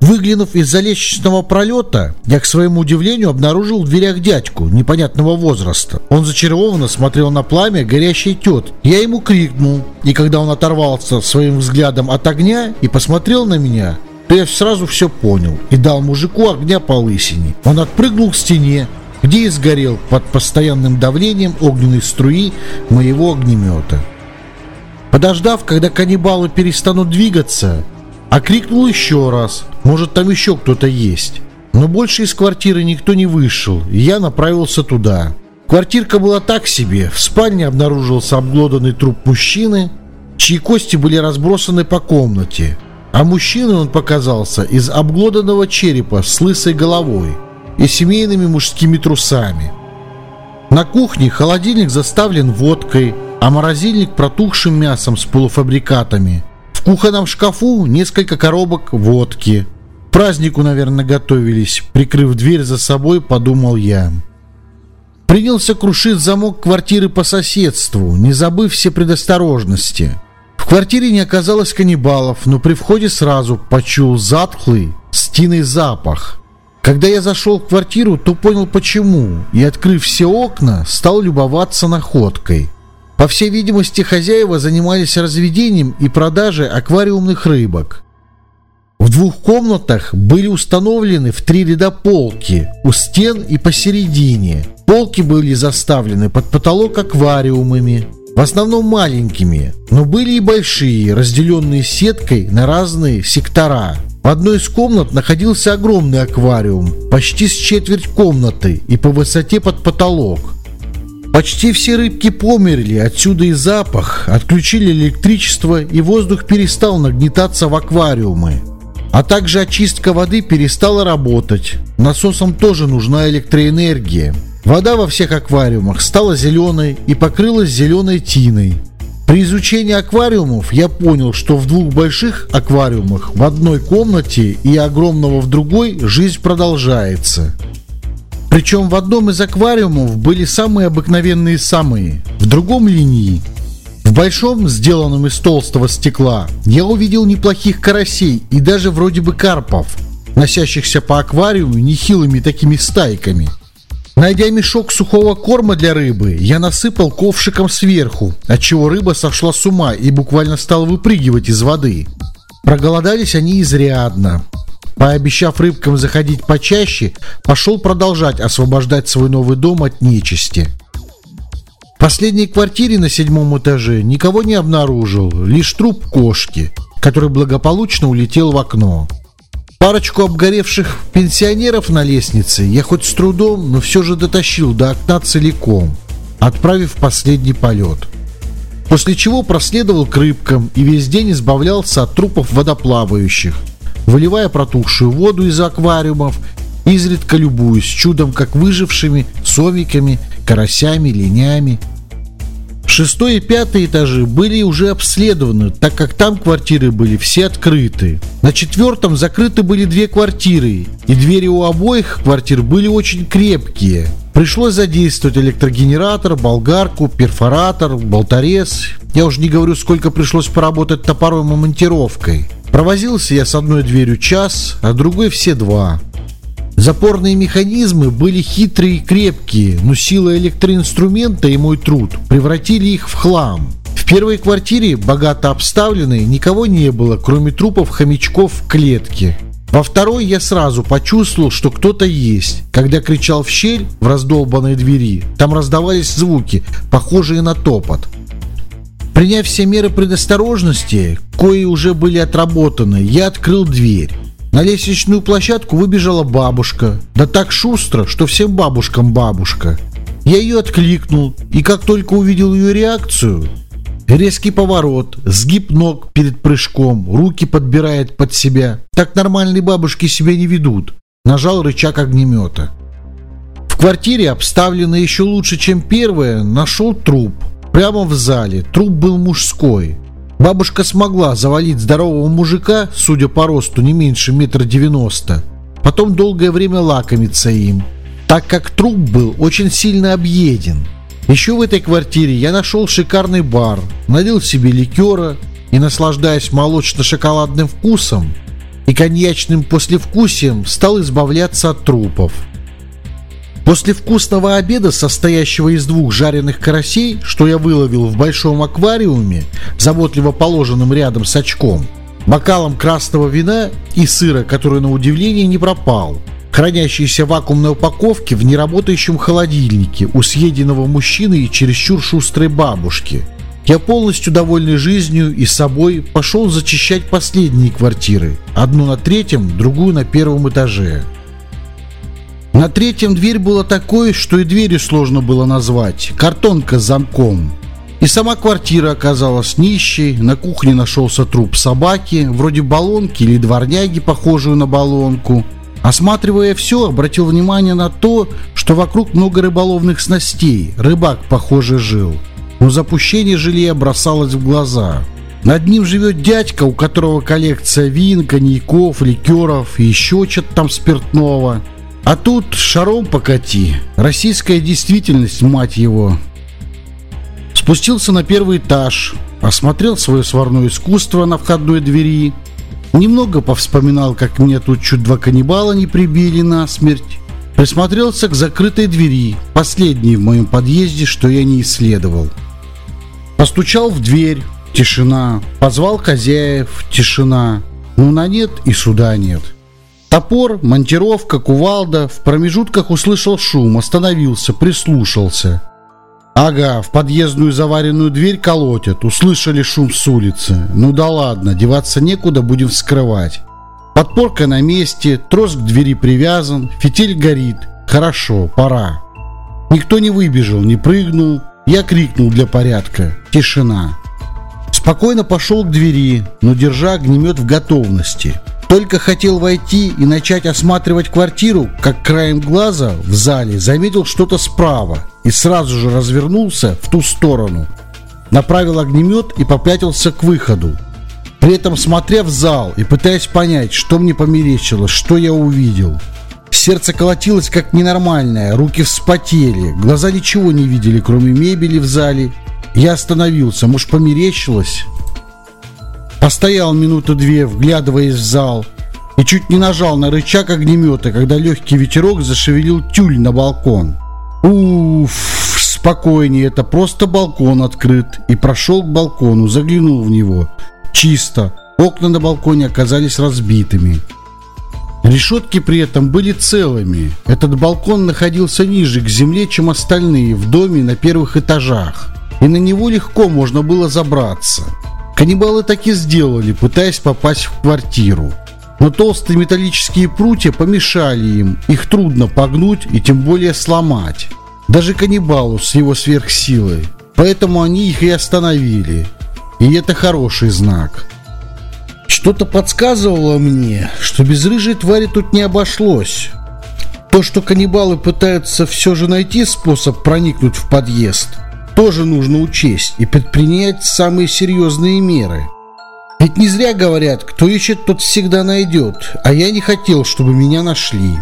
Выглянув из-за лестничного пролета, я, к своему удивлению, обнаружил в дверях дядьку непонятного возраста. Он зачарованно смотрел на пламя горящей тет. Я ему крикнул, и когда он оторвался своим взглядом от огня и посмотрел на меня, то я сразу все понял и дал мужику огня по лысине. Он отпрыгнул к стене, где и сгорел под постоянным давлением огненной струи моего огнемета. Подождав, когда каннибалы перестанут двигаться, окрикнул еще раз, может там еще кто-то есть. Но больше из квартиры никто не вышел, и я направился туда. Квартирка была так себе, в спальне обнаружился обглоданный труп мужчины, чьи кости были разбросаны по комнате. А мужчиной он показался из обглоданного черепа с лысой головой и семейными мужскими трусами. На кухне холодильник заставлен водкой, а морозильник протухшим мясом с полуфабрикатами. В кухонном шкафу несколько коробок водки. К празднику, наверное, готовились. Прикрыв дверь за собой, подумал я. Принялся крушить замок квартиры по соседству, не забыв все предосторожности. В квартире не оказалось каннибалов, но при входе сразу почул затхлый, стиный запах. Когда я зашел в квартиру, то понял почему, и, открыв все окна, стал любоваться находкой. По всей видимости, хозяева занимались разведением и продажей аквариумных рыбок. В двух комнатах были установлены в три ряда полки, у стен и посередине. Полки были заставлены под потолок аквариумами, в основном маленькими, но были и большие, разделенные сеткой на разные сектора. В одной из комнат находился огромный аквариум, почти с четверть комнаты и по высоте под потолок. Почти все рыбки померли, отсюда и запах, отключили электричество и воздух перестал нагнетаться в аквариумы. А также очистка воды перестала работать. Насосам тоже нужна электроэнергия. Вода во всех аквариумах стала зеленой и покрылась зеленой тиной. При изучении аквариумов я понял, что в двух больших аквариумах в одной комнате и огромного в другой жизнь продолжается. Причем в одном из аквариумов были самые обыкновенные самые, в другом линии. В большом, сделанном из толстого стекла, я увидел неплохих карасей и даже вроде бы карпов, носящихся по аквариуму нехилыми такими стайками – Найдя мешок сухого корма для рыбы, я насыпал ковшиком сверху, отчего рыба сошла с ума и буквально стала выпрыгивать из воды. Проголодались они изрядно. Пообещав рыбкам заходить почаще, пошел продолжать освобождать свой новый дом от нечисти. В последней квартире на седьмом этаже никого не обнаружил, лишь труп кошки, который благополучно улетел в окно. Парочку обгоревших пенсионеров на лестнице я хоть с трудом, но все же дотащил до окна целиком, отправив последний полет. После чего проследовал к рыбкам и весь день избавлялся от трупов водоплавающих, выливая протухшую воду из аквариумов, изредка любуясь чудом как выжившими совиками, карасями, линями – Шестой и пятый этажи были уже обследованы, так как там квартиры были все открыты. На четвертом закрыты были две квартиры, и двери у обоих квартир были очень крепкие. Пришлось задействовать электрогенератор, болгарку, перфоратор, болторез. Я уже не говорю, сколько пришлось поработать топором и монтировкой. Провозился я с одной дверью час, а другой все два. Запорные механизмы были хитрые и крепкие, но сила электроинструмента и мой труд превратили их в хлам. В первой квартире, богато обставленной, никого не было, кроме трупов хомячков в клетке. Во второй я сразу почувствовал, что кто-то есть. Когда кричал в щель в раздолбанной двери, там раздавались звуки, похожие на топот. Приняв все меры предосторожности, кои уже были отработаны, я открыл дверь. На лестничную площадку выбежала бабушка. Да так шустро, что всем бабушкам бабушка. Я ее откликнул, и как только увидел ее реакцию, резкий поворот, сгиб ног перед прыжком, руки подбирает под себя. Так нормальные бабушки себя не ведут. Нажал рычаг огнемета. В квартире, обставленной еще лучше, чем первая, нашел труп. Прямо в зале. Труп был мужской. Бабушка смогла завалить здорового мужика, судя по росту, не меньше метра девяносто. Потом долгое время лакомиться им, так как труп был очень сильно объеден. Еще в этой квартире я нашел шикарный бар, налил себе ликера и, наслаждаясь молочно-шоколадным вкусом и коньячным послевкусием, стал избавляться от трупов. После вкусного обеда, состоящего из двух жареных карасей, что я выловил в большом аквариуме, заботливо положенным рядом с очком, бокалом красного вина и сыра, который на удивление не пропал, хранящийся в вакуумной упаковке в неработающем холодильнике у съеденного мужчины и чересчур шустрой бабушки. Я полностью довольный жизнью и собой пошел зачищать последние квартиры, одну на третьем, другую на первом этаже. На третьем дверь была такой, что и двери сложно было назвать. Картонка с замком. И сама квартира оказалась нищей, на кухне нашелся труп собаки, вроде баллонки или дворняги, похожую на баллонку. Осматривая все, обратил внимание на то, что вокруг много рыболовных снастей, рыбак, похоже, жил. Но запущение жилья бросалось в глаза. Над ним живет дядька, у которого коллекция вин, коньяков, ликеров и еще что-то там спиртного – а тут шаром покати. Российская действительность, мать его. Спустился на первый этаж, осмотрел свое сварное искусство на входной двери, немного повспоминал, как меня тут чуть два каннибала не прибили насмерть, присмотрелся к закрытой двери, последней в моем подъезде, что я не исследовал. Постучал в дверь, тишина, позвал хозяев, тишина, ну на нет и сюда нет. Топор, монтировка, кувалда. В промежутках услышал шум, остановился, прислушался. Ага, в подъездную заваренную дверь колотят. Услышали шум с улицы. Ну да ладно, деваться некуда, будем вскрывать. Подпорка на месте, трос к двери привязан, фитиль горит. Хорошо, пора. Никто не выбежал, не прыгнул. Я крикнул для порядка. Тишина. Спокойно пошел к двери, но держа огнемет в готовности. Только хотел войти и начать осматривать квартиру, как краем глаза в зале заметил что-то справа и сразу же развернулся в ту сторону. Направил огнемет и попятился к выходу. При этом смотря в зал и пытаясь понять, что мне померещилось, что я увидел. Сердце колотилось как ненормальное, руки вспотели, глаза ничего не видели, кроме мебели в зале. Я остановился, может померещилось? Постоял минуты две, вглядываясь в зал, и чуть не нажал на рычаг огнемета, когда легкий ветерок зашевелил тюль на балкон. Уф, спокойнее, это просто балкон открыт. И прошел к балкону, заглянул в него. Чисто. Окна на балконе оказались разбитыми. Решетки при этом были целыми. Этот балкон находился ниже к земле, чем остальные в доме на первых этажах. И на него легко можно было забраться. Каннибалы так и сделали, пытаясь попасть в квартиру. Но толстые металлические прутья помешали им, их трудно погнуть и тем более сломать. Даже каннибалу с его сверхсилой. Поэтому они их и остановили. И это хороший знак. Что-то подсказывало мне, что без рыжей твари тут не обошлось. То, что каннибалы пытаются все же найти способ проникнуть в подъезд, тоже нужно учесть и предпринять самые серьезные меры. Ведь не зря говорят, кто ищет, тот всегда найдет, а я не хотел, чтобы меня нашли.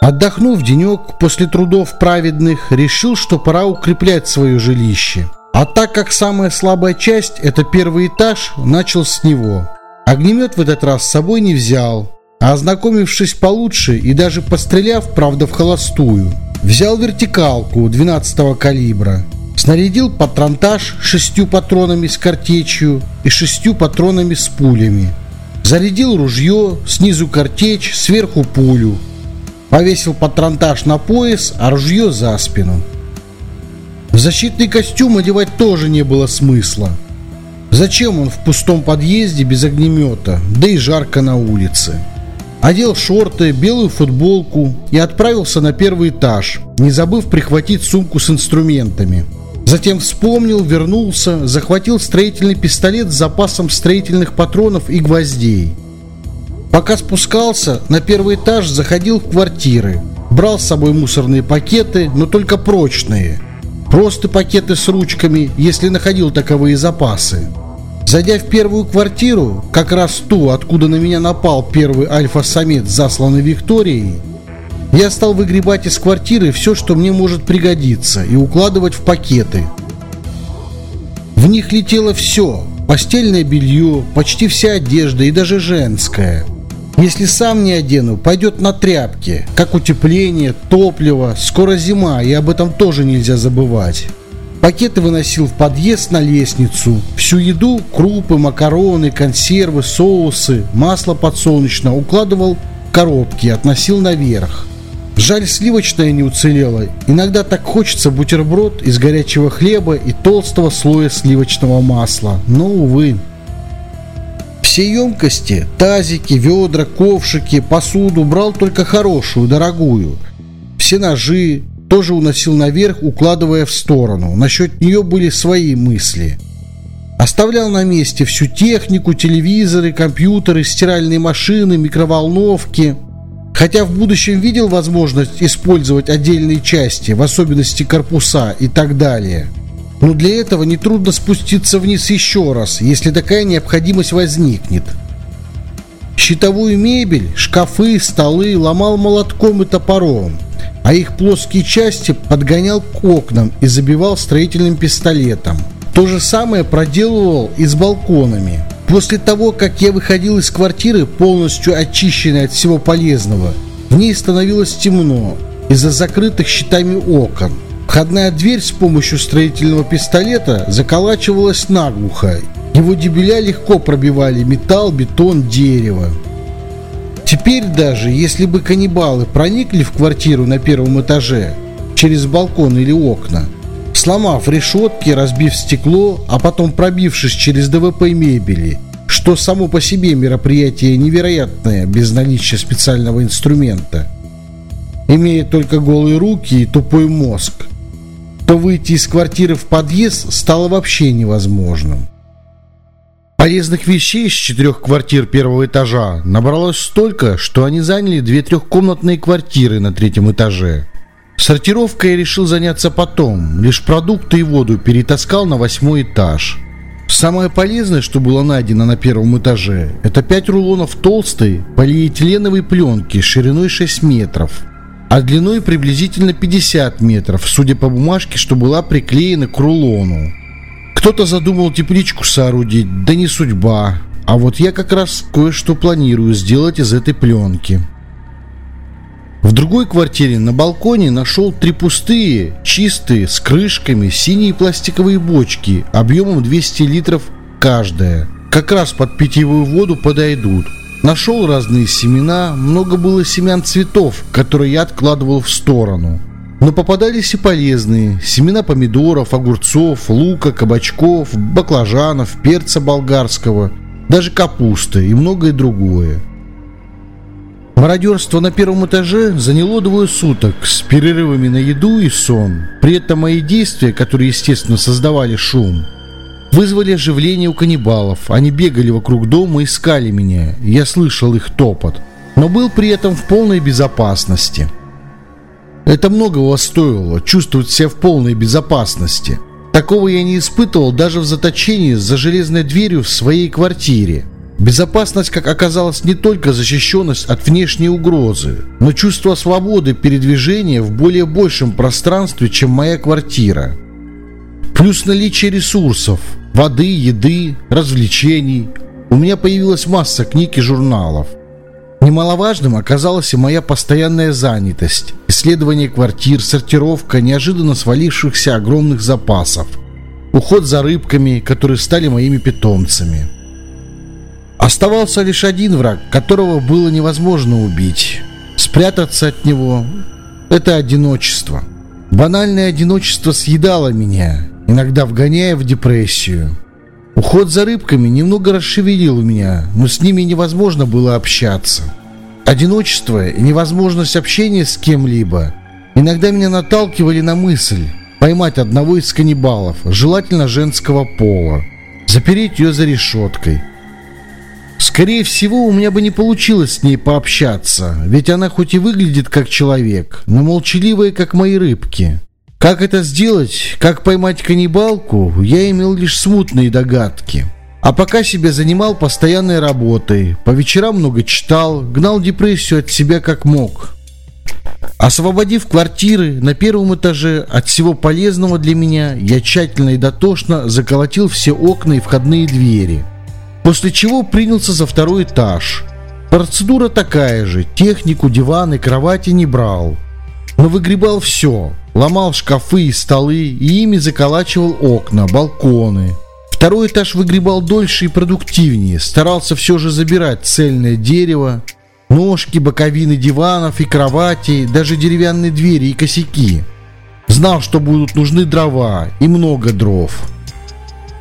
Отдохнув денек после трудов праведных, решил, что пора укреплять свое жилище. А так как самая слабая часть – это первый этаж, начал с него. Огнемет в этот раз с собой не взял, а ознакомившись получше и даже постреляв, правда, в холостую, взял вертикалку 12 калибра, снарядил патронтаж шестью патронами с картечью и шестью патронами с пулями, зарядил ружье, снизу картечь, сверху пулю, повесил патронтаж на пояс, а ружье за спину. В защитный костюм одевать тоже не было смысла. Зачем он в пустом подъезде без огнемета, да и жарко на улице? Одел шорты, белую футболку и отправился на первый этаж, не забыв прихватить сумку с инструментами. Затем вспомнил, вернулся, захватил строительный пистолет с запасом строительных патронов и гвоздей. Пока спускался, на первый этаж заходил в квартиры. Брал с собой мусорные пакеты, но только прочные. Просто пакеты с ручками, если находил таковые запасы. Зайдя в первую квартиру, как раз ту, откуда на меня напал первый альфа-самец, засланный Викторией, я стал выгребать из квартиры все, что мне может пригодиться, и укладывать в пакеты. В них летело все – постельное белье, почти вся одежда и даже женская. Если сам не одену, пойдет на тряпки, как утепление, топливо, скоро зима, и об этом тоже нельзя забывать. Пакеты выносил в подъезд на лестницу. Всю еду, крупы, макароны, консервы, соусы, масло подсолнечное укладывал в коробки, относил наверх. Жаль, сливочное не уцелело. Иногда так хочется бутерброд из горячего хлеба и толстого слоя сливочного масла. Но, увы. Все емкости, тазики, ведра, ковшики, посуду брал только хорошую, дорогую. Все ножи тоже уносил наверх, укладывая в сторону. Насчет нее были свои мысли. Оставлял на месте всю технику, телевизоры, компьютеры, стиральные машины, микроволновки – Хотя в будущем видел возможность использовать отдельные части, в особенности корпуса и так далее. Но для этого нетрудно спуститься вниз еще раз, если такая необходимость возникнет. Щитовую мебель, шкафы, столы ломал молотком и топором, а их плоские части подгонял к окнам и забивал строительным пистолетом. То же самое проделывал и с балконами. После того, как я выходил из квартиры, полностью очищенной от всего полезного, в ней становилось темно из-за закрытых щитами окон. Входная дверь с помощью строительного пистолета заколачивалась наглухо. Его дебеля легко пробивали металл, бетон, дерево. Теперь даже, если бы каннибалы проникли в квартиру на первом этаже через балкон или окна, сломав решетки, разбив стекло, а потом пробившись через ДВП мебели, что само по себе мероприятие невероятное без наличия специального инструмента, имея только голые руки и тупой мозг, то выйти из квартиры в подъезд стало вообще невозможным. Полезных вещей из четырех квартир первого этажа набралось столько, что они заняли две трехкомнатные квартиры на третьем этаже – Сортировкой я решил заняться потом, лишь продукты и воду перетаскал на восьмой этаж. Самое полезное, что было найдено на первом этаже, это 5 рулонов толстой полиэтиленовой пленки шириной 6 метров, а длиной приблизительно 50 метров, судя по бумажке, что была приклеена к рулону. Кто-то задумал тепличку соорудить, да не судьба. А вот я как раз кое-что планирую сделать из этой пленки. В другой квартире на балконе нашел три пустые, чистые, с крышками, синие пластиковые бочки объемом 200 литров каждая. Как раз под питьевую воду подойдут. Нашел разные семена, много было семян цветов, которые я откладывал в сторону. Но попадались и полезные. Семена помидоров, огурцов, лука, кабачков, баклажанов, перца болгарского, даже капусты и многое другое. Мародерство на первом этаже заняло двое суток с перерывами на еду и сон. При этом мои действия, которые, естественно, создавали шум, вызвали оживление у каннибалов. Они бегали вокруг дома и искали меня. Я слышал их топот, но был при этом в полной безопасности. Это многого стоило, чувствовать себя в полной безопасности. Такого я не испытывал даже в заточении за железной дверью в своей квартире. Безопасность, как оказалось, не только защищенность от внешней угрозы, но чувство свободы передвижения в более большем пространстве, чем моя квартира. Плюс наличие ресурсов, воды, еды, развлечений. У меня появилась масса книг и журналов. Немаловажным оказалась и моя постоянная занятость, исследование квартир, сортировка неожиданно свалившихся огромных запасов, уход за рыбками, которые стали моими питомцами. Оставался лишь один враг, которого было невозможно убить. Спрятаться от него – это одиночество. Банальное одиночество съедало меня, иногда вгоняя в депрессию. Уход за рыбками немного расшевелил меня, но с ними невозможно было общаться. Одиночество и невозможность общения с кем-либо иногда меня наталкивали на мысль поймать одного из каннибалов, желательно женского пола, запереть ее за решеткой. Скорее всего, у меня бы не получилось с ней пообщаться, ведь она хоть и выглядит как человек, но молчаливая, как мои рыбки. Как это сделать, как поймать каннибалку, я имел лишь смутные догадки. А пока себя занимал постоянной работой, по вечерам много читал, гнал депрессию от себя как мог. Освободив квартиры на первом этаже от всего полезного для меня, я тщательно и дотошно заколотил все окна и входные двери. После чего принялся за второй этаж. Процедура такая же, технику, диваны, кровати не брал. Но выгребал все, ломал шкафы и столы и ими заколачивал окна, балконы. Второй этаж выгребал дольше и продуктивнее, старался все же забирать цельное дерево, ножки, боковины диванов и кроватей, даже деревянные двери и косяки. Знал, что будут нужны дрова и много дров.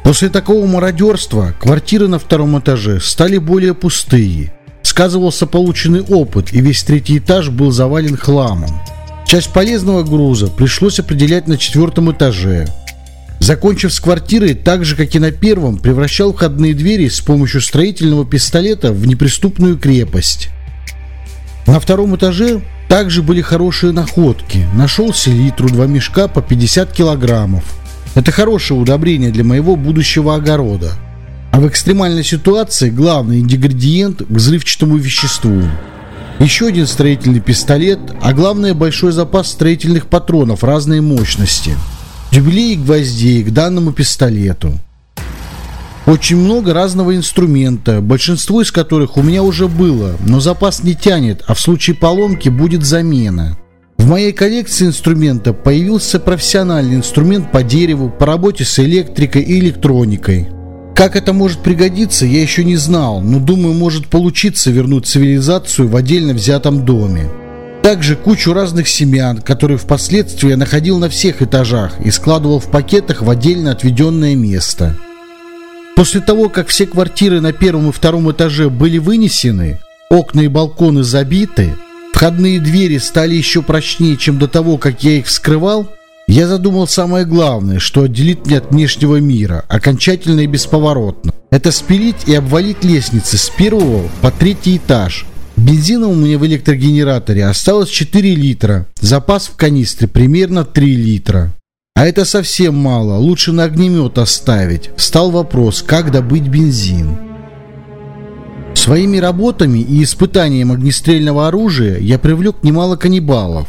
После такого мародерства квартиры на втором этаже стали более пустые. Сказывался полученный опыт, и весь третий этаж был завален хламом. Часть полезного груза пришлось определять на четвертом этаже. Закончив с квартирой, так же, как и на первом, превращал входные двери с помощью строительного пистолета в неприступную крепость. На втором этаже также были хорошие находки. Нашел селитру, два мешка по 50 килограммов. Это хорошее удобрение для моего будущего огорода. А в экстремальной ситуации главный ингредиент к взрывчатому веществу – еще один строительный пистолет, а главное большой запас строительных патронов разной мощности. Дюбелей и гвоздей к данному пистолету. Очень много разного инструмента, большинство из которых у меня уже было, но запас не тянет, а в случае поломки будет замена. В моей коллекции инструмента появился профессиональный инструмент по дереву, по работе с электрикой и электроникой. Как это может пригодиться, я еще не знал, но думаю, может получиться вернуть цивилизацию в отдельно взятом доме. Также кучу разных семян, которые впоследствии я находил на всех этажах и складывал в пакетах в отдельно отведенное место. После того, как все квартиры на первом и втором этаже были вынесены, окна и балконы забиты, входные двери стали еще прочнее, чем до того, как я их вскрывал, я задумал самое главное, что отделит меня от внешнего мира, окончательно и бесповоротно. Это спилить и обвалить лестницы с первого по третий этаж. Бензина у меня в электрогенераторе осталось 4 литра, запас в канистре примерно 3 литра. А это совсем мало, лучше на огнемет оставить. Встал вопрос, как добыть бензин. Своими работами и испытанием огнестрельного оружия я привлек немало каннибалов.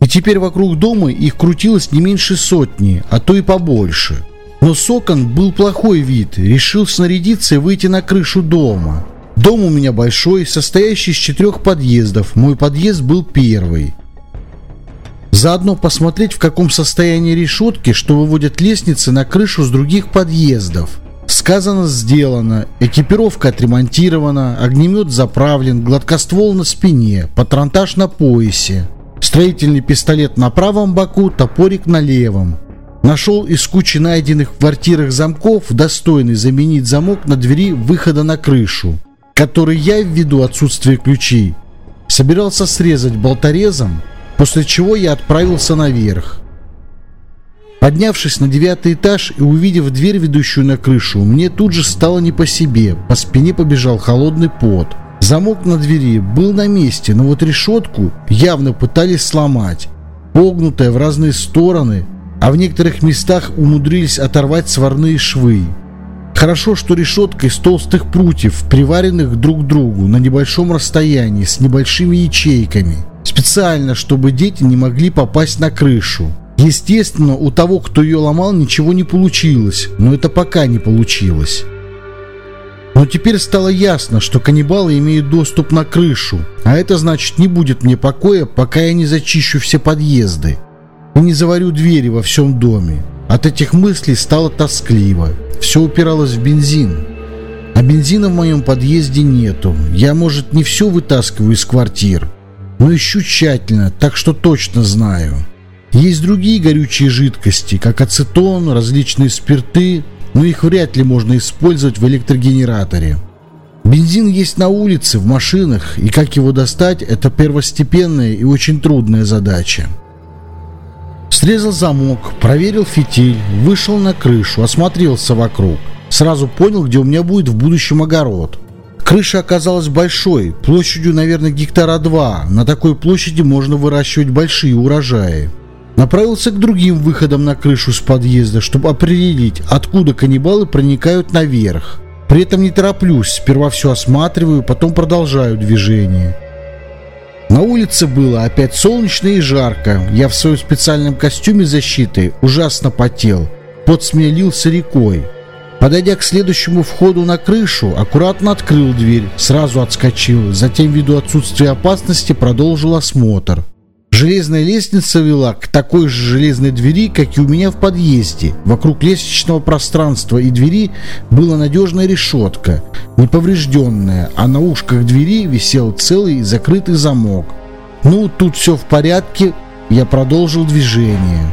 И теперь вокруг дома их крутилось не меньше сотни, а то и побольше. Но с окон был плохой вид, решил снарядиться и выйти на крышу дома. Дом у меня большой, состоящий из четырех подъездов, мой подъезд был первый. Заодно посмотреть, в каком состоянии решетки, что выводят лестницы на крышу с других подъездов. Сказано, сделано. Экипировка отремонтирована, огнемет заправлен, гладкоствол на спине, патронтаж на поясе. Строительный пистолет на правом боку, топорик на левом. Нашел из кучи найденных в квартирах замков достойный заменить замок на двери выхода на крышу, который я, ввиду отсутствия ключей, собирался срезать болторезом, после чего я отправился наверх. Поднявшись на девятый этаж и увидев дверь, ведущую на крышу, мне тут же стало не по себе, по спине побежал холодный пот. Замок на двери был на месте, но вот решетку явно пытались сломать. Погнутая в разные стороны, а в некоторых местах умудрились оторвать сварные швы. Хорошо, что решетка из толстых прутьев, приваренных друг к другу на небольшом расстоянии, с небольшими ячейками. Специально, чтобы дети не могли попасть на крышу. Естественно, у того, кто ее ломал, ничего не получилось, но это пока не получилось. Но теперь стало ясно, что каннибалы имеют доступ на крышу, а это значит не будет мне покоя, пока я не зачищу все подъезды и не заварю двери во всем доме. От этих мыслей стало тоскливо. Все упиралось в бензин. А бензина в моем подъезде нету. Я, может, не все вытаскиваю из квартир, но ищу тщательно, так что точно знаю. Есть другие горючие жидкости, как ацетон, различные спирты, но их вряд ли можно использовать в электрогенераторе. Бензин есть на улице, в машинах, и как его достать, это первостепенная и очень трудная задача. Срезал замок, проверил фитиль, вышел на крышу, осмотрелся вокруг. Сразу понял, где у меня будет в будущем огород. Крыша оказалась большой, площадью, наверное, гектара два. На такой площади можно выращивать большие урожаи. Направился к другим выходам на крышу с подъезда, чтобы определить, откуда каннибалы проникают наверх. При этом не тороплюсь, сперва все осматриваю, потом продолжаю движение. На улице было опять солнечно и жарко. Я в своем специальном костюме защиты ужасно потел. Пот с рекой. Подойдя к следующему входу на крышу, аккуратно открыл дверь, сразу отскочил, затем ввиду отсутствия опасности продолжил осмотр. Железная лестница вела к такой же железной двери, как и у меня в подъезде. Вокруг лестничного пространства и двери была надежная решетка, неповрежденная, а на ушках двери висел целый закрытый замок. Ну, тут все в порядке, я продолжил движение.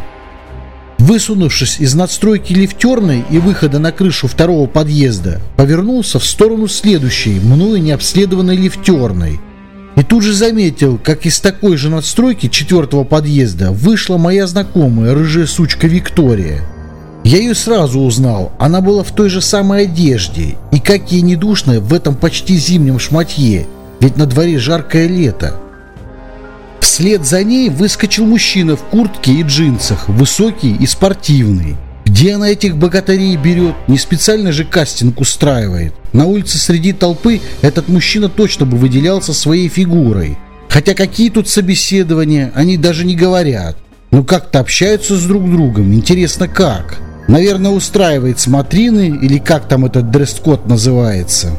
Высунувшись из надстройки лифтерной и выхода на крышу второго подъезда, повернулся в сторону следующей, мною необследованной лифтерной – и тут же заметил, как из такой же надстройки четвертого подъезда вышла моя знакомая, рыжая сучка Виктория. Я ее сразу узнал, она была в той же самой одежде, и как ей не душно в этом почти зимнем шматье, ведь на дворе жаркое лето. Вслед за ней выскочил мужчина в куртке и джинсах, высокий и спортивный. Где она этих богатырей берет? Не специально же кастинг устраивает. На улице среди толпы этот мужчина точно бы выделялся своей фигурой. Хотя какие тут собеседования, они даже не говорят. Ну как-то общаются с друг другом. Интересно, как? Наверное, устраивает смотрины или как там этот дресс-код называется.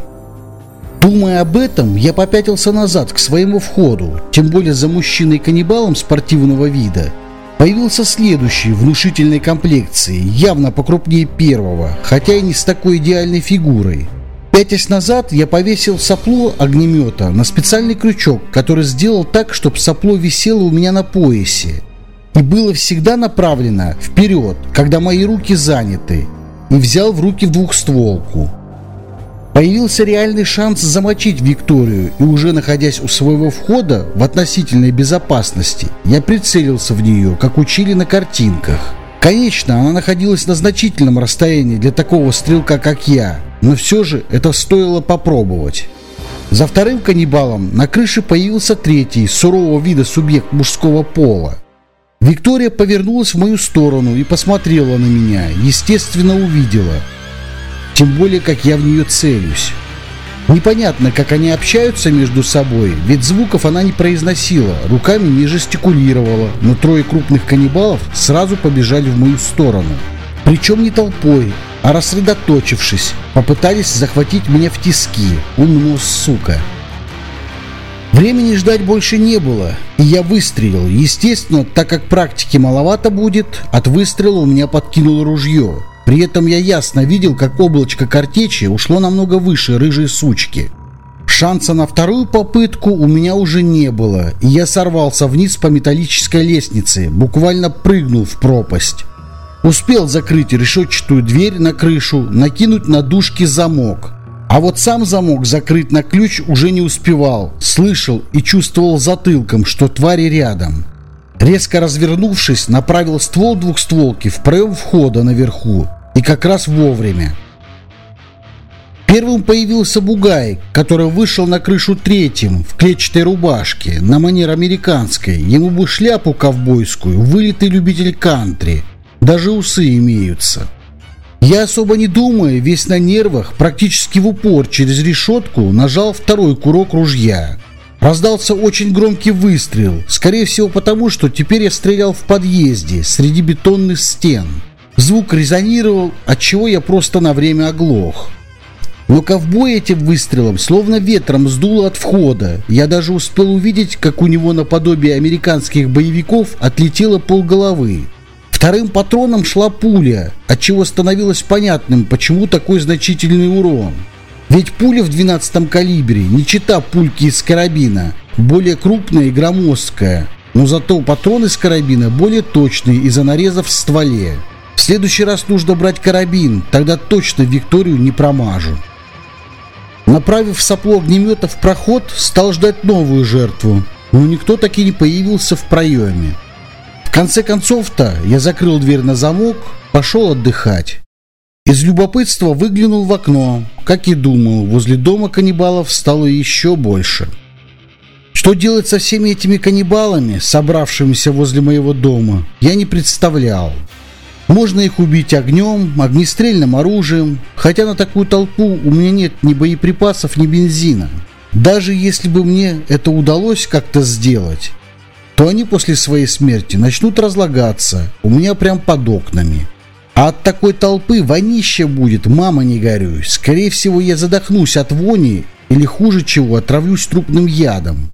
Думая об этом, я попятился назад к своему входу, тем более за мужчиной-каннибалом спортивного вида – Появился следующий внушительной комплекции, явно покрупнее первого, хотя и не с такой идеальной фигурой. Пятясь назад, я повесил сопло огнемета на специальный крючок, который сделал так, чтобы сопло висело у меня на поясе. И было всегда направлено вперед, когда мои руки заняты, и взял в руки двухстволку. Появился реальный шанс замочить Викторию, и уже находясь у своего входа в относительной безопасности, я прицелился в нее, как учили на картинках. Конечно, она находилась на значительном расстоянии для такого стрелка, как я, но все же это стоило попробовать. За вторым каннибалом на крыше появился третий, сурового вида субъект мужского пола. Виктория повернулась в мою сторону и посмотрела на меня, естественно увидела – тем более, как я в нее целюсь. Непонятно, как они общаются между собой, ведь звуков она не произносила, руками не жестикулировала, но трое крупных каннибалов сразу побежали в мою сторону. Причем не толпой, а рассредоточившись, попытались захватить меня в тиски. Умного сука. Времени ждать больше не было, и я выстрелил. Естественно, так как практики маловато будет, от выстрела у меня подкинуло ружье. При этом я ясно видел, как облачко картечи ушло намного выше рыжей сучки. Шанса на вторую попытку у меня уже не было, и я сорвался вниз по металлической лестнице, буквально прыгнул в пропасть. Успел закрыть решетчатую дверь на крышу, накинуть на дужки замок. А вот сам замок закрыть на ключ уже не успевал, слышал и чувствовал затылком, что твари рядом. Резко развернувшись, направил ствол двухстволки в проем входа наверху, и как раз вовремя. Первым появился Бугай, который вышел на крышу третьим, в клетчатой рубашке, на манер американской. Ему бы шляпу ковбойскую, вылитый любитель кантри. Даже усы имеются. Я особо не думая, весь на нервах, практически в упор через решетку нажал второй курок ружья. Раздался очень громкий выстрел, скорее всего потому, что теперь я стрелял в подъезде, среди бетонных стен. Звук резонировал, от чего я просто на время оглох. Но ковбой этим выстрелом словно ветром сдуло от входа. Я даже успел увидеть, как у него наподобие американских боевиков отлетело полголовы. Вторым патроном шла пуля, отчего становилось понятным, почему такой значительный урон. Ведь пуля в 12 калибре не чита пульки из карабина, более крупная и громоздкая, но зато патроны из карабина более точные из-за нарезов в стволе. В следующий раз нужно брать карабин, тогда точно Викторию не промажу. Направив сопло огнемета в проход, стал ждать новую жертву, но никто так и не появился в проеме. Конце концов-то я закрыл дверь на замок, пошел отдыхать. Из любопытства выглянул в окно. Как и думал, возле дома каннибалов стало еще больше. Что делать со всеми этими каннибалами, собравшимися возле моего дома, я не представлял. Можно их убить огнем, огнестрельным оружием, хотя на такую толпу у меня нет ни боеприпасов, ни бензина. Даже если бы мне это удалось как-то сделать, то они после своей смерти начнут разлагаться у меня прям под окнами. А от такой толпы вонище будет, мама не горюй. Скорее всего, я задохнусь от вони или хуже чего, отравлюсь трупным ядом.